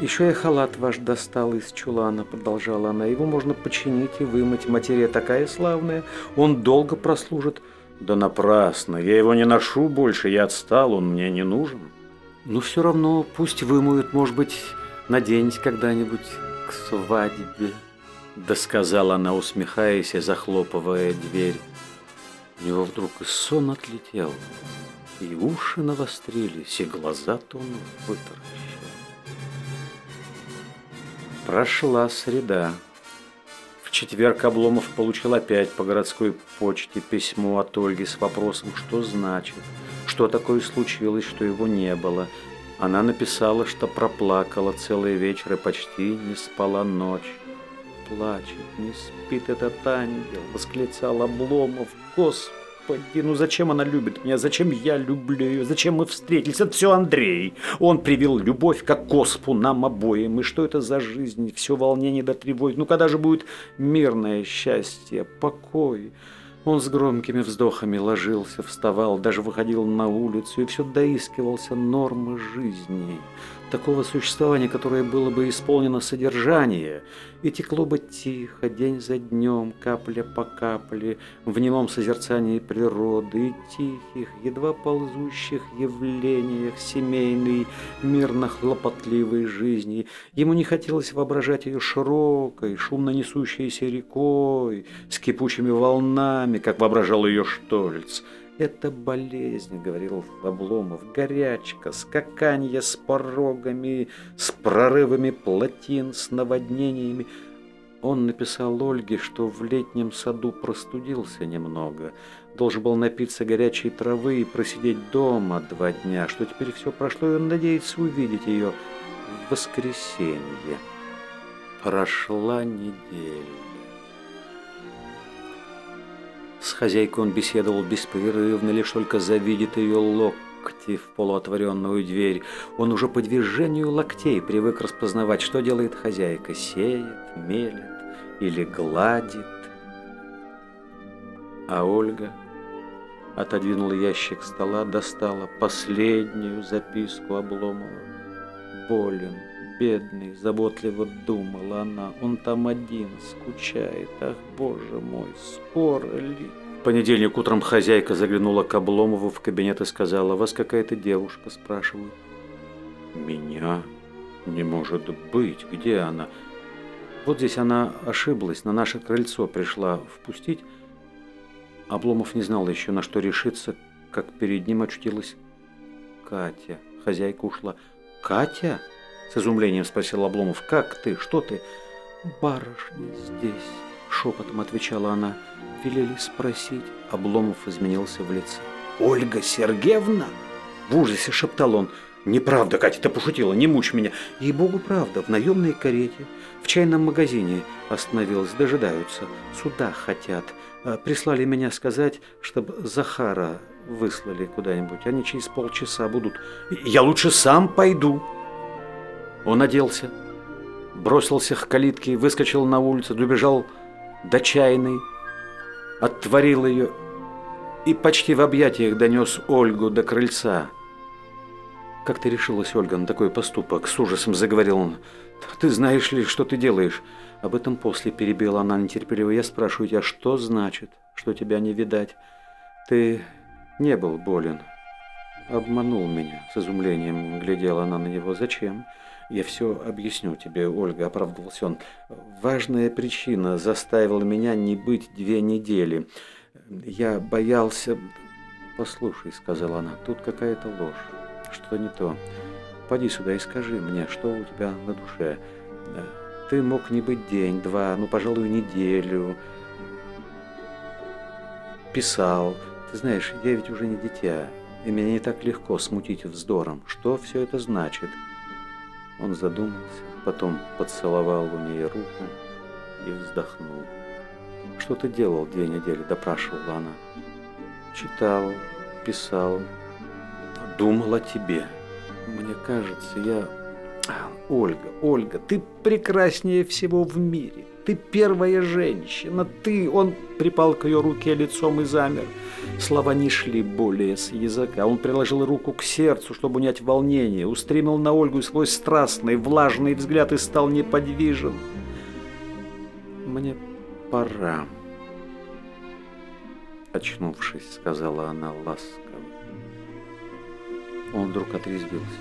Speaker 1: «Еще я халат ваш достал из чулана», — продолжала она. «Его можно починить и вымыть. Материя такая славная, он долго прослужит». Да напрасно, я его не ношу больше, я отстал, он мне не нужен. Ну все равно пусть вымоют, может быть, наденете когда-нибудь к свадьбе. Да сказала она, усмехаясь и захлопывая дверь. У него вдруг и сон отлетел, и уши навострились, и глаза-то он вытаращил. Прошла среда четверг Обломов получил опять по городской почте письмо от Ольги с вопросом, что значит, что такое случилось, что его не было. Она написала, что проплакала целый вечер и почти не спала ночь. «Плачет, не спит этот ангел!» — восклицал Обломов. «Господи!» Господи, ну зачем она любит меня? Зачем я люблю ее? Зачем мы встретились? Это все Андрей. Он привил любовь как коспу нам обоим. И что это за жизнь? Все волнение до тревоги. Ну когда же будет мирное счастье, покой? Он с громкими вздохами ложился, вставал, даже выходил на улицу и все доискивался нормы жизни такого существования, которое было бы исполнено содержание, и текло бы тихо, день за днем, капля по капле, в немом созерцании природы и тихих, едва ползущих явлениях семейной, мирно-хлопотливой жизни. Ему не хотелось воображать ее широкой, шумно несущейся рекой, с кипучими волнами, как воображал ее Штольц. Это болезнь, говорил Обломов, горячка, скаканье с порогами, с прорывами плотин, с наводнениями. Он написал Ольге, что в летнем саду простудился немного, должен был напиться горячей травы и просидеть дома два дня, что теперь все прошло, и он надеется увидеть ее в воскресенье. Прошла неделя. С хозяйкой он беседовал беспрерывно, лишь только завидит ее локти в полуотворенную дверь. Он уже по движению локтей привык распознавать, что делает хозяйка. Сеет, мелет или гладит. А Ольга отодвинула ящик стола, достала последнюю записку Обломова. Болен, бедный, заботливо думала она. Он там один, скучает. Ах, боже мой, скоро ли? В понедельник утром хозяйка заглянула к Обломову в кабинет и сказала, «Вас какая-то девушка?» – спрашивают. «Меня? Не может быть. Где она?» Вот здесь она ошиблась, на наше крыльцо пришла впустить. Обломов не знал еще, на что решиться, как перед ним очутилась Катя. Хозяйка ушла. «Катя?» – с изумлением спросил Обломов. «Как ты? Что ты?» «Барышня здесь», – шепотом отвечала она. «Велели спросить». Обломов изменился в лице. «Ольга Сергеевна?» В ужасе шептал он. «Неправда, Катя, ты пошутила, не мучь меня!» «Ей-богу, правда, в наемной карете, в чайном магазине остановилась, дожидаются, сюда хотят. А, прислали меня сказать, чтобы Захара выслали куда-нибудь. Они через полчаса будут. Я лучше сам пойду!» Он оделся, бросился к калитке, выскочил на улицу, добежал до чайной, отворил ее и почти в объятиях донес Ольгу до крыльца. «Как ты решилась, Ольга, на такой поступок?» С ужасом заговорил он. «Ты знаешь ли, что ты делаешь?» Об этом после перебила она нетерпеливо. «Я спрашиваю тебя, что значит, что тебя не видать? Ты не был болен?» «Обманул меня», — с изумлением глядела она на него. «Зачем?» «Я все объясню тебе, Ольга», — оправдывался он. «Важная причина заставила меня не быть две недели. Я боялся...» «Послушай», — сказала она, — «тут какая-то ложь что-то не то. Поди сюда и скажи мне, что у тебя на душе. Ты мог не быть день, два, ну, пожалуй, неделю. Писал. Ты знаешь, я ведь уже не дитя, и меня не так легко смутить вздором. Что все это значит? Он задумался, потом поцеловал у нее руку и вздохнул. «Что ты делал две недели?» – допрашивала она. «Читал, писал, думал о тебе. Мне кажется, я... Ольга, Ольга, ты прекраснее всего в мире. Ты первая женщина. Ты... Он припал к ее руке лицом и замер. Слова не шли более с языка. Он приложил руку к сердцу, чтобы унять волнение. Устремил на Ольгу свой страстный, влажный взгляд и стал неподвижен. «Мне пора», — очнувшись, сказала она ласково. Он вдруг отрезвился.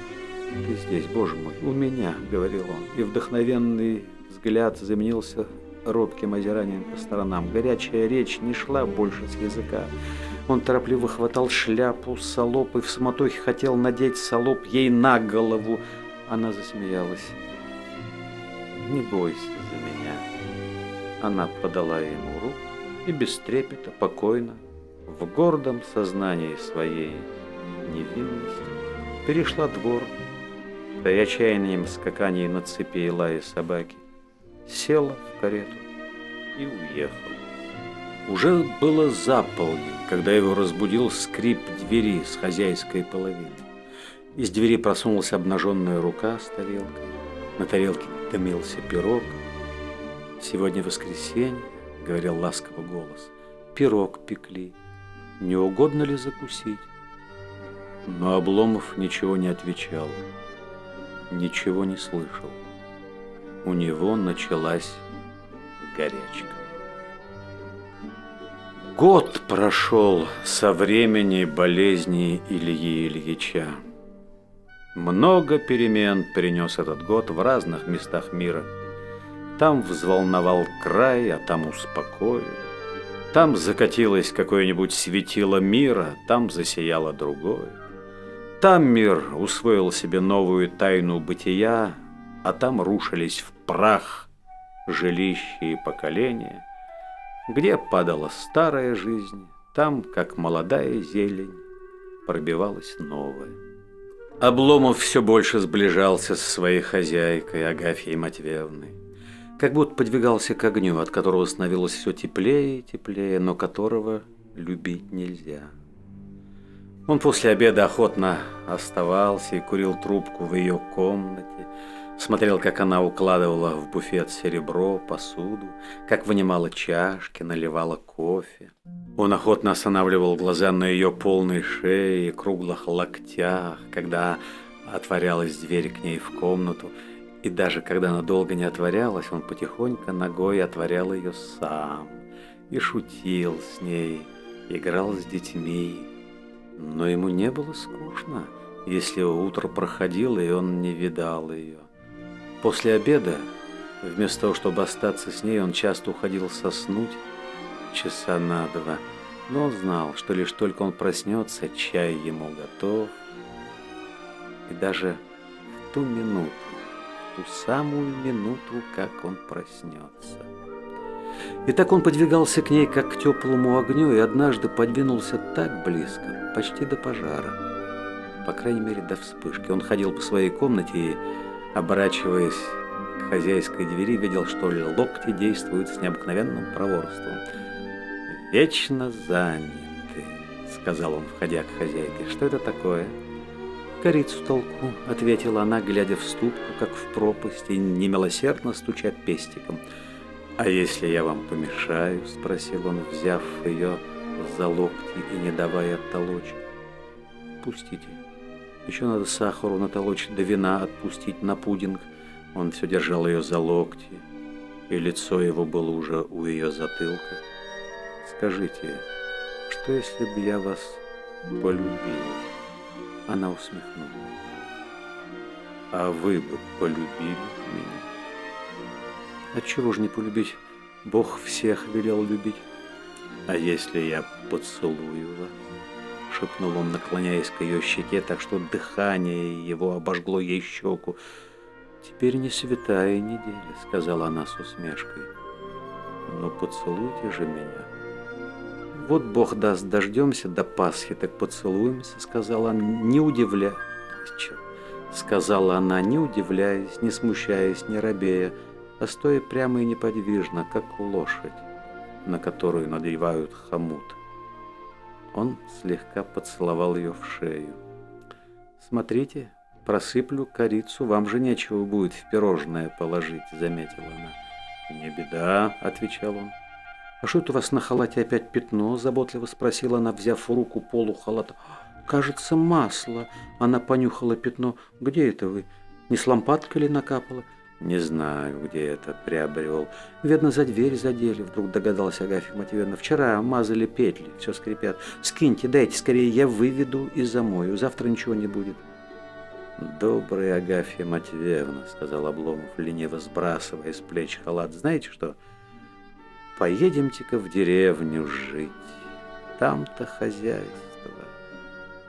Speaker 1: «Ты здесь, Боже мой, у меня», — говорил он, и вдохновенный взгляд заменился робким озиранием по сторонам. Горячая речь не шла больше с языка. Он торопливо хватал шляпу, салоп и в суматохе хотел надеть салоп ей на голову. Она засмеялась. «Не бойся за меня». Она подала ему руку и без трепета, покойно, в гордом сознании своей невинности перешла двор, да и отчаянием скаканий на цепи и лая собаки, села в карету и уехала. Уже было заполнен, когда его разбудил скрип двери с хозяйской половины. Из двери просунулась обнаженная рука с тарелкой. На тарелке дымился пирог. «Сегодня воскресенье», — говорил ласково голос, — «пирог пекли. Не угодно ли закусить?» Но Обломов ничего не отвечал, ничего не слышал. У него началась горячка. Год прошел со времени болезни Ильи Ильича. Много перемен принес этот год в разных местах мира. Там взволновал край, а там успокоил. Там закатилось какое-нибудь светило мира, там засияло другое. Там мир усвоил себе новую тайну бытия, а там рушились в прах жилища и поколения. Где падала старая жизнь, там, как молодая зелень, пробивалась новая. Обломов все больше сближался со своей хозяйкой Агафьей Матвеевной. Как будто подвигался к огню, от которого становилось все теплее и теплее, но которого любить нельзя. Он после обеда охотно оставался и курил трубку в ее комнате, смотрел, как она укладывала в буфет серебро, посуду, как вынимала чашки, наливала кофе. Он охотно останавливал глаза на ее полной шее и круглых локтях, когда отворялась дверь к ней в комнату, и даже когда она долго не отворялась, он потихоньку ногой отворял ее сам и шутил с ней, играл с детьми, но ему не было скучно, если утро проходило, и он не видал ее. После обеда, вместо того, чтобы остаться с ней, он часто уходил соснуть часа на два. Но он знал, что лишь только он проснется, чай ему готов. И даже в ту минуту, в ту самую минуту, как он проснется. И так он подвигался к ней, как к теплому огню, и однажды подвинулся так близко, почти до пожара. По крайней мере, до вспышки. Он ходил по своей комнате и, оборачиваясь к хозяйской двери, видел, что локти действуют с необыкновенным проворством. «Вечно заняты», — сказал он, входя к хозяйке. «Что это такое?» «Корицу толку», — ответила она, глядя в ступку, как в пропасть, и немилосердно стуча пестиком — «А если я вам помешаю?» – спросил он, взяв ее за локти и не давая оттолочь. «Пустите. Еще надо сахару натолочь, да вина отпустить на пудинг». Он все держал ее за локти, и лицо его было уже у ее затылка. «Скажите, что если бы я вас полюбил?» Она усмехнулась. «А вы бы полюбили меня?» Отчего же не полюбить? Бог всех велел любить. А если я поцелую вас? Шепнул он, наклоняясь к ее щеке, так что дыхание его обожгло ей щеку. «Теперь не святая неделя», — сказала она с усмешкой. «Но поцелуйте же меня». «Вот Бог даст, дождемся до Пасхи, так поцелуемся», — сказала она, не удивляясь. Сказала она, не удивляясь, не смущаясь, не робея а стоя прямо и неподвижно, как лошадь, на которую надевают хомут. Он слегка поцеловал ее в шею. «Смотрите, просыплю корицу, вам же нечего будет в пирожное положить», — заметила она. «Не беда», — отвечал он. «А что это у вас на халате опять пятно?» – заботливо спросила она, взяв в руку полу халата. «Кажется, масло». Она понюхала пятно. «Где это вы? Не с лампадкой ли накапало?» Не знаю, где это приобрел. Видно, за дверь задели, вдруг догадался Агафья Матвеевна. Вчера мазали петли, все скрипят. Скиньте, дайте скорее, я выведу и замою. Завтра ничего не будет. Добрая Агафья Матвеевна, сказал Обломов, лениво сбрасывая с плеч халат. Знаете что? Поедемте-ка в деревню жить. Там-то хозяйство.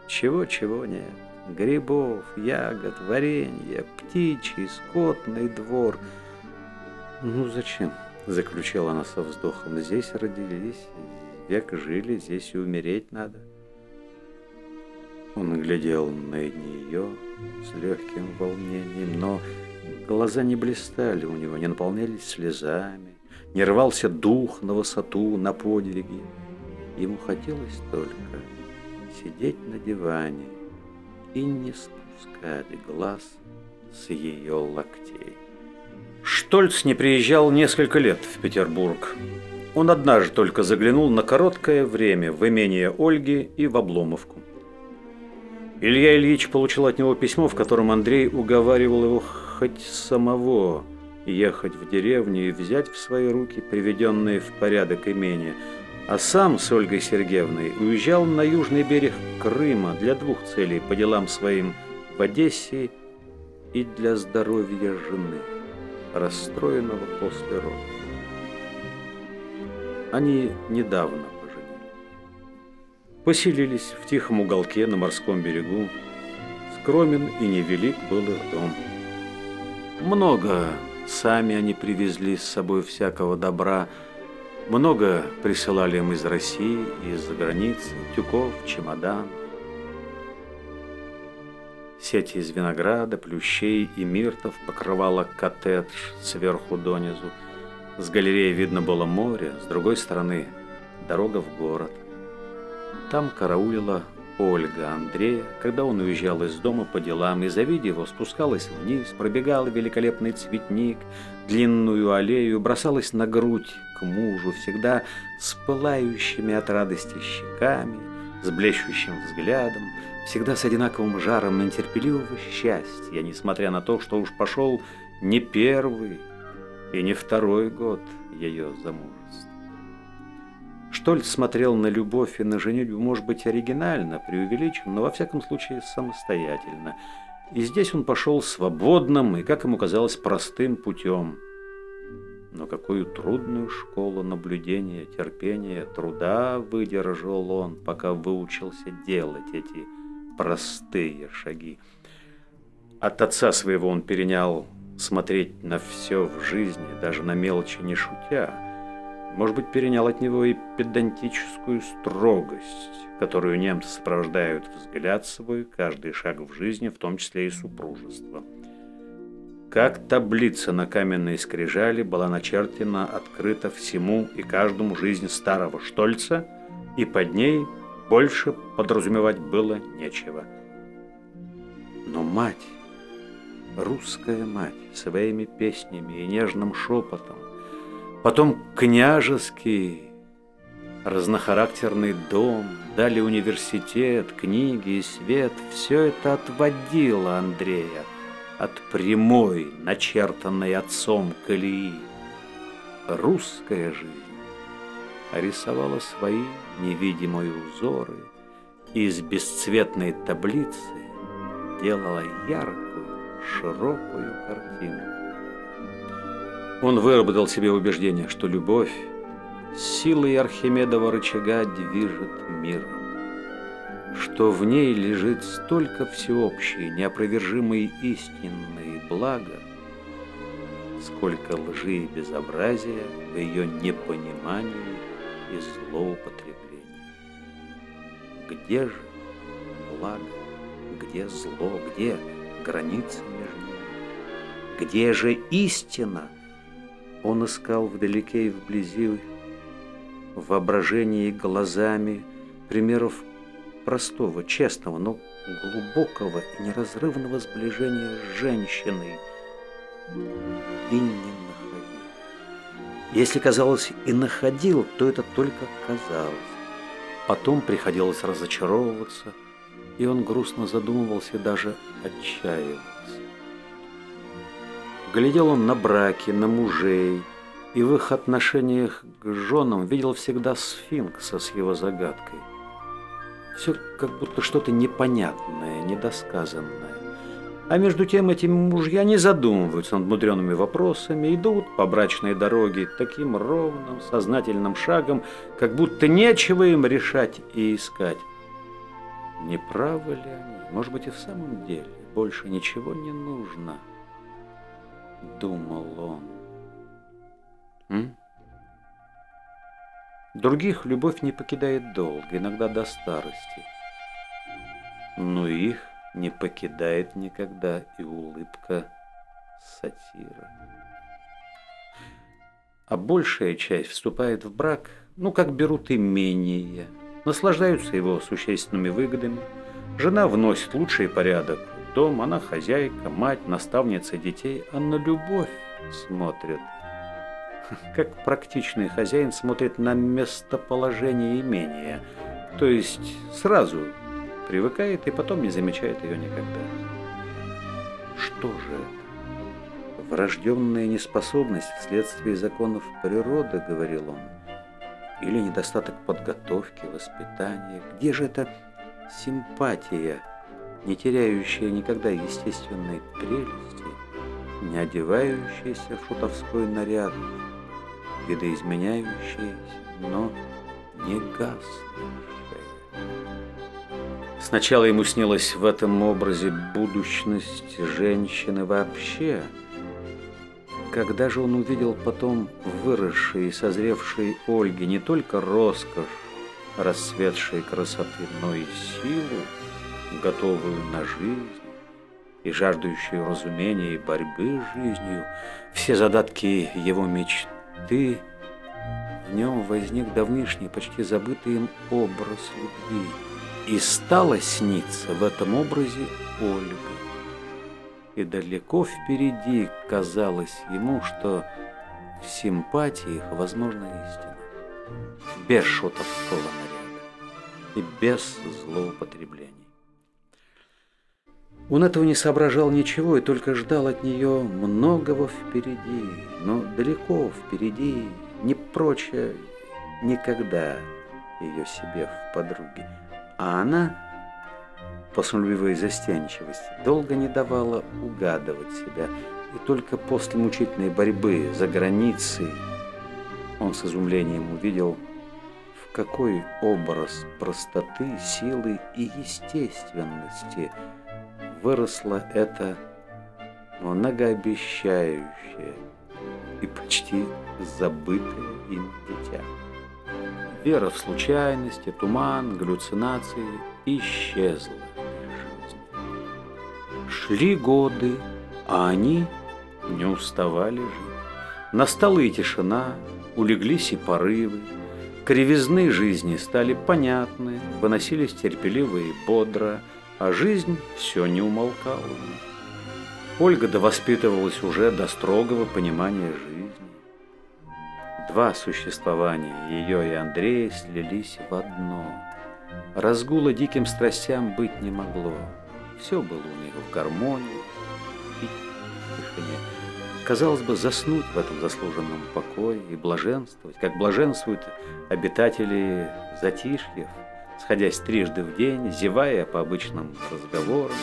Speaker 1: Чего-чего нет грибов, ягод, варенья, птичий, скотный двор. Ну зачем? Заключила она со вздохом. Здесь родились, век жили, здесь и умереть надо. Он глядел на нее с легким волнением, но глаза не блистали у него, не наполнялись слезами, не рвался дух на высоту, на подвиги. Ему хотелось только сидеть на диване и не спускать глаз с ее локтей. Штольц не приезжал несколько лет в Петербург. Он однажды только заглянул на короткое время в имение Ольги и в Обломовку. Илья Ильич получил от него письмо, в котором Андрей уговаривал его хоть самого ехать в деревню и взять в свои руки приведенные в порядок имения – а сам с Ольгой Сергеевной уезжал на южный берег Крыма для двух целей – по делам своим в Одессе и для здоровья жены, расстроенного после родов. Они недавно поженили. Поселились в тихом уголке на морском берегу. Скромен и невелик был их дом. Много сами они привезли с собой всякого добра – много присылали им из России из-за границы, тюков, чемодан. Сеть из винограда, плющей и миртов покрывала коттедж сверху донизу. С галереи видно было море, с другой стороны дорога в город. Там караулила Ольга Андрея, когда он уезжал из дома по делам, и, завидя его, спускалась вниз, пробегала великолепный цветник, длинную аллею, бросалась на грудь к мужу, всегда с пылающими от радости щеками, с блещущим взглядом, всегда с одинаковым жаром нетерпеливого счастья, несмотря на то, что уж пошел не первый и не второй год ее замужества. Штольц смотрел на любовь и на женитьбу, может быть, оригинально, преувеличенно, но во всяком случае самостоятельно. И здесь он пошел свободным и, как ему казалось, простым путем. Но какую трудную школу наблюдения, терпения, труда выдержал он, пока выучился делать эти простые шаги. От отца своего он перенял смотреть на все в жизни, даже на мелочи не шутя. Может быть, перенял от него и педантическую строгость, которую немцы сопровождают взгляд свой, каждый шаг в жизни, в том числе и супружество. Как таблица на каменной скрижали была начертана открыто всему и каждому жизнь старого Штольца, и под ней больше подразумевать было нечего. Но мать русская мать своими песнями и нежным шепотом, потом княжеский разнохарактерный дом, далее университет, книги и свет – все это отводило Андрея от прямой, начертанной отцом колеи. Русская жизнь рисовала свои невидимые узоры из бесцветной таблицы делала яркую, широкую картину. Он выработал себе убеждение, что любовь силой Архимедова рычага движет миром, что в ней лежит столько всеобщей, неопровержимой истинной блага, сколько лжи и безобразия в ее непонимании и злоупотреблении. Где же благо, где зло, где границы между ними. Где же истина? Он искал вдалеке и вблизи, в воображении глазами примеров простого, честного, но глубокого и неразрывного сближения с женщиной и не находил. Если казалось и находил, то это только казалось. Потом приходилось разочаровываться – и он грустно задумывался и даже отчаивался. Глядел он на браки, на мужей, и в их отношениях к женам видел всегда сфинкса с его загадкой. Все как будто что-то непонятное, недосказанное. А между тем эти мужья не задумываются над мудреными вопросами, идут по брачной дороге таким ровным, сознательным шагом, как будто нечего им решать и искать. Не правы ли они? Может быть, и в самом деле больше ничего не нужно, думал он. М? Других любовь не покидает долго, иногда до старости. Но их не покидает никогда и улыбка сатира. А большая часть вступает в брак, ну, как берут имение – наслаждаются его существенными выгодами. Жена вносит лучший порядок в дом, она хозяйка, мать, наставница детей, а на любовь смотрит. Как практичный хозяин смотрит на местоположение имения, то есть сразу привыкает и потом не замечает ее никогда. Что же это? Врожденная неспособность вследствие законов природы, говорил он или недостаток подготовки, воспитания? Где же эта симпатия, не теряющая никогда естественной прелести, не одевающаяся в шутовской наряд, видоизменяющаяся, но не гаснущая? Сначала ему снилась в этом образе будущность женщины вообще – когда же он увидел потом выросшей и созревшей Ольге не только роскошь расцветшей красоты, но и силу, готовую на жизнь и жаждущую разумения и борьбы с жизнью, все задатки его мечты, в нем возник давнишний, почти забытый им образ любви, и стало сниться в этом образе Ольга. И далеко впереди казалось ему, что в симпатиях возможна истина, без шутовского наряда и без злоупотреблений. Он этого не соображал ничего и только ждал от нее многого впереди, но далеко впереди, не прочее никогда ее себе в подруге. А она по самолюбивой застенчивости, долго не давала угадывать себя И только после мучительной борьбы за границей он с изумлением увидел, в какой образ простоты, силы и естественности выросла эта многообещающая и почти забытое им дитя. Вера в случайности, туман, галлюцинации исчезла. Шли годы, а они не уставали жить. Настала и тишина, улеглись и порывы, кривизны жизни стали понятны, выносились терпеливо и бодро, а жизнь все не умолкала. Ольга довоспитывалась уже до строгого понимания жизни. Два существования, ее и Андрея, слились в одно. Разгула диким страстям быть не могло. Все было у них в гармонии и тишине. Казалось бы, заснуть в этом заслуженном покое и блаженствовать, как блаженствуют обитатели затишьев, сходясь трижды в день, зевая по обычным разговорам,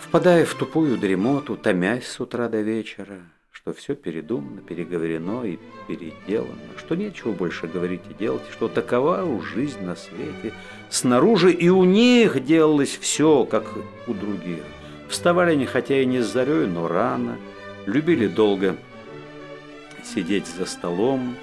Speaker 1: Впадая в тупую дремоту, томясь с утра до вечера, что все передумано, переговорено и переделано, что нечего больше говорить и делать, что такова уж жизнь на свете. Снаружи и у них делалось все, как у других. Вставали они, хотя и не с зарей, но рано, любили долго сидеть за столом,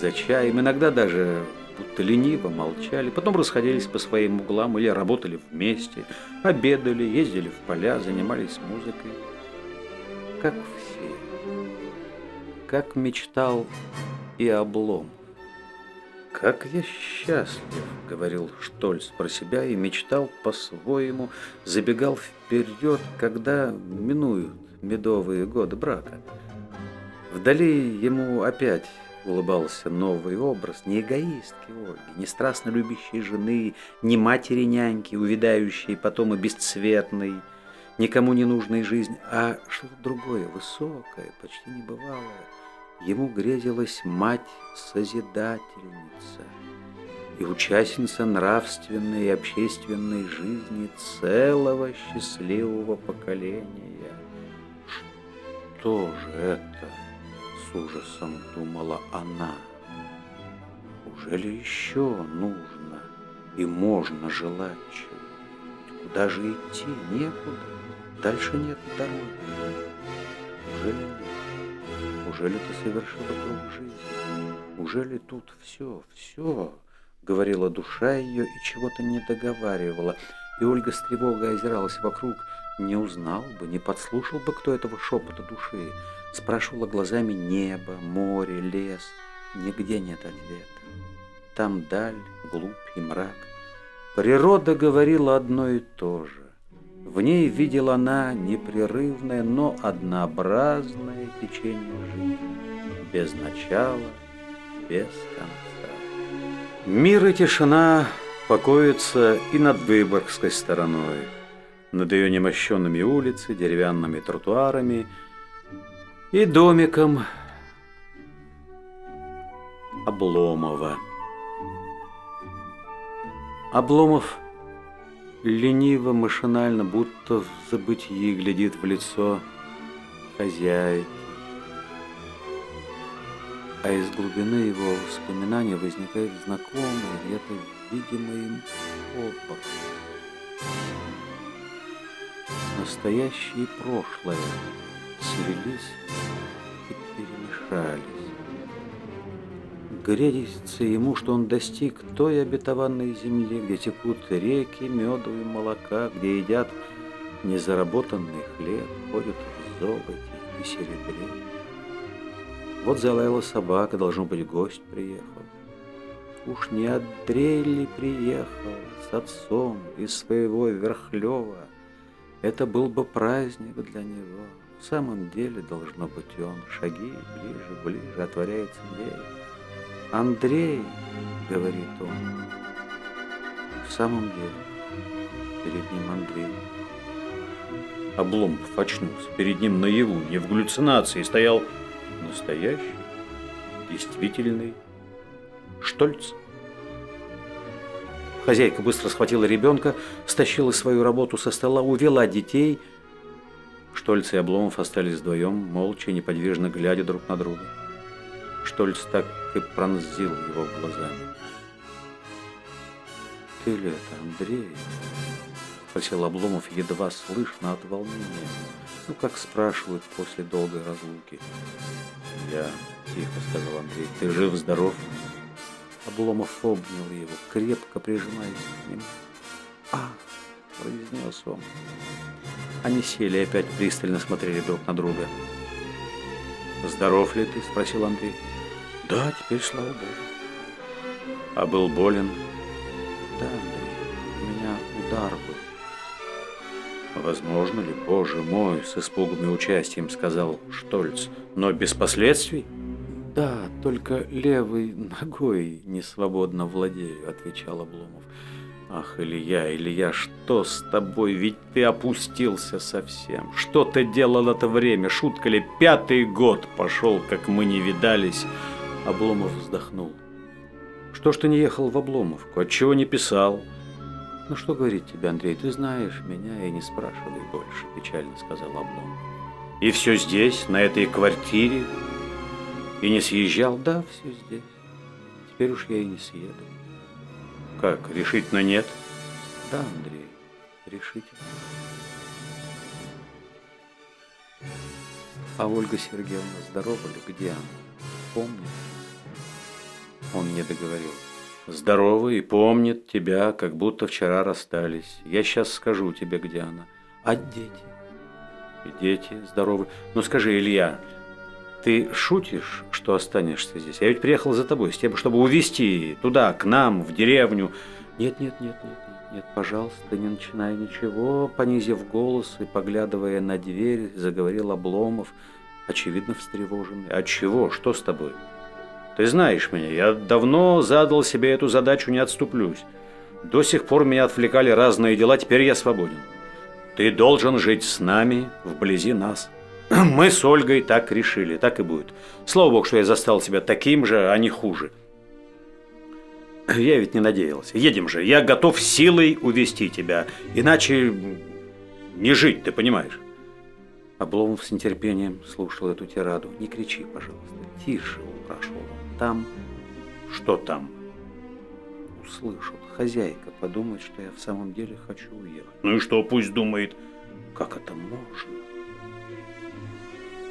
Speaker 1: за чаем, иногда даже будто лениво молчали, потом расходились по своим углам или работали вместе, обедали, ездили в поля, занимались музыкой. Как все. Как мечтал и облом. «Как я счастлив!» — говорил Штольц про себя и мечтал по-своему, забегал вперед, когда минуют медовые годы брака. Вдали ему опять улыбался новый образ не эгоистки Ольги, не страстно любящей жены, не матери-няньки, увядающей потом и бесцветной, никому не нужной жизнь, а что-то другое, высокое, почти небывалое. Ему грезилась мать-созидательница и участница нравственной и общественной жизни целого счастливого поколения. Что же это? С ужасом думала она. Уже ли еще нужно и можно желать чего Куда же идти? Некуда. Дальше нет дороги. Уже ли Уже ли ты совершила круг жизни? Уже ли тут все, все? Говорила душа ее и чего-то не договаривала. И Ольга с тревогой озиралась вокруг, не узнал бы, не подслушал бы кто этого шепота души. Спрашивала глазами небо, море, лес. Нигде нет ответа. Там даль, глубь и мрак. Природа говорила одно и то же. В ней видела она непрерывное, но однообразное течение жизни, без начала, без конца. Мир и тишина покоятся и над Выборгской стороной, над ее немощенными улицами, деревянными тротуарами – и домиком Обломова. Обломов лениво, машинально, будто в забытии глядит в лицо хозяйки. А из глубины его воспоминания возникает знакомый, где-то видимый им образ. Настоящее и прошлое слились и перемешались. Грезится ему, что он достиг той обетованной земли, где текут реки меду и молока, где едят незаработанный хлеб, ходят в золоте и серебре. Вот залаяла собака, должно быть, гость приехал. Уж не Андрей ли приехал с отцом из своего Верхлева? Это был бы праздник для него. В самом деле должно быть он. Шаги ближе, ближе, отворяется дверь. «Андрей!» — говорит он. В самом деле, перед ним Андрей. Обломов очнулся. Перед ним наяву, не в галлюцинации, стоял настоящий, действительный Штольц. Хозяйка быстро схватила ребенка, стащила свою работу со стола, увела детей — Штольц и Обломов остались вдвоем, молча и неподвижно глядя друг на друга. Штольц так и пронзил его глазами. «Ты ли это, Андрей?» – спросил Обломов едва слышно от волнения. Ну, как спрашивают после долгой разлуки. «Я», – тихо сказал Андрей, – «ты жив-здоров?» Обломов обнял его, крепко прижимаясь к нему. «Ах!» – произнес он. Они сели и опять пристально смотрели друг на друга. «Здоров ли ты?» – спросил Андрей. «Да, теперь слава Богу». «А был болен?» «Да, Андрей, у меня удар был». «Возможно ли, Боже мой, с испугом и участием, — сказал Штольц, — но без последствий?» «Да, только левой ногой не свободно владею», — отвечал Обломов. «Ах, Илья, Илья, что с тобой? Ведь ты опустился совсем. Что ты делал это время? Шутка ли? Пятый год пошел, как мы не видались». Обломов вздохнул. «Что ж ты не ехал в Обломовку? Отчего не писал?» «Ну что говорить тебе, Андрей, ты знаешь меня и не спрашивай больше», – печально сказал Обломов. «И все здесь, на этой квартире?» И не съезжал? Да, все здесь. Теперь уж я и не съеду. Как, решительно нет? Да, Андрей, решительно. А Ольга Сергеевна здорова ли? Где она? Помнит? Он не договорил. Здорова и помнит тебя, как будто вчера расстались. Я сейчас скажу тебе, где она. А дети? И дети здоровы. Ну скажи, Илья, ты шутишь, что останешься здесь? Я ведь приехал за тобой, с тем, чтобы увезти туда, к нам, в деревню. Нет, нет, нет, нет, нет, нет, пожалуйста, не начинай ничего. Понизив голос и поглядывая на дверь, заговорил Обломов, очевидно встревоженный. От чего? Что с тобой? Ты знаешь меня, я давно задал себе эту задачу, не отступлюсь. До сих пор меня отвлекали разные дела, теперь я свободен. Ты должен жить с нами, вблизи нас. Мы с Ольгой так решили, так и будет. Слава богу, что я застал себя таким же, а не хуже. Я ведь не надеялся. Едем же. Я готов силой увести тебя. Иначе не жить, ты понимаешь? Обломов с нетерпением слушал эту тираду. Не кричи, пожалуйста. Тише, упрашивал он. Там... Что там? Услышал. Хозяйка подумает, что я в самом деле хочу уехать. Ну и что, пусть думает. Как это можно?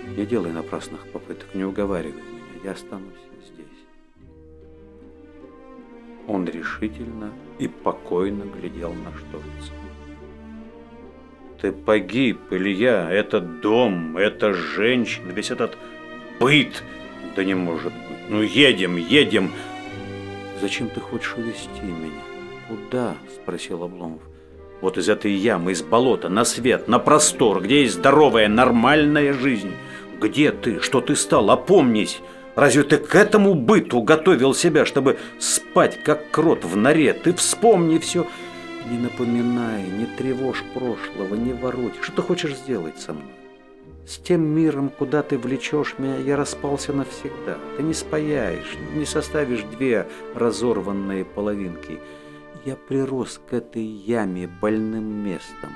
Speaker 1: Не делай напрасных попыток, не уговаривай меня, я останусь здесь. Он решительно и покойно глядел на Штольца. Ты погиб, Илья, этот дом, эта женщина, весь этот быт. Да не может быть. Ну едем, едем. Зачем ты хочешь увезти меня? Куда? Спросил Обломов. Вот из этой ямы, из болота, на свет, на простор, где есть здоровая, нормальная жизнь. Где ты? Что ты стал? Опомнись! Разве ты к этому быту готовил себя, чтобы спать, как крот в норе? Ты вспомни все. Не напоминай, не тревожь прошлого, не вороть. Что ты хочешь сделать со мной? С тем миром, куда ты влечешь меня, я распался навсегда. Ты не спаяешь, не составишь две разорванные половинки. Я прирос к этой яме больным местом.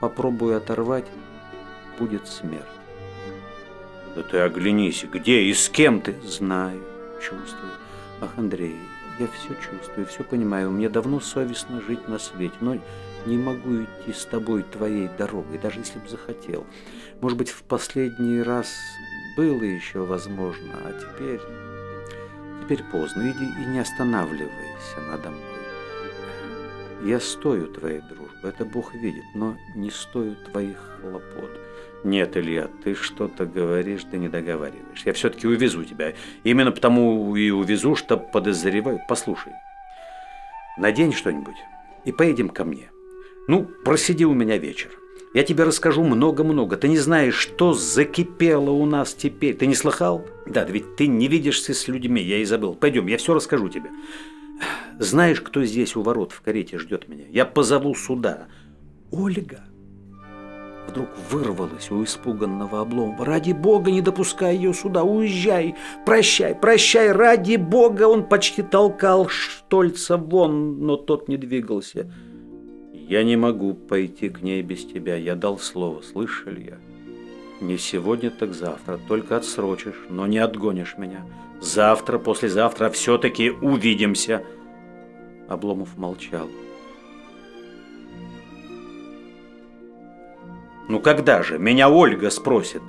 Speaker 1: Попробую оторвать, будет смерть. Да ты оглянись, где и с кем ты? Знаю, чувствую. Ах, Андрей, я все чувствую, все понимаю. Мне давно совестно жить на свете, но не могу идти с тобой твоей дорогой, даже если бы захотел. Может быть, в последний раз было еще возможно, а теперь... Теперь поздно. Иди и не останавливайся надо мной. Я стою твоей дружбы, это Бог видит, но не стою твоих хлопот. Нет, Илья, ты что-то говоришь, да не договариваешь. Я все-таки увезу тебя. Именно потому и увезу, что подозреваю. Послушай, надень что-нибудь и поедем ко мне. Ну, просиди у меня вечер. Я тебе расскажу много-много. Ты не знаешь, что закипело у нас теперь. Ты не слыхал? Да, ведь ты не видишься с людьми, я и забыл. Пойдем, я все расскажу тебе. Знаешь, кто здесь у ворот в карете ждет меня? Я позову сюда. Ольга вдруг вырвалось у испуганного облома. «Ради Бога, не допускай ее сюда! Уезжай! Прощай, прощай! Ради Бога!» Он почти толкал Штольца вон, но тот не двигался. Я не могу пойти к ней без тебя. Я дал слово, слышал я? Не сегодня, так завтра. Только отсрочишь, но не отгонишь меня. Завтра, послезавтра все-таки увидимся. Обломов молчал. Ну когда же? Меня Ольга спросит.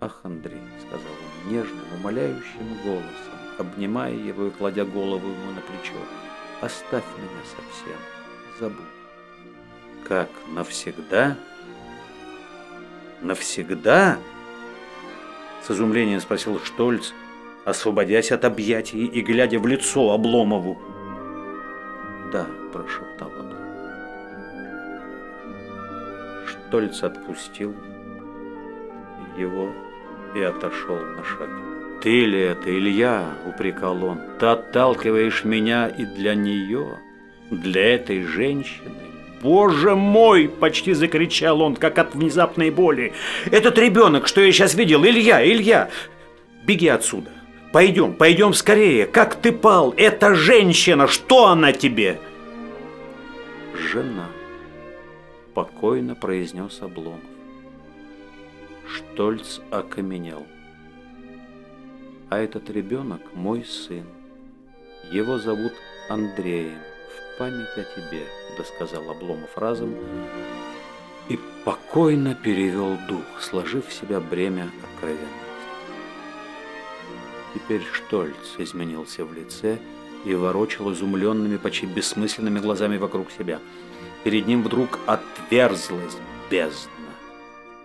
Speaker 1: Ах, Андрей, сказал он нежным, умоляющим голосом, обнимая его и кладя голову ему на плечо. Оставь меня совсем, забудь. Как, навсегда? Навсегда? С изумлением спросил Штольц, освободясь от объятий и глядя в лицо Обломову. Да, прошептал он. Штольц отпустил его и отошел на шаг. «Ты ли это, Илья?» – упрекал он. «Ты отталкиваешь меня и для нее, для этой женщины». «Боже мой!» – почти закричал он, как от внезапной боли. «Этот ребенок, что я сейчас видел, Илья, Илья! Беги отсюда! Пойдем, пойдем скорее! Как ты пал? Эта женщина, что она тебе?» «Жена», – спокойно произнес Обломов. Штольц окаменел. А этот ребенок мой сын. Его зовут Андреем. В память о тебе, досказал Обломов разом и покойно перевел дух, сложив в себя бремя откровенности. Теперь Штольц изменился в лице и ворочал изумленными, почти бессмысленными глазами вокруг себя. Перед ним вдруг отверзлась бездна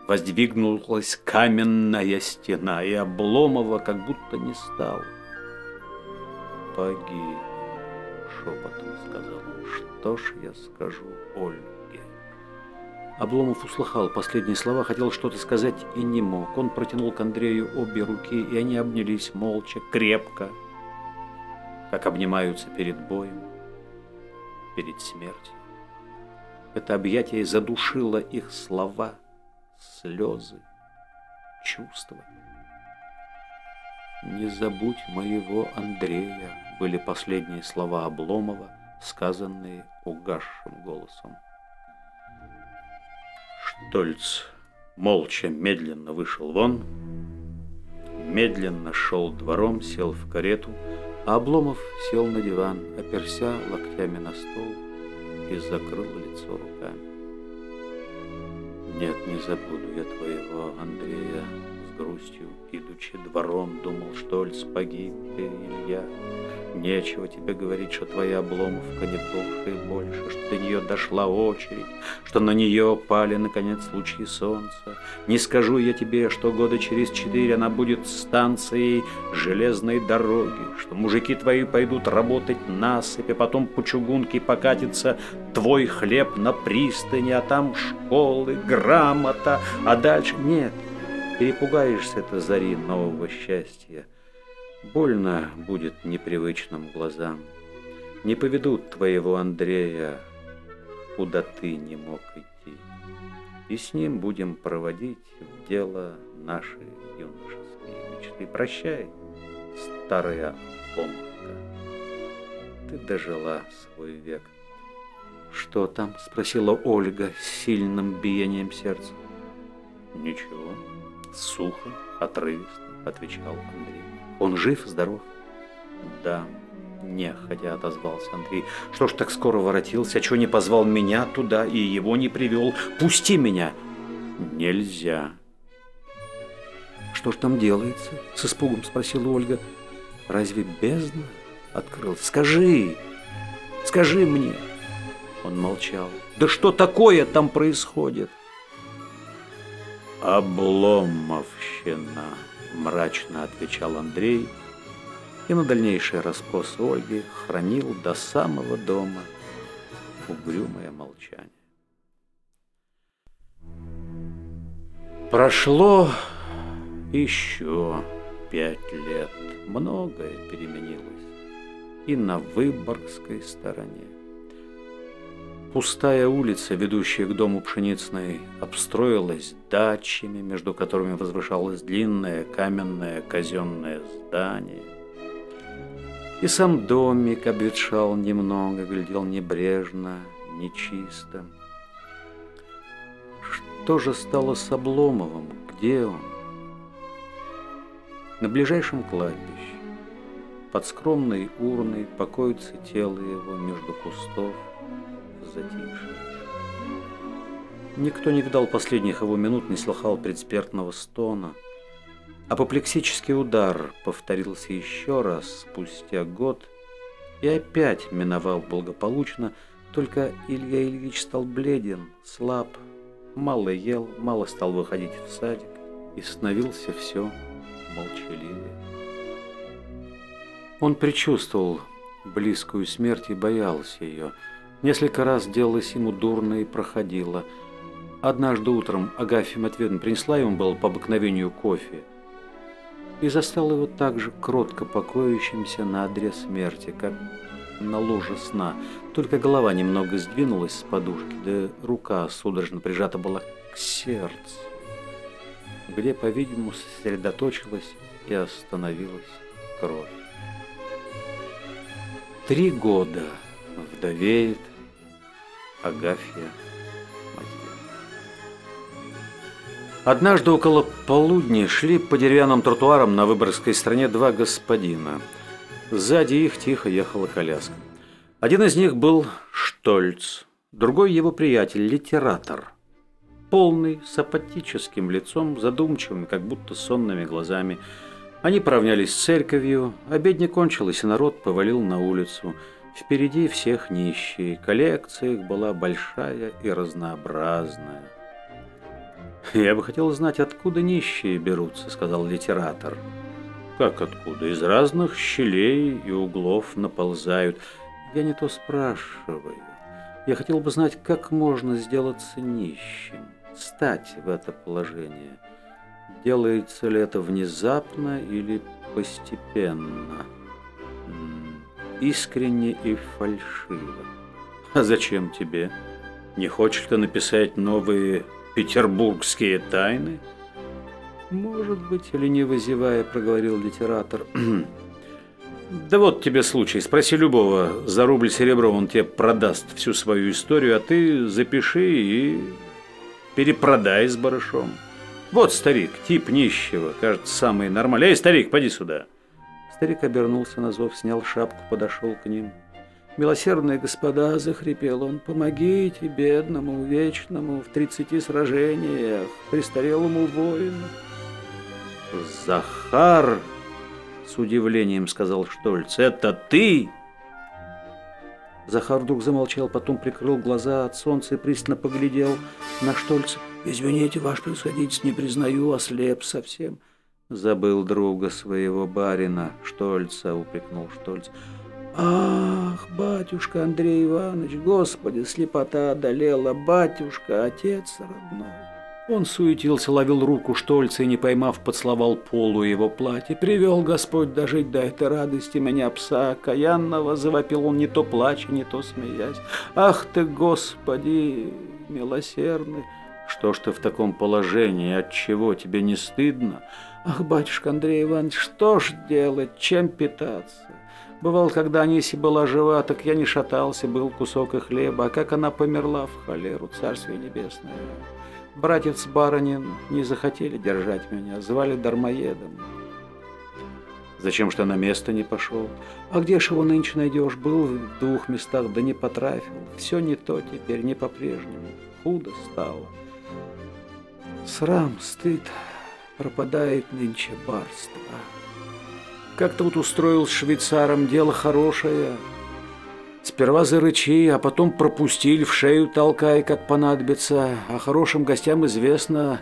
Speaker 1: воздвигнулась каменная стена, и Обломова как будто не стало. «Погиб», — шепотом сказал он, — «что ж я скажу Ольге?» Обломов услыхал последние слова, хотел что-то сказать и не мог. Он протянул к Андрею обе руки, и они обнялись молча, крепко, как обнимаются перед боем, перед смертью. Это объятие задушило их слова — слезы, чувства. «Не забудь моего Андрея» были последние слова Обломова, сказанные угасшим голосом. Штольц молча медленно вышел вон, медленно шел двором, сел в карету, а Обломов сел на диван, оперся локтями на стол и закрыл лицо руками. Нет, не забуду я твоего Андрея, грустью, идучи двором, думал Штольц, погиб ты, Илья. Нечего тебе говорить, что твоя обломовка не больше и больше, что до нее дошла очередь, что на нее пали, наконец, лучи солнца. Не скажу я тебе, что года через четыре она будет станцией железной дороги, что мужики твои пойдут работать насыпи, потом по чугунке покатится твой хлеб на пристани, а там школы, грамота, а дальше нет. Перепугаешься ты зари нового счастья. Больно будет непривычным глазам. Не поведут твоего Андрея, куда ты не мог идти. И с ним будем проводить в дело наши юношеские мечты. Прощай, старая Омовка, ты дожила свой век. «Что там?» – спросила Ольга с сильным биением сердца. «Ничего, сухо, отрывисто», – отвечал Андрей. Он жив, здоров? Да, нехотя отозвался Андрей. Что ж так скоро воротился? Чего не позвал меня туда и его не привел? Пусти меня! Нельзя. Что ж там делается? С испугом спросила Ольга. Разве бездна открыл? Скажи, скажи мне. Он молчал. Да что такое там происходит? Обломовщина мрачно отвечал Андрей и на дальнейшие расспросы Ольги хранил до самого дома угрюмое молчание. Прошло еще пять лет. Многое переменилось и на Выборгской стороне. Пустая улица, ведущая к дому Пшеницной, обстроилась дачами, между которыми возвышалось длинное каменное казенное здание. И сам домик обветшал немного, глядел небрежно, нечисто. Что же стало с Обломовым? Где он? На ближайшем кладбище. Под скромной урной покоится тело его между кустов затишье. Никто не видал последних его минут, не слыхал предсмертного стона. Апоплексический удар повторился еще раз спустя год и опять миновал благополучно, только Илья Ильич стал бледен, слаб, мало ел, мало стал выходить в садик и становился все молчаливее. Он предчувствовал близкую смерть и боялся ее. Несколько раз делалось ему дурно и проходило – Однажды утром Агафья Матвеевна принесла ему было по обыкновению кофе и застал его так же кротко покоящимся на одре смерти, как на ложе сна. Только голова немного сдвинулась с подушки, да рука судорожно прижата была к сердцу, где, по-видимому, сосредоточилась и остановилась кровь. Три года вдовеет Агафья Однажды около полудня шли по деревянным тротуарам на Выборгской стороне два господина. Сзади их тихо ехала коляска. Один из них был Штольц, другой его приятель, литератор. Полный, с апатическим лицом, задумчивыми, как будто сонными глазами. Они поравнялись с церковью, обедня кончилась, и народ повалил на улицу. Впереди всех нищие, коллекция их была большая и разнообразная. «Я бы хотел знать, откуда нищие берутся», — сказал литератор. «Как откуда? Из разных щелей и углов наползают. Я не то спрашиваю. Я хотел бы знать, как можно сделаться нищим, стать в это положение. Делается ли это внезапно или постепенно? Искренне и фальшиво. А зачем тебе? Не хочешь ты написать новые петербургские тайны? Может быть, или не вызывая, проговорил литератор. Да вот тебе случай. Спроси любого. За рубль серебро он тебе продаст всю свою историю, а ты запиши и перепродай с барышом. Вот старик, тип нищего, кажется, самый нормальный. Эй, старик, поди сюда. Старик обернулся на зов, снял шапку, подошел к ним. «Милосердные господа!» – захрипел он. «Помогите бедному, вечному, в тридцати сражениях, престарелому воину!» «Захар!» – с удивлением сказал Штольц. «Это ты?» Захар вдруг замолчал, потом прикрыл глаза от солнца и пристально поглядел на Штольца. «Извините, ваше происходительство, не признаю, ослеп совсем». «Забыл друга своего барина, Штольца», – упрекнул Штольц. Ах, батюшка Андрей Иванович, Господи, слепота одолела, батюшка, отец родной. Он суетился, ловил руку Штольца и, не поймав, поцеловал полу его платье. «Привел Господь дожить до этой радости меня, пса окаянного!» Завопил он не то плача, не то смеясь. «Ах ты, Господи, милосердный!» «Что ж ты в таком положении? От чего тебе не стыдно?» «Ах, батюшка Андрей Иванович, что ж делать? Чем питаться?» Бывал, когда Аниси была жива, так я не шатался, был кусок и хлеба, а как она померла в холеру, царствие небесное. Братец баронин не захотели держать меня, звали дармоедом. Зачем что на место не пошел? А где ж его нынче найдешь? Был в двух местах, да не потрафил. Все не то теперь, не по-прежнему. Худо стало. Срам, стыд, пропадает нынче барство. Как-то вот устроил с швейцаром дело хорошее. Сперва зарычи, а потом пропустили, в шею толкай, как понадобится. А хорошим гостям известно,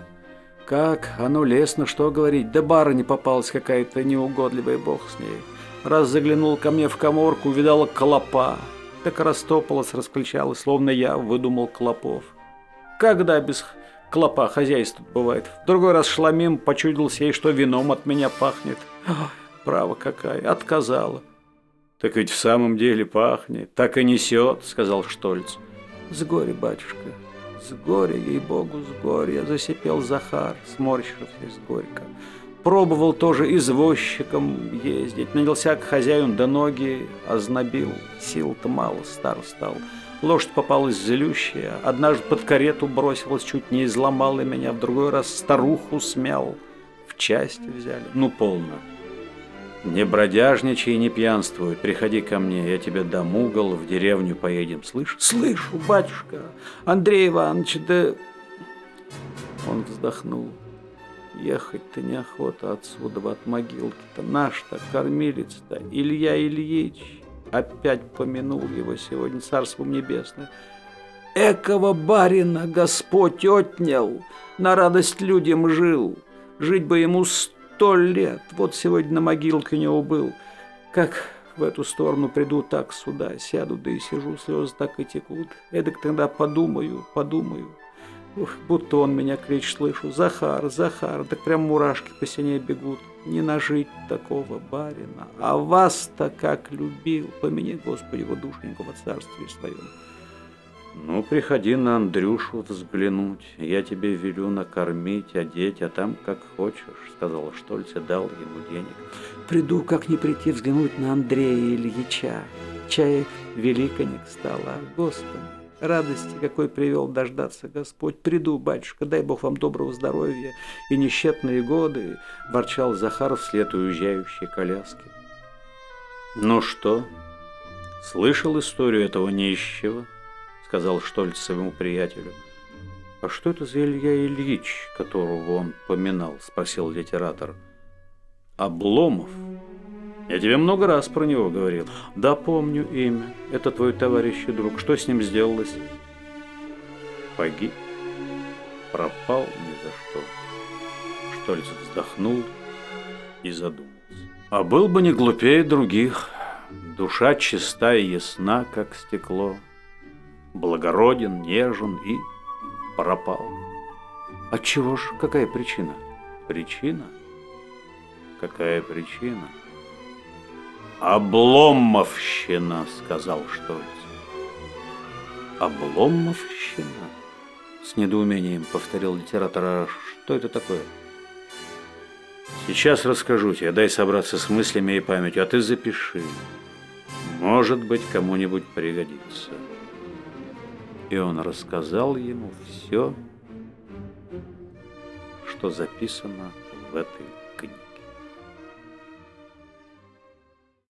Speaker 1: как, оно лестно, что говорить. Да бара не попалась какая-то неугодливая, бог с ней. Раз заглянул ко мне в коморку, увидала клопа. Так растопалась, расключалась, словно я выдумал клопов. Когда без клопа хозяйство бывает? В другой раз шламим почудился ей, что вином от меня пахнет. Право какая, отказала. Так ведь в самом деле пахнет, так и несет, сказал Штольц. С горя, батюшка, с горя, ей-богу, с горя, засипел Захар, сморщившись горько. Пробовал тоже извозчиком ездить, нанялся к хозяину до ноги, ознобил, сил-то мало, стар стал. Лошадь попалась злющая, однажды под карету бросилась, чуть не изломала меня, в другой раз старуху смял, в части взяли. Ну, полно. Не бродяжничай не пьянствуй, приходи ко мне, я тебе дам угол, в деревню поедем, слышь? Слышу, батюшка, Андрей Иванович, да... Он вздохнул. Ехать-то неохота отсюда, от могилки-то. Наш-то, кормилец-то, Илья Ильич. Опять помянул его сегодня Царством Небесное. Экого барина Господь отнял, на радость людям жил. Жить бы ему сто лет. Вот сегодня на могилке у него был. Как в эту сторону приду, так сюда сяду, да и сижу, слезы так и текут. Эдак тогда подумаю, подумаю. Ух, будто он меня клич слышу. Захар, Захар, так прям мурашки по стене бегут. Не нажить такого барина. А вас-то как любил. Помяни, Господи, его душеньку во царстве своем. Ну, приходи на Андрюшу взглянуть. Я тебе велю накормить, одеть, а там как хочешь, сказал Штольц и дал ему денег. Приду, как не прийти взглянуть на Андрея Ильича. Чай великоник стала, Господи. Радости, какой привел дождаться Господь. Приду, батюшка, дай Бог вам доброго здоровья и несчетные годы, ворчал Захар вслед уезжающей коляски. Ну что, слышал историю этого нищего? Сказал Штольц своему приятелю. А что это за Илья Ильич, которого он поминал? Спросил литератор. Обломов. Я тебе много раз про него говорил. Да, помню имя. Это твой товарищ и друг. Что с ним сделалось? Погиб. Пропал ни за что. Штольц вздохнул и задумался. А был бы не глупее других. Душа чиста и ясна, как стекло. Благороден, нежен и пропал. Отчего ж? Какая причина? Причина? Какая причина? «Обломовщина», — сказал Штольц. «Обломовщина?» С недоумением повторил литератор. «А что это такое?» «Сейчас расскажу тебе, дай собраться с мыслями и памятью, а ты запиши. Может быть, кому-нибудь пригодится». И он рассказал ему все, что записано в этой